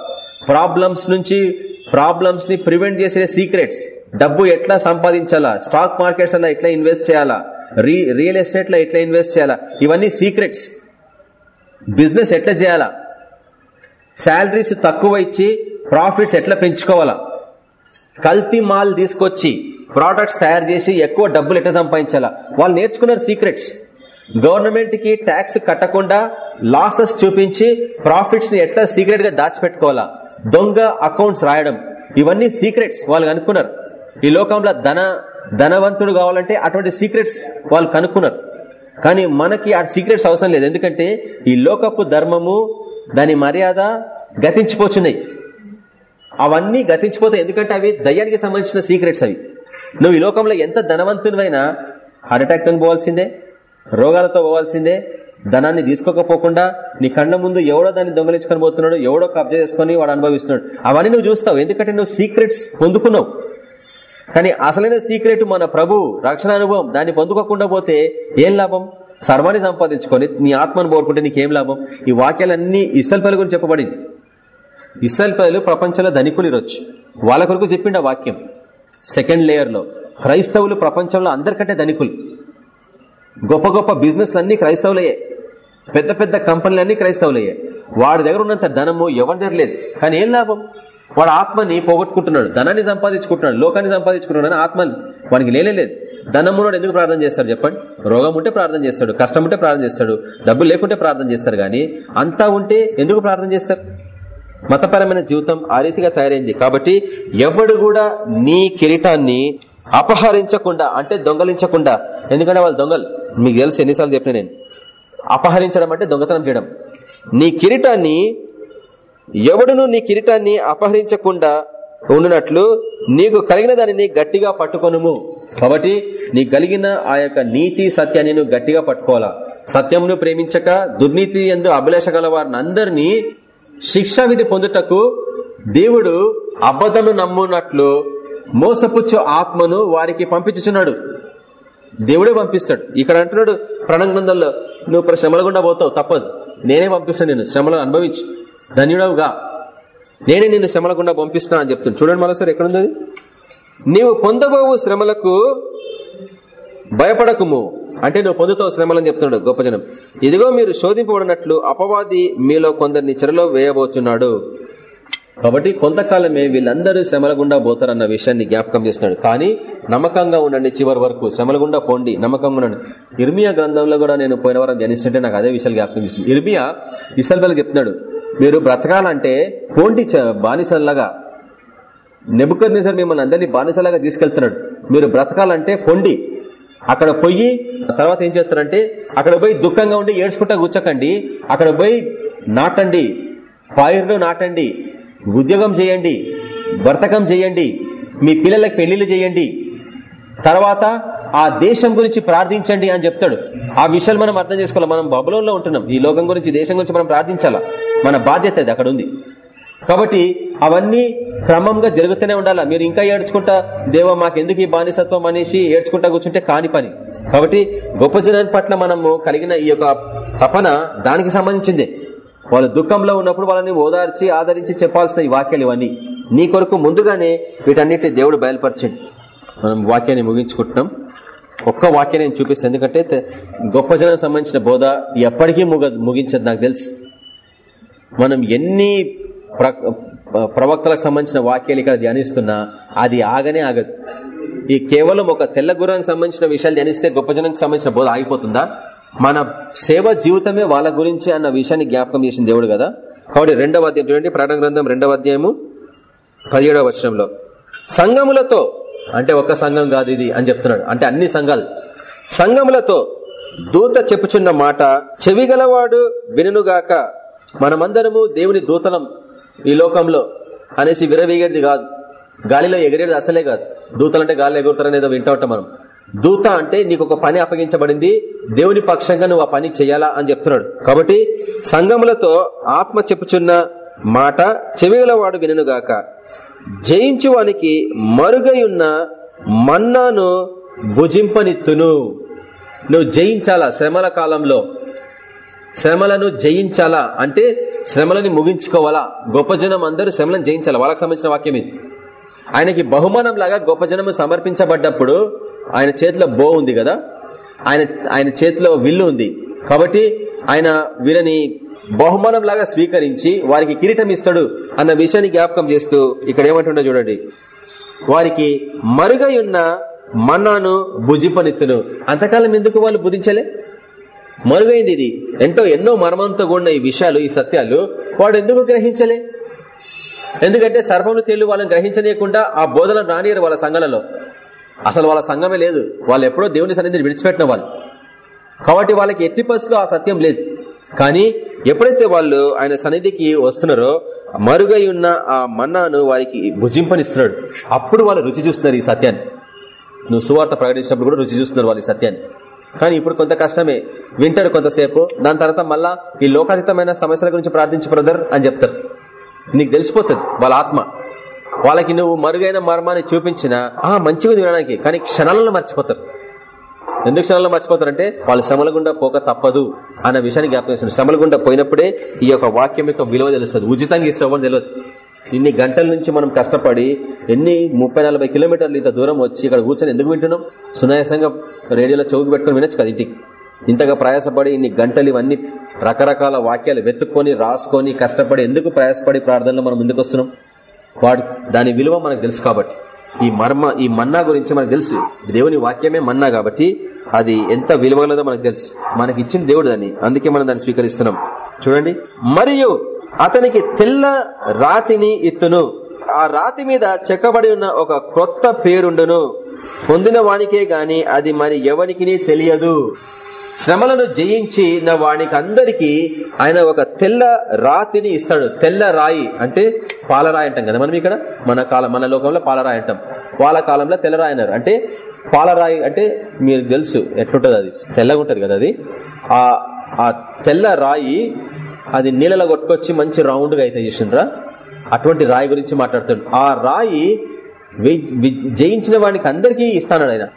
ప్రాబ్లమ్స్ నుంచి ప్రాబ్లమ్స్ని ప్రివెంట్ చేసే సీక్రెట్స్. డబ్బు ఎట్లా సంపాదించాలా? స్టాక్ మార్కెట్స్లో ఎట్లా ఇన్వెస్ట్ చేయాలా? రీ- రియల్ ఎస్టేట్లో ఎట్లా ఇన్వెస్ట్ చేయాలా? ఇవన్నీ సీక్రెట్స్. బిజినెస్ ఎట్లా చేయాలా? శాలరీస్ తక్కువ ఇచ్చి ప్రాఫిట్స్ ఎట్లా పెంచుకోవాలా? కల్తీ మాల్ తీసుకొచ్చి ప్రోడక్ట్స్ తయారు చేసి ఎక్కువ డబ్బులు ఎట్లా సంపాదించాలా? వాళ్ళు నేర్చుకున్నారు సీక్రెట్స్. గవర్నమెంట్కి ట్యాక్స్ కట్టకుండా లాసెస్ చూపించి ప్రాఫిట్స్ని ఎట్లా సీక్రెట్గా దాచిపెట్టుకోవాలా? దొంగ అకౌంట్స్ రాయడం. ఇవన్నీ సీక్రెట్స్ వాళ్ళు కనుక్కున్నారు. ఈ లోకంలో ధన ధనవంతుడు కావాలంటే అటువంటి సీక్రెట్స్ వాళ్ళు కనుక్కున్నారు. కానీ మనకి ఆ సీక్రెట్స్ అవసరం లేదు. ఎందుకంటే ఈ లోకపు ధర్మము దాని మర్యాద గతించిపోతున్నాయి అవన్నీ గతించిపోతాయి. ఎందుకంటే అవి దయ్యానికి సంబంధించిన సీక్రెట్స్ అవి. నువ్వు ఈ లోకంలో ఎంత ధనవంతునివైనా హార్ట్తో పోవాల్సిందే రోగాలతో పోవాల్సిందే ధనాన్ని తీసుకోకపోకుండా నీ కళ్ళ ముందు ఎవడో దాన్ని దొంగలించుకొని పోతున్నాడు ఎవడో కబ్జా చేసుకుని వాడు అనుభవిస్తున్నాడు. అవన్నీ నువ్వు చూస్తావు. ఎందుకంటే నువ్వు సీక్రెట్స్ పొందుకున్నావు. కానీ అసలైన సీక్రెట్ మన ప్రభు రక్షణ అనుభవం దాన్ని పొందుకోకుండా పోతే ఏం లాభం? సర్వాన్ని సంపాదించుకొని నీ ఆత్మను కోరుకుంటే నీకేం లాభం? ఈ వాక్యాలన్నీ ఇసల్పల్లి గురించి చెప్పబడింది. ఇసల్ పలు ప్రపంచంలో ధనికులు ఇరొచ్చు వాళ్ళ కొరకు చెప్పిండు ఆ వాక్యం. సెకండ్ లేయర్లో క్రైస్తవులు ప్రపంచంలో అందరికంటే ధనికులు. గొప్ప గొప్ప బిజినెస్లు అన్ని క్రైస్తవులయ్యే. పెద్ద పెద్ద కంపెనీలన్నీ క్రైస్తవులయ్యే. వాడి దగ్గర ఉన్నంత ధనము ఎవరి దగ్గర లేదు. కానీ ఏం లాభం? వాడు ఆత్మని పోగొట్టుకుంటున్నాడు. ధనాన్ని సంపాదించుకుంటున్నాడు. లోకాన్ని సంపాదించుకుంటున్నాడు. ఆత్మని వానికి లేనే లేదు. ధనమునోడు ఎందుకు ప్రార్థన చేస్తాడు చెప్పండి? రోగం ఉంటే ప్రార్థన చేస్తాడు కష్టం ఉంటే ప్రార్థన చేస్తాడు డబ్బు లేకుంటే ప్రార్థన చేస్తారు కానీ అంతా ఉంటే ఎందుకు ప్రార్థన చేస్తారు? మతపరమైన జీవితం ఆ రీతిగా తయారైంది. కాబట్టి ఎవడు కూడా నీ కిరీటాన్ని అపహరించకుండా అంటే దొంగలించకుండా ఎందుకంటే వాళ్ళు దొంగలు. మీకు తెలుసు ఎన్నిసార్లు చెప్పిన నేను. అపహరించడం అంటే దొంగతనం చేయడం. నీ కిరీటాన్ని ఎవడును నీ కిరీటాన్ని అపహరించకుండా ఉండునట్లు నీకు కలిగిన దానిని గట్టిగా పట్టుకొనుము. కాబట్టి నీ కలిగిన ఆ యొక్క నీతి సత్యాన్ని నువ్వు గట్టిగా పట్టుకోవాలా? సత్యంను ప్రేమించక దుర్నీతి ఎందు అభిలాష గల వారిని అందరినీ శిక్షా విధి పొందుటకు దేవుడు అబద్ధము నమ్మునట్లు మోసపుచ్చు ఆత్మను వారికి పంపించుచున్నాడు. దేవుడే పంపిస్తాడు. ఇక్కడ అంటున్నాడు ప్రణగ్రంథంలో నువ్వు శ్రమల గుండా పోతావు తప్పదు. నేనే పంపిస్తాను నేను శ్రమలను అనుభవించి. ధన్యుడవుగా. నేనే నిన్ను శ్రమల గుండా పంపిస్తున్నా అని చెప్తాను చూడండి మరోసారి ఎక్కడుంది నీవు పొందబోవు శ్రమలకు భయపడకుము. అంటే నువ్వు పొందుతావు శ్రమలని చెప్తున్నాడు గొప్ప జనం. ఇదిగో మీరు శోధింపబడినట్లు అపవాది మీలో కొందరిని చెరలో వేయబోతున్నాడు. కాబట్టి కొంతకాలమే వీళ్ళందరూ శ్రమల గుండా పోతారన్న విషయాన్ని జ్ఞాపకం చేస్తున్నాడు. కానీ నమ్మకంగా ఉండండి చివరి వరకు. శ్రమల గుండా పోండి నమ్మకంగా ఉండండి. ఇర్మియా గ్రంథంలో కూడా నేను పోయిన వారం ధ్యానిస్తుంటే నాకు అదే విషయాలు జ్ఞాపకం చేస్తుంది ఇర్మియా ఇసల్బెల్ చెప్తున్నాడు మీరు బ్రతకాలంటే పోండి చ- బానిసల్లాగా. నెబుకర్ నిజర్ మిమ్మల్ని అందరినీ బానిసలాగా తీసుకెళ్తున్నాడు. మీరు బ్రతకాలంటే పొండి. అక్కడ పోయి తర్వాత ఏం చేస్తారంటే అక్కడ పోయి దుఃఖంగా ఉండి ఏడ్చుకుంటా కూర్చోకండి. అక్కడ పోయి నాటండి. పైర్లు నాటండి. ఉద్యోగం చేయండి వర్తకం చేయండి మీ పిల్లలకు పెళ్ళిళ్ళు చేయండి. తర్వాత ఆ దేశం గురించి ప్రార్థించండి అని చెప్తాడు. ఆ విషయాలు మనం అర్థం చేసుకోవాలి. మనం బబులంలో ఉంటున్నాం. ఈ లోకం గురించి దేశం గురించి మనం ప్రార్థించాలా? మన బాధ్యత అది అక్కడ ఉంది. కాబట్టి అవన్నీ క్రమంగా జరుగుతూనే ఉండాలా? మీరు ఇంకా ఏడ్చుకుంటా దేవా మాకెందుకు ఈ బానిసత్వం? అనేసి ఏడ్చుకుంటా కూర్చుంటే కాని పని. కాబట్టి గొప్ప జనాన్ని పట్ల మనము కలిగిన ఈ యొక్క తపన దానికి సంబంధించిందే. వాళ్ళు దుఃఖంలో ఉన్నప్పుడు వాళ్ళని ఓదార్చి ఆదరించి చెప్పాల్సిన ఈ వాక్యాలు ఇవన్నీ. నీ కొరకు ముందుగానే వీటన్నిటిని దేవుడు బయలుపరచండి. మనం వాక్యాన్ని ముగించుకుంటున్నాం. ఒక్క వాక్యాన్ని నేను చూపిస్తాను ఎందుకంటే గొప్ప జనానికి సంబంధించిన బోధ ఎప్పటికీ ముగ ముగించదు నాకు తెలుసు. మనం ఎన్ని ప్ర- ప్రవక్తలకు సంబంధించిన వాక్యాలు ఇక్కడ ధ్యానిస్తున్నా అది ఆగనే ఆగదు. ఈ కేవలం ఒక తెల్ల గుర్రానికి సంబంధించిన విషయాలు ధ్యానిస్తే గొప్ప జనానికి సంబంధించిన బోధ ఆగిపోతుందా? మన సేవ జీవితమే వాళ్ళ గురించి అన్న విషయాన్ని జ్ఞాపకం చేసిన దేవుడు కదా? కాబట్టి రెండవ అధ్యాయం చూడండి ప్రాణ గ్రంథం రెండవ అధ్యాయము పదిహేడవ వచనంలో. సంఘములతో అంటే ఒక సంఘం కాదు ఇది అని చెప్తున్నాడు. అంటే అన్ని సంఘాలు. సంఘములతో దూత చెప్పుచున్న మాట చెవిగలవాడు వినుగాక మనమందరము దేవుని దూతలం ఈ లోకంలో అనేసి విరవీగేది కాదు. గాలిలో ఎగిరేది అసలే కాదు. దూతలంటే గాలిలో ఎగురుతారని ఏదో వింటా ఉంటాం మనం. దూత అంటే నీకు ఒక పని అప్పగించబడింది దేవుని పక్షంగా నువ్వు ఆ పని చేయాలా అని చెప్తున్నాడు. కాబట్టి సంఘములతో ఆత్మ చెప్పుచున్న మాట చెవిగలవాడు వినుగాక జయించువానికి మరుగయున్న మన్నాను భుజింపనిత్తును. నువ్వు జయించాలా శ్రమల కాలంలో? శ్రమలను జయించాలా? అంటే శ్రమలని ముగించుకోవాలా? గొప్ప జనం అందరూ శ్రమలను జయించాలా? వాళ్ళకి సంబంధించిన వాక్యం ఇది. ఆయనకి బహుమానం లాగా గొప్ప జనము సమర్పించబడ్డప్పుడు ఆయన చేతిలో బో ఉంది కదా? ఆయన ఆయన చేతిలో విల్లు ఉంది. కాబట్టి ఆయన వీళ్ళని బహుమానం లాగా స్వీకరించి వారికి కిరీటం ఇస్తాడు అన్న విషయాన్ని జ్ఞాపకం చేస్తూ ఇక్కడ ఏమంటుండో చూడండి. వారికి మరుగై ఉన్న మన్నాను భుజిపనిత్తును. అంతకాలం ఎందుకు వాళ్ళు బుధించలే మరుగైంది ఇది. ఎంతో ఎన్నో మర్మంతో కూడిన ఈ విషయాలు ఈ సత్యాలు వాడు ఎందుకు గ్రహించలే? ఎందుకంటే సర్పములు తేళ్ళు వాళ్ళని గ్రహించనీయకుండా ఆ బోధలను రానియరు వాళ్ళ సంఘాలలో. అసలు వాళ్ళ సంఘమే లేదు. వాళ్ళు ఎప్పుడో దేవుని సన్నిధిని విడిచిపెట్టిన వాళ్ళు. కాబట్టి వాళ్ళకి ఎట్టి పరిస్థితుల్లో ఆ సత్యం లేదు. కానీ ఎప్పుడైతే వాళ్ళు ఆయన సన్నిధికి వస్తున్నారో మరుగై ఉన్న ఆ మన్నాను వారికి భుజింపనిస్తున్నాడు. అప్పుడు వాళ్ళు రుచి చూస్తున్నారు ఈ సత్యాన్ని. నువ్వు సువార్త ప్రకటించినప్పుడు కూడా రుచి చూస్తున్నారు వాళ్ళు ఈ సత్యాన్ని. కానీ ఇప్పుడు కొంత కష్టమే. వింటారు కొంతసేపు. దాని తర్వాత మళ్ళా ఈ లోకాతీతమైన సమస్యల గురించి ప్రార్థించు బ్రదర్ అని చెప్తారు. నీకు తెలిసిపోతుంది వాళ్ళ ఆత్మ. వాళ్ళకి నువ్వు మరుగైన మర్మాన్ని చూపించినా ఆ మంచిగా వినడానికి కానీ క్షణాలలో మర్చిపోతారు. ఎందుకు క్షణాల్లో మర్చిపోతారంటే వాళ్ళు శ్రమల గుండా పోక తప్పదు అన్న విషయాన్ని జ్ఞాపకం చేస్తున్నారు. గుండా పోయినప్పుడే ఈ యొక్క వాక్యం యొక్క విలువ తెలుస్తుంది. ఉచితంగా ఇస్తామని తెలియదు. ఇన్ని గంటల నుంచి మనం కష్టపడి ఎన్ని ముప్పై నలభై కిలోమీటర్లు ఇంత దూరం వచ్చి ఇక్కడ కూర్చొని ఎందుకు వింటున్నాం? సునాయాసంగా రేడియోలో చౌకి పెట్టుకుని వినొచ్చు కదా ఇంటికి. ఇంతగా ప్రయాసపడి ఇన్ని గంటలు ఇవన్నీ రకరకాల వాక్యాలు వెతుక్కొని రాసుకొని కష్టపడి ఎందుకు ప్రయాసపడి ప్రార్థనలో మనం ముందుకు వస్తున్నాం? వాడు దాని విలువ మనకు తెలుసు కాబట్టి. ఈ మర్మ ఈ మన్నా గురించి మనకు తెలుసు. దేవుని వాక్యమే మన్నా కాబట్టి అది ఎంత విలువలదో మనకు తెలుసు. మనకి ఇచ్చిన దేవుడు దాన్ని. అందుకే మనం దాన్ని స్వీకరిస్తున్నాం. చూడండి. మరియు అతనికి తెల్ల రాతిని ఇత్తును. ఆ రాతి మీద చెక్కబడి ఉన్న ఒక కొత్త పేరుండును. పొందిన వానికే గాని అది మరి ఎవరికి తెలియదు. శ్రమలను జయించిన వానికి అందరికీ ఆయన ఒక తెల్ల రాతిని ఇస్తాడు. తెల్ల రాయి అంటే పాలరాయి అంటాం కదా మనం ఇక్కడ? మన కాలం మన లోకంలో పాలరాయి అంటాం. వాళ్ళ కాలంలో తెల్లరాయి అన్నారు. అంటే పాలరాయి అంటే మీరు తెలుసు ఎట్లుంటది అది? తెల్లగా ఉంటది కదా అది? ఆ ఆ తెల్ల రాయి అది నీళ్ళలో కొట్టుకొచ్చి మంచి రౌండ్గా అయితే చేసిండ్రా? అటువంటి రాయి గురించి మాట్లాడుతాడు. ఆ రాయి జయించిన వానికి అందరికీ ఇస్తాడు ఆయన.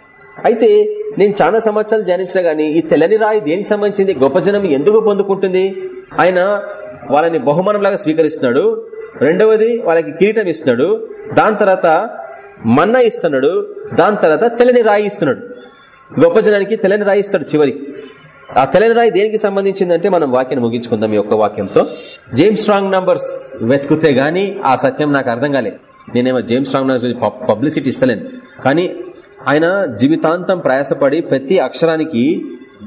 అయితే నేను చాలా సంవత్సరాలు ధ్యానించిన గానీ ఈ తెల్లని రాయి దేనికి సంబంధించింది? గొప్ప జనం ఎందుకు పొందుకుంటుంది? ఆయన వాళ్ళని బహుమానంలాగా స్వీకరిస్తున్నాడు. రెండవది వాళ్ళకి కిరీటం ఇస్తున్నాడు. దాని తర్వాత మన్నా ఇస్తున్నాడు. దాని తర్వాత తెల్లని రాయి ఇస్తున్నాడు. గొప్ప జనానికి తెల్లని రాయి ఇస్తాడు చివరికి ఆ తెల్లని రాయి దేనికి సంబంధించిందంటే మనం వాక్యం ముగించుకుందాం ఈ యొక్క వాక్యంతో. జేమ్స్ స్ట్రాంగ్ నంబర్స్ వెతుకుతే గానీ ఆ సత్యం నాకు అర్థం కాలే. నేనేమో జేమ్స్ స్ట్రాంగ్ నంబర్స్ పబ్లిసిటీ ఇస్తలేను. కానీ ఆయన జీవితాంతం ప్రయాసపడి ప్రతి అక్షరానికి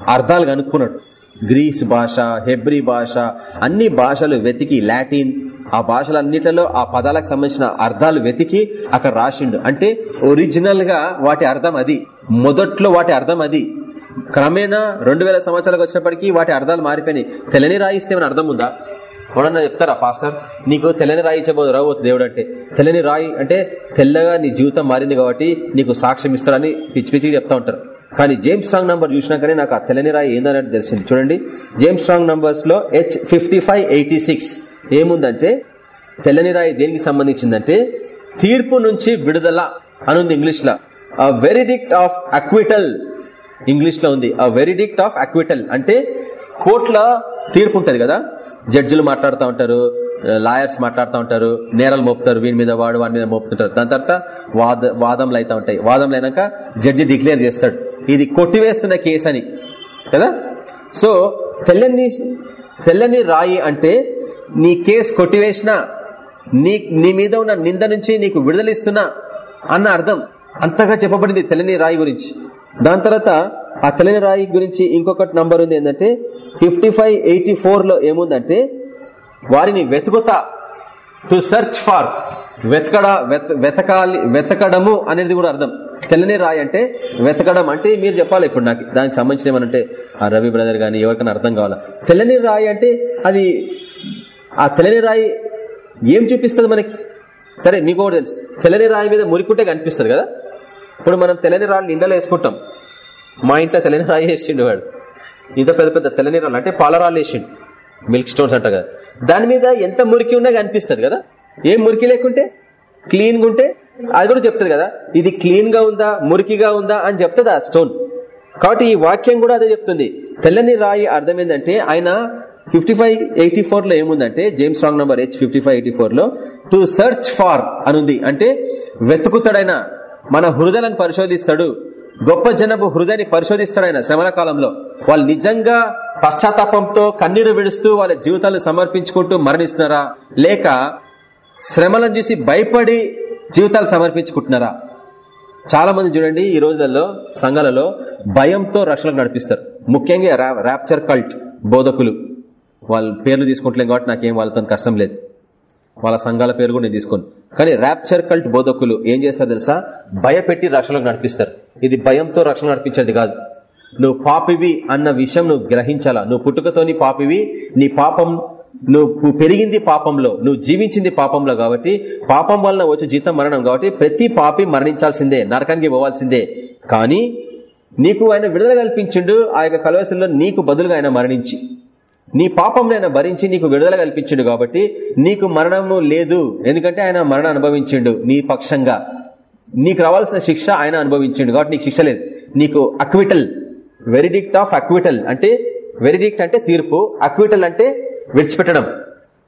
అర్థాలు కనుక్కున్నాడు. గ్రీస్ భాష హెబ్రి భాష అన్ని భాషలు వెతికి లాటిన్ ఆ భాషలన్నిటిలో ఆ పదాలకు సంబంధించిన అర్థాలు వెతికి అక్కడ రాసిండు. అంటే ఒరిజినల్గా వాటి అర్థం అది. మొదట్లో వాటి అర్థం అది. క్రమేణా రెండు వేల సంవత్సరాలకు వచ్చినప్పటికీ వాటి అర్థాలు మారిపోయినాయి. తెలని రాయిస్తే ఏమైనా అర్థం ఉందా? ఎవడన్నా చెప్తారా పాస్టర్ నీకు తెల్లని రాయి ఇచ్చబోదు రావు దేవుడు అంటే తెల్లని రాయి అంటే తెల్లగా నీ జీవితం మారింది కాబట్టి నీకు సాక్ష్యం ఇస్తాడని పిచ్చి పిచ్చికి చెప్తా ఉంటారు. కానీ జేమ్స్ స్ట్రాంగ్ నంబర్ చూసినాకనే నాకు ఆ తెల్లని రాయి ఏందన్నట్టు తెలిసింది. చూడండి. జేమ్స్ స్ట్రాంగ్ నంబర్స్లో హెచ్ ఫిఫ్టీ ఏముందంటే తెల్లని రాయి దేనికి సంబంధించిందంటే తీర్పు నుంచి విడుదల అనుంది ఇంగ్లీష్లో వెరిడిక్ట్ ఆఫ్ అక్విటల్ ఇంగ్లీష్లో ఉంది. ఆ వెరిడిక్ట్ ఆఫ్ అక్విటల్ అంటే కోర్టుల తీర్పు ఉంటుంది కదా? జడ్జిలు మాట్లాడుతూ ఉంటారు లాయర్స్ మాట్లాడుతూ ఉంటారు నేరాలు మోపుతారు వీని మీద వాడు వాడి మీద మోపుతుంటారు. దాని తర్వాత వాద వాదంలు అయితే ఉంటాయి. వాదంలు అయినాక జడ్జి డిక్లేర్ చేస్తాడు. ఇది కొట్టివేస్తున్న కేసు అని కదా? సో తెల్లని తెల్లని రాయి అంటే నీ కేసు కొట్టివేసిన నీ నీ మీద ఉన్న నింద నుంచి నీకు విడుదలిస్తున్నా అన్న అర్థం. అంతగా చెప్పబడింది తెల్లని రాయి గురించి. దాని తర్వాత ఆ తెల్లని రాయి గురించి ఇంకొకటి నంబర్ ఉంది ఏంటంటే ఫిఫ్టీ ఫైవ్ ఎయిటీ ఫోర్లో ఏముందంటే వారిని వెతుకుతా టు సెర్చ్ ఫార్ వెతకడ వెతకాలి వెతకడము అనేది కూడా అర్థం. తెల్లని రాయి అంటే వెతకడం అంటే మీరు చెప్పాలి ఇప్పుడు నాకు. దానికి సంబంధించిన ఏమనంటే ఆ రవి బ్రదర్ గాని ఎవరికైనా అర్థం కావాలా? తెల్లని రాయి అంటే అది ఆ తెల్లని రాయి ఏం చూపిస్తుంది మనకి? సరే మీకు కూడా తెలుసు. తెల్లని రాయి మీద మురికుంటే కనిపిస్తుంది కదా? ఇప్పుడు మనం తెల్లని రాళ్ళు నిందలు వేసుకుంటాం. మా ఇంట్లో తెల్లని రాయి వేసిండు వాడు. ఇంత పెద్ద పెద్ద తెల్లని రాళ్ళు అంటే పాలరాళ్ళు వేసిండు. మిల్క్ స్టోన్స్ అంట కదా. దాని మీద ఎంత మురికి ఉన్నా కనిపిస్తుంది కదా. ఏం మురికి లేకుంటే? క్లీన్గా ఉంటే? అది కూడా చెప్తుంది కదా. ఇది క్లీన్గా ఉందా? మురికిగా ఉందా? అని చెప్తుంది ఆ స్టోన్. కాబట్టి ఈ వాక్యం కూడా అదే చెప్తుంది. తెల్లని రాయి అర్థం ఏంటంటే ఆయన ఫిఫ్టీ ఫైవ్ ఎయిటీ ఫోర్లో ఏముందంటే James Strong number H fifty five eighty ఫోర్లో టు సర్చ్ ఫార్ అనుంది. అంటే వెతుకుతాడైన మన హృదయాలను పరిశోధిస్తాడు. గొప్ప జనపు హృదయాన్ని పరిశోధిస్తాడు ఆయన శ్రమల కాలంలో. వాళ్ళు నిజంగా పశ్చాత్తాపంతో కన్నీరు విడుస్తూ వాళ్ళ జీవితాలు సమర్పించుకుంటూ మరణిస్తున్నారా? లేక శ్రమలను చూసి భయపడి జీవితాలు సమర్పించుకుంటున్నారా? చాలా మంది చూడండి ఈ రోజులలో సంఘాలలో భయంతో రక్షణకు నడిపిస్తారు. ముఖ్యంగా ర్యాప్చర్ కల్ట్ బోధకులు. వాళ్ళ పేర్లు తీసుకుంటలేం కాబట్టి నాకేం వాళ్ళతో కష్టం లేదు. వాళ్ళ సంఘాల పేరు కూడా నేను తీసుకోను. కానీ ర్యాప్చర్ కల్ట్ బోధకులు ఏం చేస్తారు తెలుసా? భయపెట్టి రక్షణకు నడిపిస్తారు. ఇది భయంతో రక్షణ నడిపించేది కాదు. నువ్వు పాపివి అన్న విషయం నువ్వు గ్రహించాలా? నువ్వు పుట్టుకతోని పాపివి నీ పాపం నువ్వు పెరిగింది పాపంలో నువ్వు జీవించింది పాపంలో కాబట్టి పాపం వలన వచ్చే జీతం మరణం కాబట్టి ప్రతి పాపి మరణించాల్సిందే నరకానికి పోవాల్సిందే. కానీ నీకు ఆయన విడుదల కల్పించిండు ఆ యొక్క నీకు బదులుగా ఆయన మరణించి. నీ పాపం ఆయన భరించి నీకు విడుదల కల్పించిండు కాబట్టి నీకు మరణము లేదు. ఎందుకంటే ఆయన మరణం అనుభవించిండు నీ పక్షంగా. నీకు రావాల్సిన శిక్ష ఆయన అనుభవించిండు కాబట్టి నీకు శిక్ష లేదు. నీకు అక్విటల్ వెరిడిక్ట్ ఆఫ్ అక్విటల్ అంటే వెరిడిక్ట్ అంటే తీర్పు అక్విటల్ అంటే విడిచిపెట్టడం.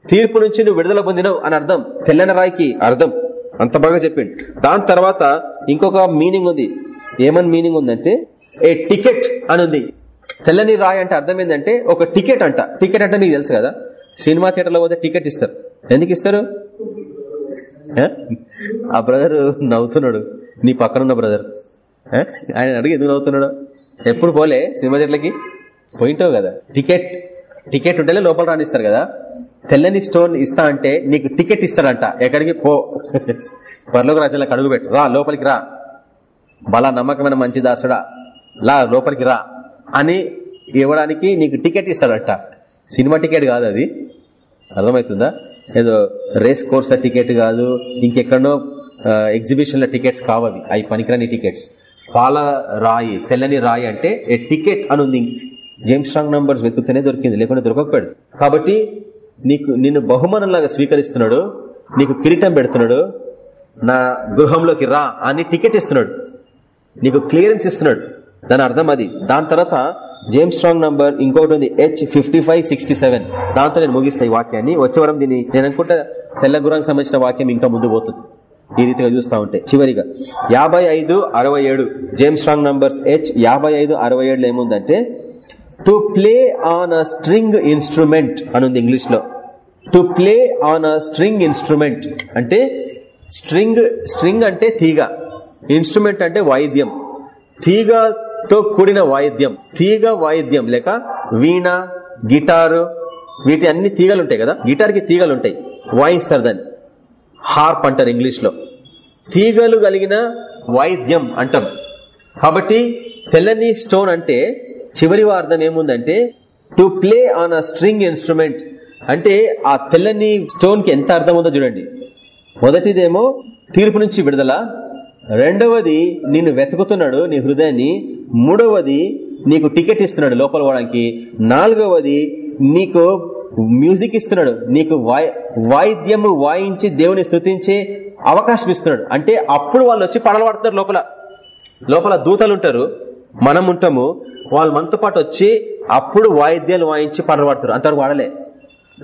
తీర్పు నుంచి నువ్వు విడుదల పొందినవు అని అర్థం. తెల్లని రాయికి అర్థం. అంత బాగా చెప్పిండు. దాని తర్వాత ఇంకొక మీనింగ్ ఉంది. ఏమని మీనింగ్ ఉందంటే ఏ టికెట్ అని ఉంది. తెల్లని రాయి అంటే అర్థం ఏంటంటే ఒక టికెట్ అంట. టికెట్ అంటే మీకు తెలుసు కదా? సినిమా థియేటర్లో పోతే టికెట్ ఇస్తారు. ఎందుకు ఇస్తారు? ఆ బ్రదర్ నవ్వుతున్నాడు. నీ పక్కనున్న బ్రదర్. ఆయన అడిగి ఎందుకు నవ్వుతున్నాడు? ఎప్పుడు పోలే సినిమా థియేటర్లకి? పోయింటావు కదా. టికెట్ టికెట్ ఉంటేనే లోపల రానిస్తారు కదా. తెల్లని స్టోన్ ఇస్తా అంటే నీకు టికెట్ ఇస్తాడంట. ఎక్కడికి పో. పర్లోక రాజ్యాలకు అడుగుపెట్టు రా లోపలికి రా. బలా నమ్మకమైన మంచి దాసుడా. లా లోపలికి రా. అని ఇవ్వడానికి నీకు టికెట్ ఇస్తాడట. సినిమా టికెట్ కాదు అది. అర్థమవుతుందా? ఏదో రేస్ కోర్స్ టికెట్ కాదు ఇంకెక్కడో ఎగ్జిబిషన్ల టికెట్స్ కావవి. అవి పనికిరాని టికెట్స్. పాల రాయి తెల్లని రాయి అంటే ఏ టికెట్ అని ఉంది జేమ్స్ స్ట్రాంగ్ నంబర్స్ వెతుకుతేనే దొరికింది లేకుంటే దొరకకపోయాడు కాబట్టి నీకు నిన్ను బహుమానంలాగా స్వీకరిస్తున్నాడు నీకు కిరీటం పెడుతున్నాడు నా గృహంలోకి రా అని టికెట్ ఇస్తున్నాడు. నీకు క్లియరెన్స్ ఇస్తున్నాడు. దాని అర్థం అది. దాని తర్వాత జేమ్స్ స్ట్రాంగ్ నంబర్ ఇంకొకటి ఉంది H fifty five sixty seven దాంతో నేను ముగిస్తాయి వాక్యాన్ని. వచ్చే వరం దీన్ని నేను అనుకుంటా తెల్ల గురానికి సంబంధించిన వాక్యం ఇంకా ముందు పోతుంది. ఈ రీతిగా చూస్తా ఉంటే చివరిగా యాభై ఐదు అరవై ఏడు. జేమ్స్ స్ట్రాంగ్ నంబర్స్ హెచ్ యాభై ఐదు అరవై ఏడులో ఏముందంటే to play on a string instrument అనుంది ఇంగ్లీష్లో to play on a string instrument అంటే స్ట్రింగ్ స్ట్రింగ్ అంటే తీగ. ఇన్స్ట్రుమెంట్ అంటే వాయిద్యం. తీగ తో కూడిన వాయిద్యం తీగ వాయిద్యం లేక వీణ గిటారు వీటి అన్ని తీగలు ఉంటాయి కదా? గిటార్కి తీగలు ఉంటాయి వాయిస్తారు దాన్ని. హార్ప్ అంటారు ఇంగ్లీష్లో తీగలు కలిగిన వాయిద్యం అంటాం. కాబట్టి తెల్లని స్టోన్ అంటే చివరి అర్థం ఏముందంటే to play on a string instrument అంటే ఆ తెల్లని స్టోన్కి ఎంత అర్థం ఉందో చూడండి. మొదటిదేమో తీర్పు నుంచి విడుదల. రెండవది నిన్ను వెతుకుతున్నాడు నీ హృదయాన్ని మూడవది నీకు టికెట్ ఇస్తున్నాడు లోపల పోవడానికి నాలుగవది నీకు మ్యూజిక్ ఇస్తున్నాడు. నీకు వాయి వాయిద్యము వాయించి దేవుని స్థుతించే అవకాశం ఇస్తున్నాడు. అంటే అప్పుడు వాళ్ళు వచ్చి పడలు పడతారు లోపల. లోపల దూతలు ఉంటారు. మనం ఉంటాము. వాళ్ళు మనతో పాటు వచ్చి అప్పుడు వాయిద్యాలు వాయించి పడలు పడతారు అంతవరకు వాడలే.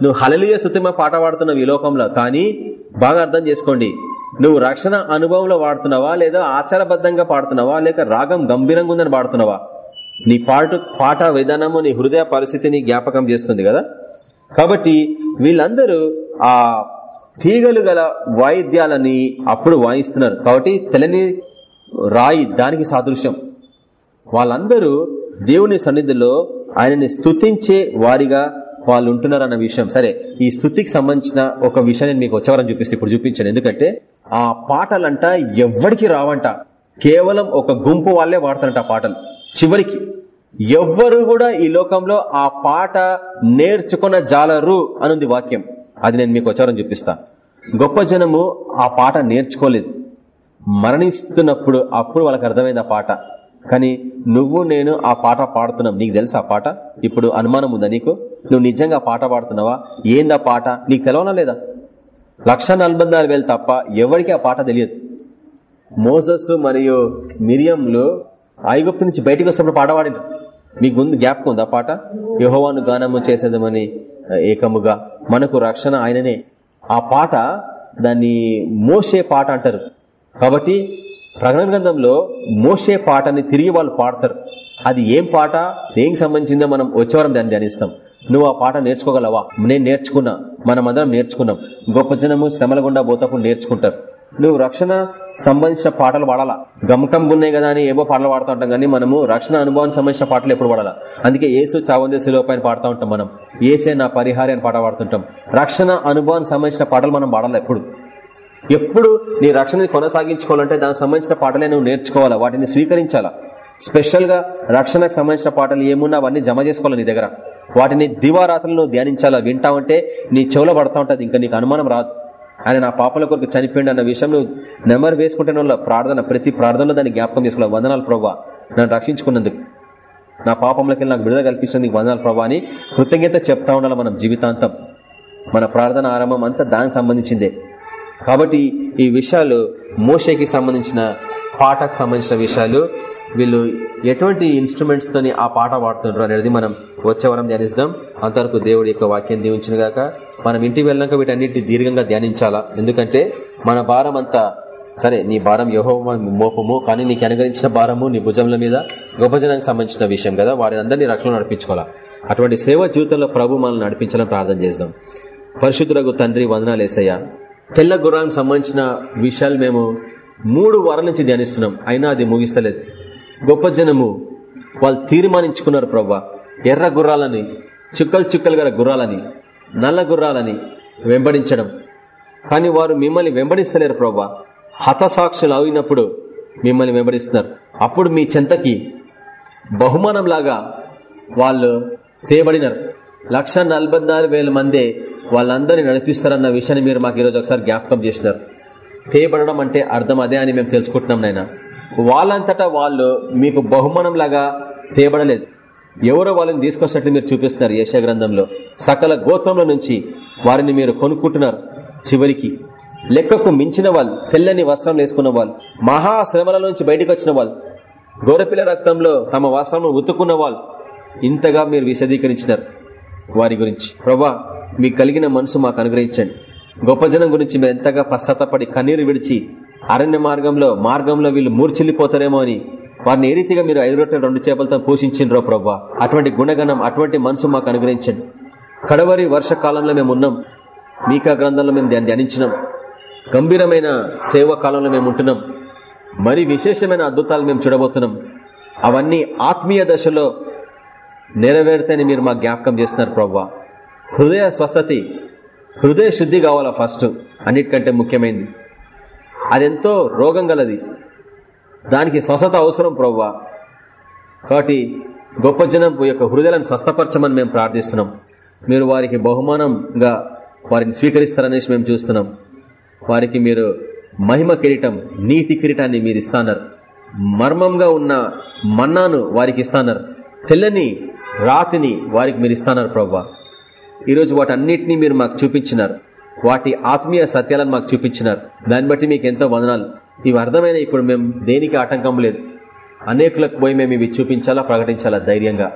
నువ్వు హలలియ శుతిమ పాట పాడుతున్నావు ఈ లోకంలో. కానీ బాగా అర్థం చేసుకోండి. నువ్వు రక్షణ అనుభవంలో వాడుతున్నావా లేదా ఆచారబద్ధంగా పాడుతున్నావా లేక రాగం గంభీరంగా ఉందని పాడుతున్నావా? నీ పాట పాట విధానము నీ హృదయ పరిస్థితిని జ్ఞాపకం చేస్తుంది కదా? కాబట్టి వీళ్ళందరూ ఆ తీగలు గల వాయిద్యాలని అప్పుడు వాయిస్తున్నారు. కాబట్టి తెలని రాయి దానికి సాదృశ్యం. వాళ్ళందరూ దేవుని సన్నిధిలో ఆయనని స్థుతించే వారిగా వాళ్ళు ఉంటున్నారు అన్న విషయం. సరే ఈ స్థుతికి సంబంధించిన ఒక విషయం నేను మీకు వచ్చేవారని చూపిస్తే ఇప్పుడు చూపించాను. ఎందుకంటే ఆ పాటలంట ఎవ్వడికి రావంట. కేవలం ఒక గుంపు వాళ్ళే వాడతారంట ఆ పాటలు. చివరికి ఎవ్వరు కూడా ఈ లోకంలో ఆ పాట నేర్చుకున్న జాలరు అనుంది వాక్యం. అది నేను మీకు వచ్చారని చూపిస్తా. గొప్ప జనము ఆ పాట నేర్చుకోలేదు. మరణిస్తున్నప్పుడు అప్పుడు వాళ్ళకి అర్థమైంది ఆ పాట. కానీ నువ్వు నేను ఆ పాట పాడుతున్నాం. నీకు తెలుసు ఆ పాట? ఇప్పుడు అనుమానం ఉందా నీకు? నువ్వు నిజంగా పాట పాడుతున్నావా? ఏందా పాట? నీకు తెలవనా లేదా? లక్ష తప్ప ఎవరికి ఆ పాట తెలియదు. మోసస్ మరియు మిరియంలు ఐగుప్తు నుంచి బయటకు వస్తున్నప్పుడు పాట పాడిన మీకు ముందు జ్ఞాపకం ఆ పాట? యహోవాను గానము చేసేదమని ఏకముగా. మనకు రక్షణ ఆయననే. ఆ పాట దాన్ని మోసే పాట అంటారు. కాబట్టి ప్రకటన గ్రంథంలో మోసే పాటని తిరిగి వాళ్ళు పాడతారు. అది ఏం పాట? దేనికి సంబంధించిందో మనం వచ్చేవారం దాన్ని ధ్యానిస్తాం. నువ్వు ఆ పాట నేర్చుకోగలవా? నేను నేర్చుకున్నా. మనమందరం నేర్చుకున్నాం. గొప్ప జనము శ్రమల గుండా పోతప్పుడు నేర్చుకుంటారు. నువ్వు రక్షణ సంబంధించిన పాటలు పాడాలా? గమకం ఉన్నాయి కదా అని ఏవో పాటలు పాడుతూ ఉంటాం కానీ మనము రక్షణ అనుభవానికి సంబంధించిన పాటలు ఎప్పుడు పాడాలా? అందుకే ఏసు చావందే శిలోపైన పాడుతూ ఉంటాం మనం. ఏసే నా పరిహారి అని పాట పాడుతుంటాం. రక్షణ అనుభవానికి సంబంధించిన పాటలు మనం పాడాలి ఎప్పుడు? ఎప్పుడు నీ రక్షణని కొనసాగించుకోవాలంటే దానికి సంబంధించిన పాటలే నువ్వు నేర్చుకోవాలా? వాటిని స్వీకరించాలా? స్పెషల్గా రక్షణకు సంబంధించిన పాటలు ఏమున్నా అవన్నీ జమ చేసుకోవాలి నీ దగ్గర. వాటిని దివారాత్రులు నువ్వు ధ్యానించాలా వింటా ఉంటే నీ చెవులో పడతా ఉంటుంది ఇంకా నీకు అనుమానం రాదు. ఆయన నా పాపల కొరకు చనిపోయింది అన్న విషయం నువ్వు నెంబర్ వేసుకుంటే ప్రార్థన ప్రతి ప్రార్థనలో దాన్ని జ్ఞాపకం చేసుకోవాలి. వందనాలు ప్రభా నన్ను రక్షించుకున్నందుకు. నా పాపంలోకి నాకు విడుదల కల్పించినందుకు వందనాలు ప్రభా అని కృతజ్ఞత చెప్తా ఉండాలి మనం జీవితాంతం. మన ప్రార్థన ఆరంభం అంతా దానికి సంబంధించిందే. కాబట్టి ఈ విషయాలు మోషేకి సంబంధించిన పాటకు సంబంధించిన విషయాలు వీళ్ళు ఎటువంటి ఇన్స్ట్రుమెంట్స్ తోని ఆ పాట పాడుతుంటారు అనేది మనం వచ్చే వరం ధ్యానిస్తాం. అంతవరకు దేవుడి యొక్క వాక్యం దీవించిన గాక మనం ఇంటికి వెళ్ళాక వీటన్నిటి దీర్ఘంగా ధ్యానించాలా? ఎందుకంటే మన భారం అంతా సరే నీ భారం యహో మోపము కానీ నీకు అనుగ్రహించిన భారము నీ భుజంల మీద గొప్ప జనానికి సంబంధించిన విషయం కదా వారిని అందరినీ రక్షణ నడిపించుకోవాలా? అటువంటి సేవ జీవితంలో ప్రభు మనల్ని నడిపించాలని ప్రార్థన చేద్దాం పరిశుద్ధులకు తండ్రి వందనాలేసయ్య తెల్ల గుర్రానికి సంబంధించిన విషయాలు మేము మూడు వారాల నుంచి ధ్యానిస్తున్నాం. అయినా అది ముగిస్తలేదు. గొప్ప జనము వాళ్ళు తీర్మానించుకున్నారు ప్రవ్వా. ఎర్ర గుర్రాలని చుక్కలు చుక్కలు గల గుర్రాలని నల్ల గుర్రాలని వెంబడించడం. కానీ వారు మిమ్మల్ని వెంబడిస్తలేరు ప్రవ్వా. హతసాక్షులు అయినప్పుడు మిమ్మల్ని వెంబడిస్తున్నారు. అప్పుడు మీ చెంతకి బహుమానంలాగా వాళ్ళు తేబడినారు. లక్ష మందే వాళ్ళందరినీ నడిపిస్తారన్న విషయాన్ని మీరు మాకు ఈరోజు ఒకసారి జ్ఞాపకం చేసినారు. తేబడడం అంటే అర్థం అదే అని మేము తెలుసుకుంటున్నాం నాయన. వాళ్ళంతటా వాళ్ళు మీకు బహుమానం లాగా తేబడలేదు. ఎవరో వాళ్ళని తీసుకొచ్చినట్లు మీరు చూపిస్తున్నారు యశ గ్రంథంలో. సకల గోత్రంలో నుంచి వారిని మీరు కొనుక్కుంటున్నారు చివరికి. లెక్కకు మించిన వాళ్ళు తెల్లని వస్త్రం వేసుకున్న వాళ్ళు మహాశ్రమల నుంచి బయటకు వచ్చిన వాళ్ళు గోరపిల్ల రక్తంలో తమ వస్త్రం ఉతుకున్న వాళ్ళు ఇంతగా మీరు విశదీకరించినారు వారి గురించి. ప్రభా మీకు కలిగిన మనసు మాకు అనుగ్రహించండి. గొప్ప జనం గురించి మేము ఎంతగా పశ్చాత్తపడి కన్నీరు విడిచి అరణ్య మార్గంలో మార్గంలో వీళ్ళు మూర్చిల్లిపోతారేమో అని వారిని ఏ రీతిగా మీరు ఐదు రొట్టెలు రెండు చేపలతో పోషించిండ్రో ప్రభా అటువంటి గుణగణం అటువంటి మనసు మాకు అనుగ్రహించండి. కడవరి వర్షకాలంలో మేము ఉన్నాం. మీకా గ్రంథంలో మేము ధ్యానించినాం. గంభీరమైన సేవ కాలంలో మేము ఉంటున్నాం. మరి విశేషమైన అద్భుతాలు మేము చూడబోతున్నాం. అవన్నీ ఆత్మీయ దశలో నెరవేరుతాయని మీరు మా జ్ఞాపకం చేస్తున్నారు ప్రవ్వా హృదయ స్వస్థతి హృదయ శుద్ధి కావాలా ఫస్ట్ అన్నిటికంటే ముఖ్యమైనది అదెంతో రోగం గలది. దానికి స్వస్థత అవసరం ప్రవ్వా. కాబట్టి గొప్ప జనం యొక్క హృదయాలను స్వస్థపరచమని మేము ప్రార్థిస్తున్నాం. మీరు వారికి బహుమానంగా వారిని స్వీకరిస్తారనేసి మేము చూస్తున్నాం. వారికి మీరు మహిమ కిరీటం నీతి కిరీటాన్ని మీరు ఇస్తాన్నారు మర్మంగా ఉన్న మన్నాను వారికి ఇస్తాన్నారు తెల్లని రాతిని వారికి మీరు ఇస్తాన్నారు ప్రవ్వా. ఈరోజు వాటన్నింటినీ మీరు మాకు చూపించినారు. వాటి ఆత్మీయ సత్యాలను మాకు చూపించినారు. దాన్ని బట్టి మీకు ఎంతో వదనాలు. ఇవి అర్థమైన ఇప్పుడు మేము దేనికి ఆటంకం లేదు. అనేకులకు పోయి మేము ఇవి చూపించాలా ప్రకటించాలా ధైర్యంగా?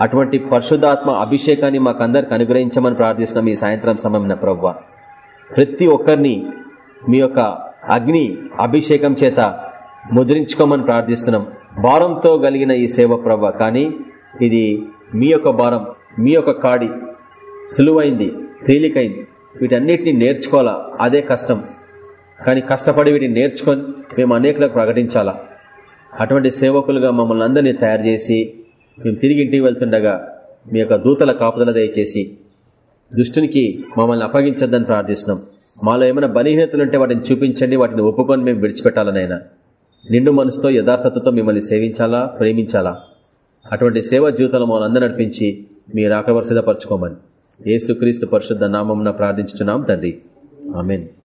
అటువంటి పరిశుద్ధాత్మ అభిషేకాన్ని మాకు అందరికి అనుగ్రహించమని ప్రార్థిస్తున్నాం ఈ సాయంత్రం సమయం ప్రవ్వ. ప్రతి ఒక్కరిని మీ యొక్క అగ్ని అభిషేకం చేత ముద్రించుకోమని ప్రార్థిస్తున్నాం. భారంతో కలిగిన ఈ సేవ ప్రవ్వ. కానీ ఇది మీ యొక్క భారం మీ యొక్క కాడి సులువైంది తేలికైంది. వీటన్నిటిని నేర్చుకోవాలా? అదే కష్టం. కానీ కష్టపడి వీటిని నేర్చుకొని మేము అనేకులకు ప్రకటించాలా? అటువంటి సేవకులుగా మమ్మల్ని అందరినీ తయారు చేసి మేము తిరిగి ఇంటికి వెళ్తుండగా మీ యొక్క దూతల కాపుదల దయచేసి దుష్టునికి మమ్మల్ని అప్పగించద్దని ప్రార్థిస్తున్నాం. మాలో ఏమైనా బలహీనతలు ఉంటే వాటిని చూపించండి వాటిని ఒప్పుకొని మేము విడిచిపెట్టాలనైనా నిండు మనసుతో యథార్థతతో మిమ్మల్ని సేవించాలా ప్రేమించాలా? అటువంటి సేవా జీవితంలో మమ్మల్ని అందరూ నడిపించి మీరు ఆకవర్ సిద్ధపరచుకోమని ఏసుక్రీస్తు పరిశుద్ధ నామం ప్రార్థించున్నాం తండ్రి. ఆమెన్.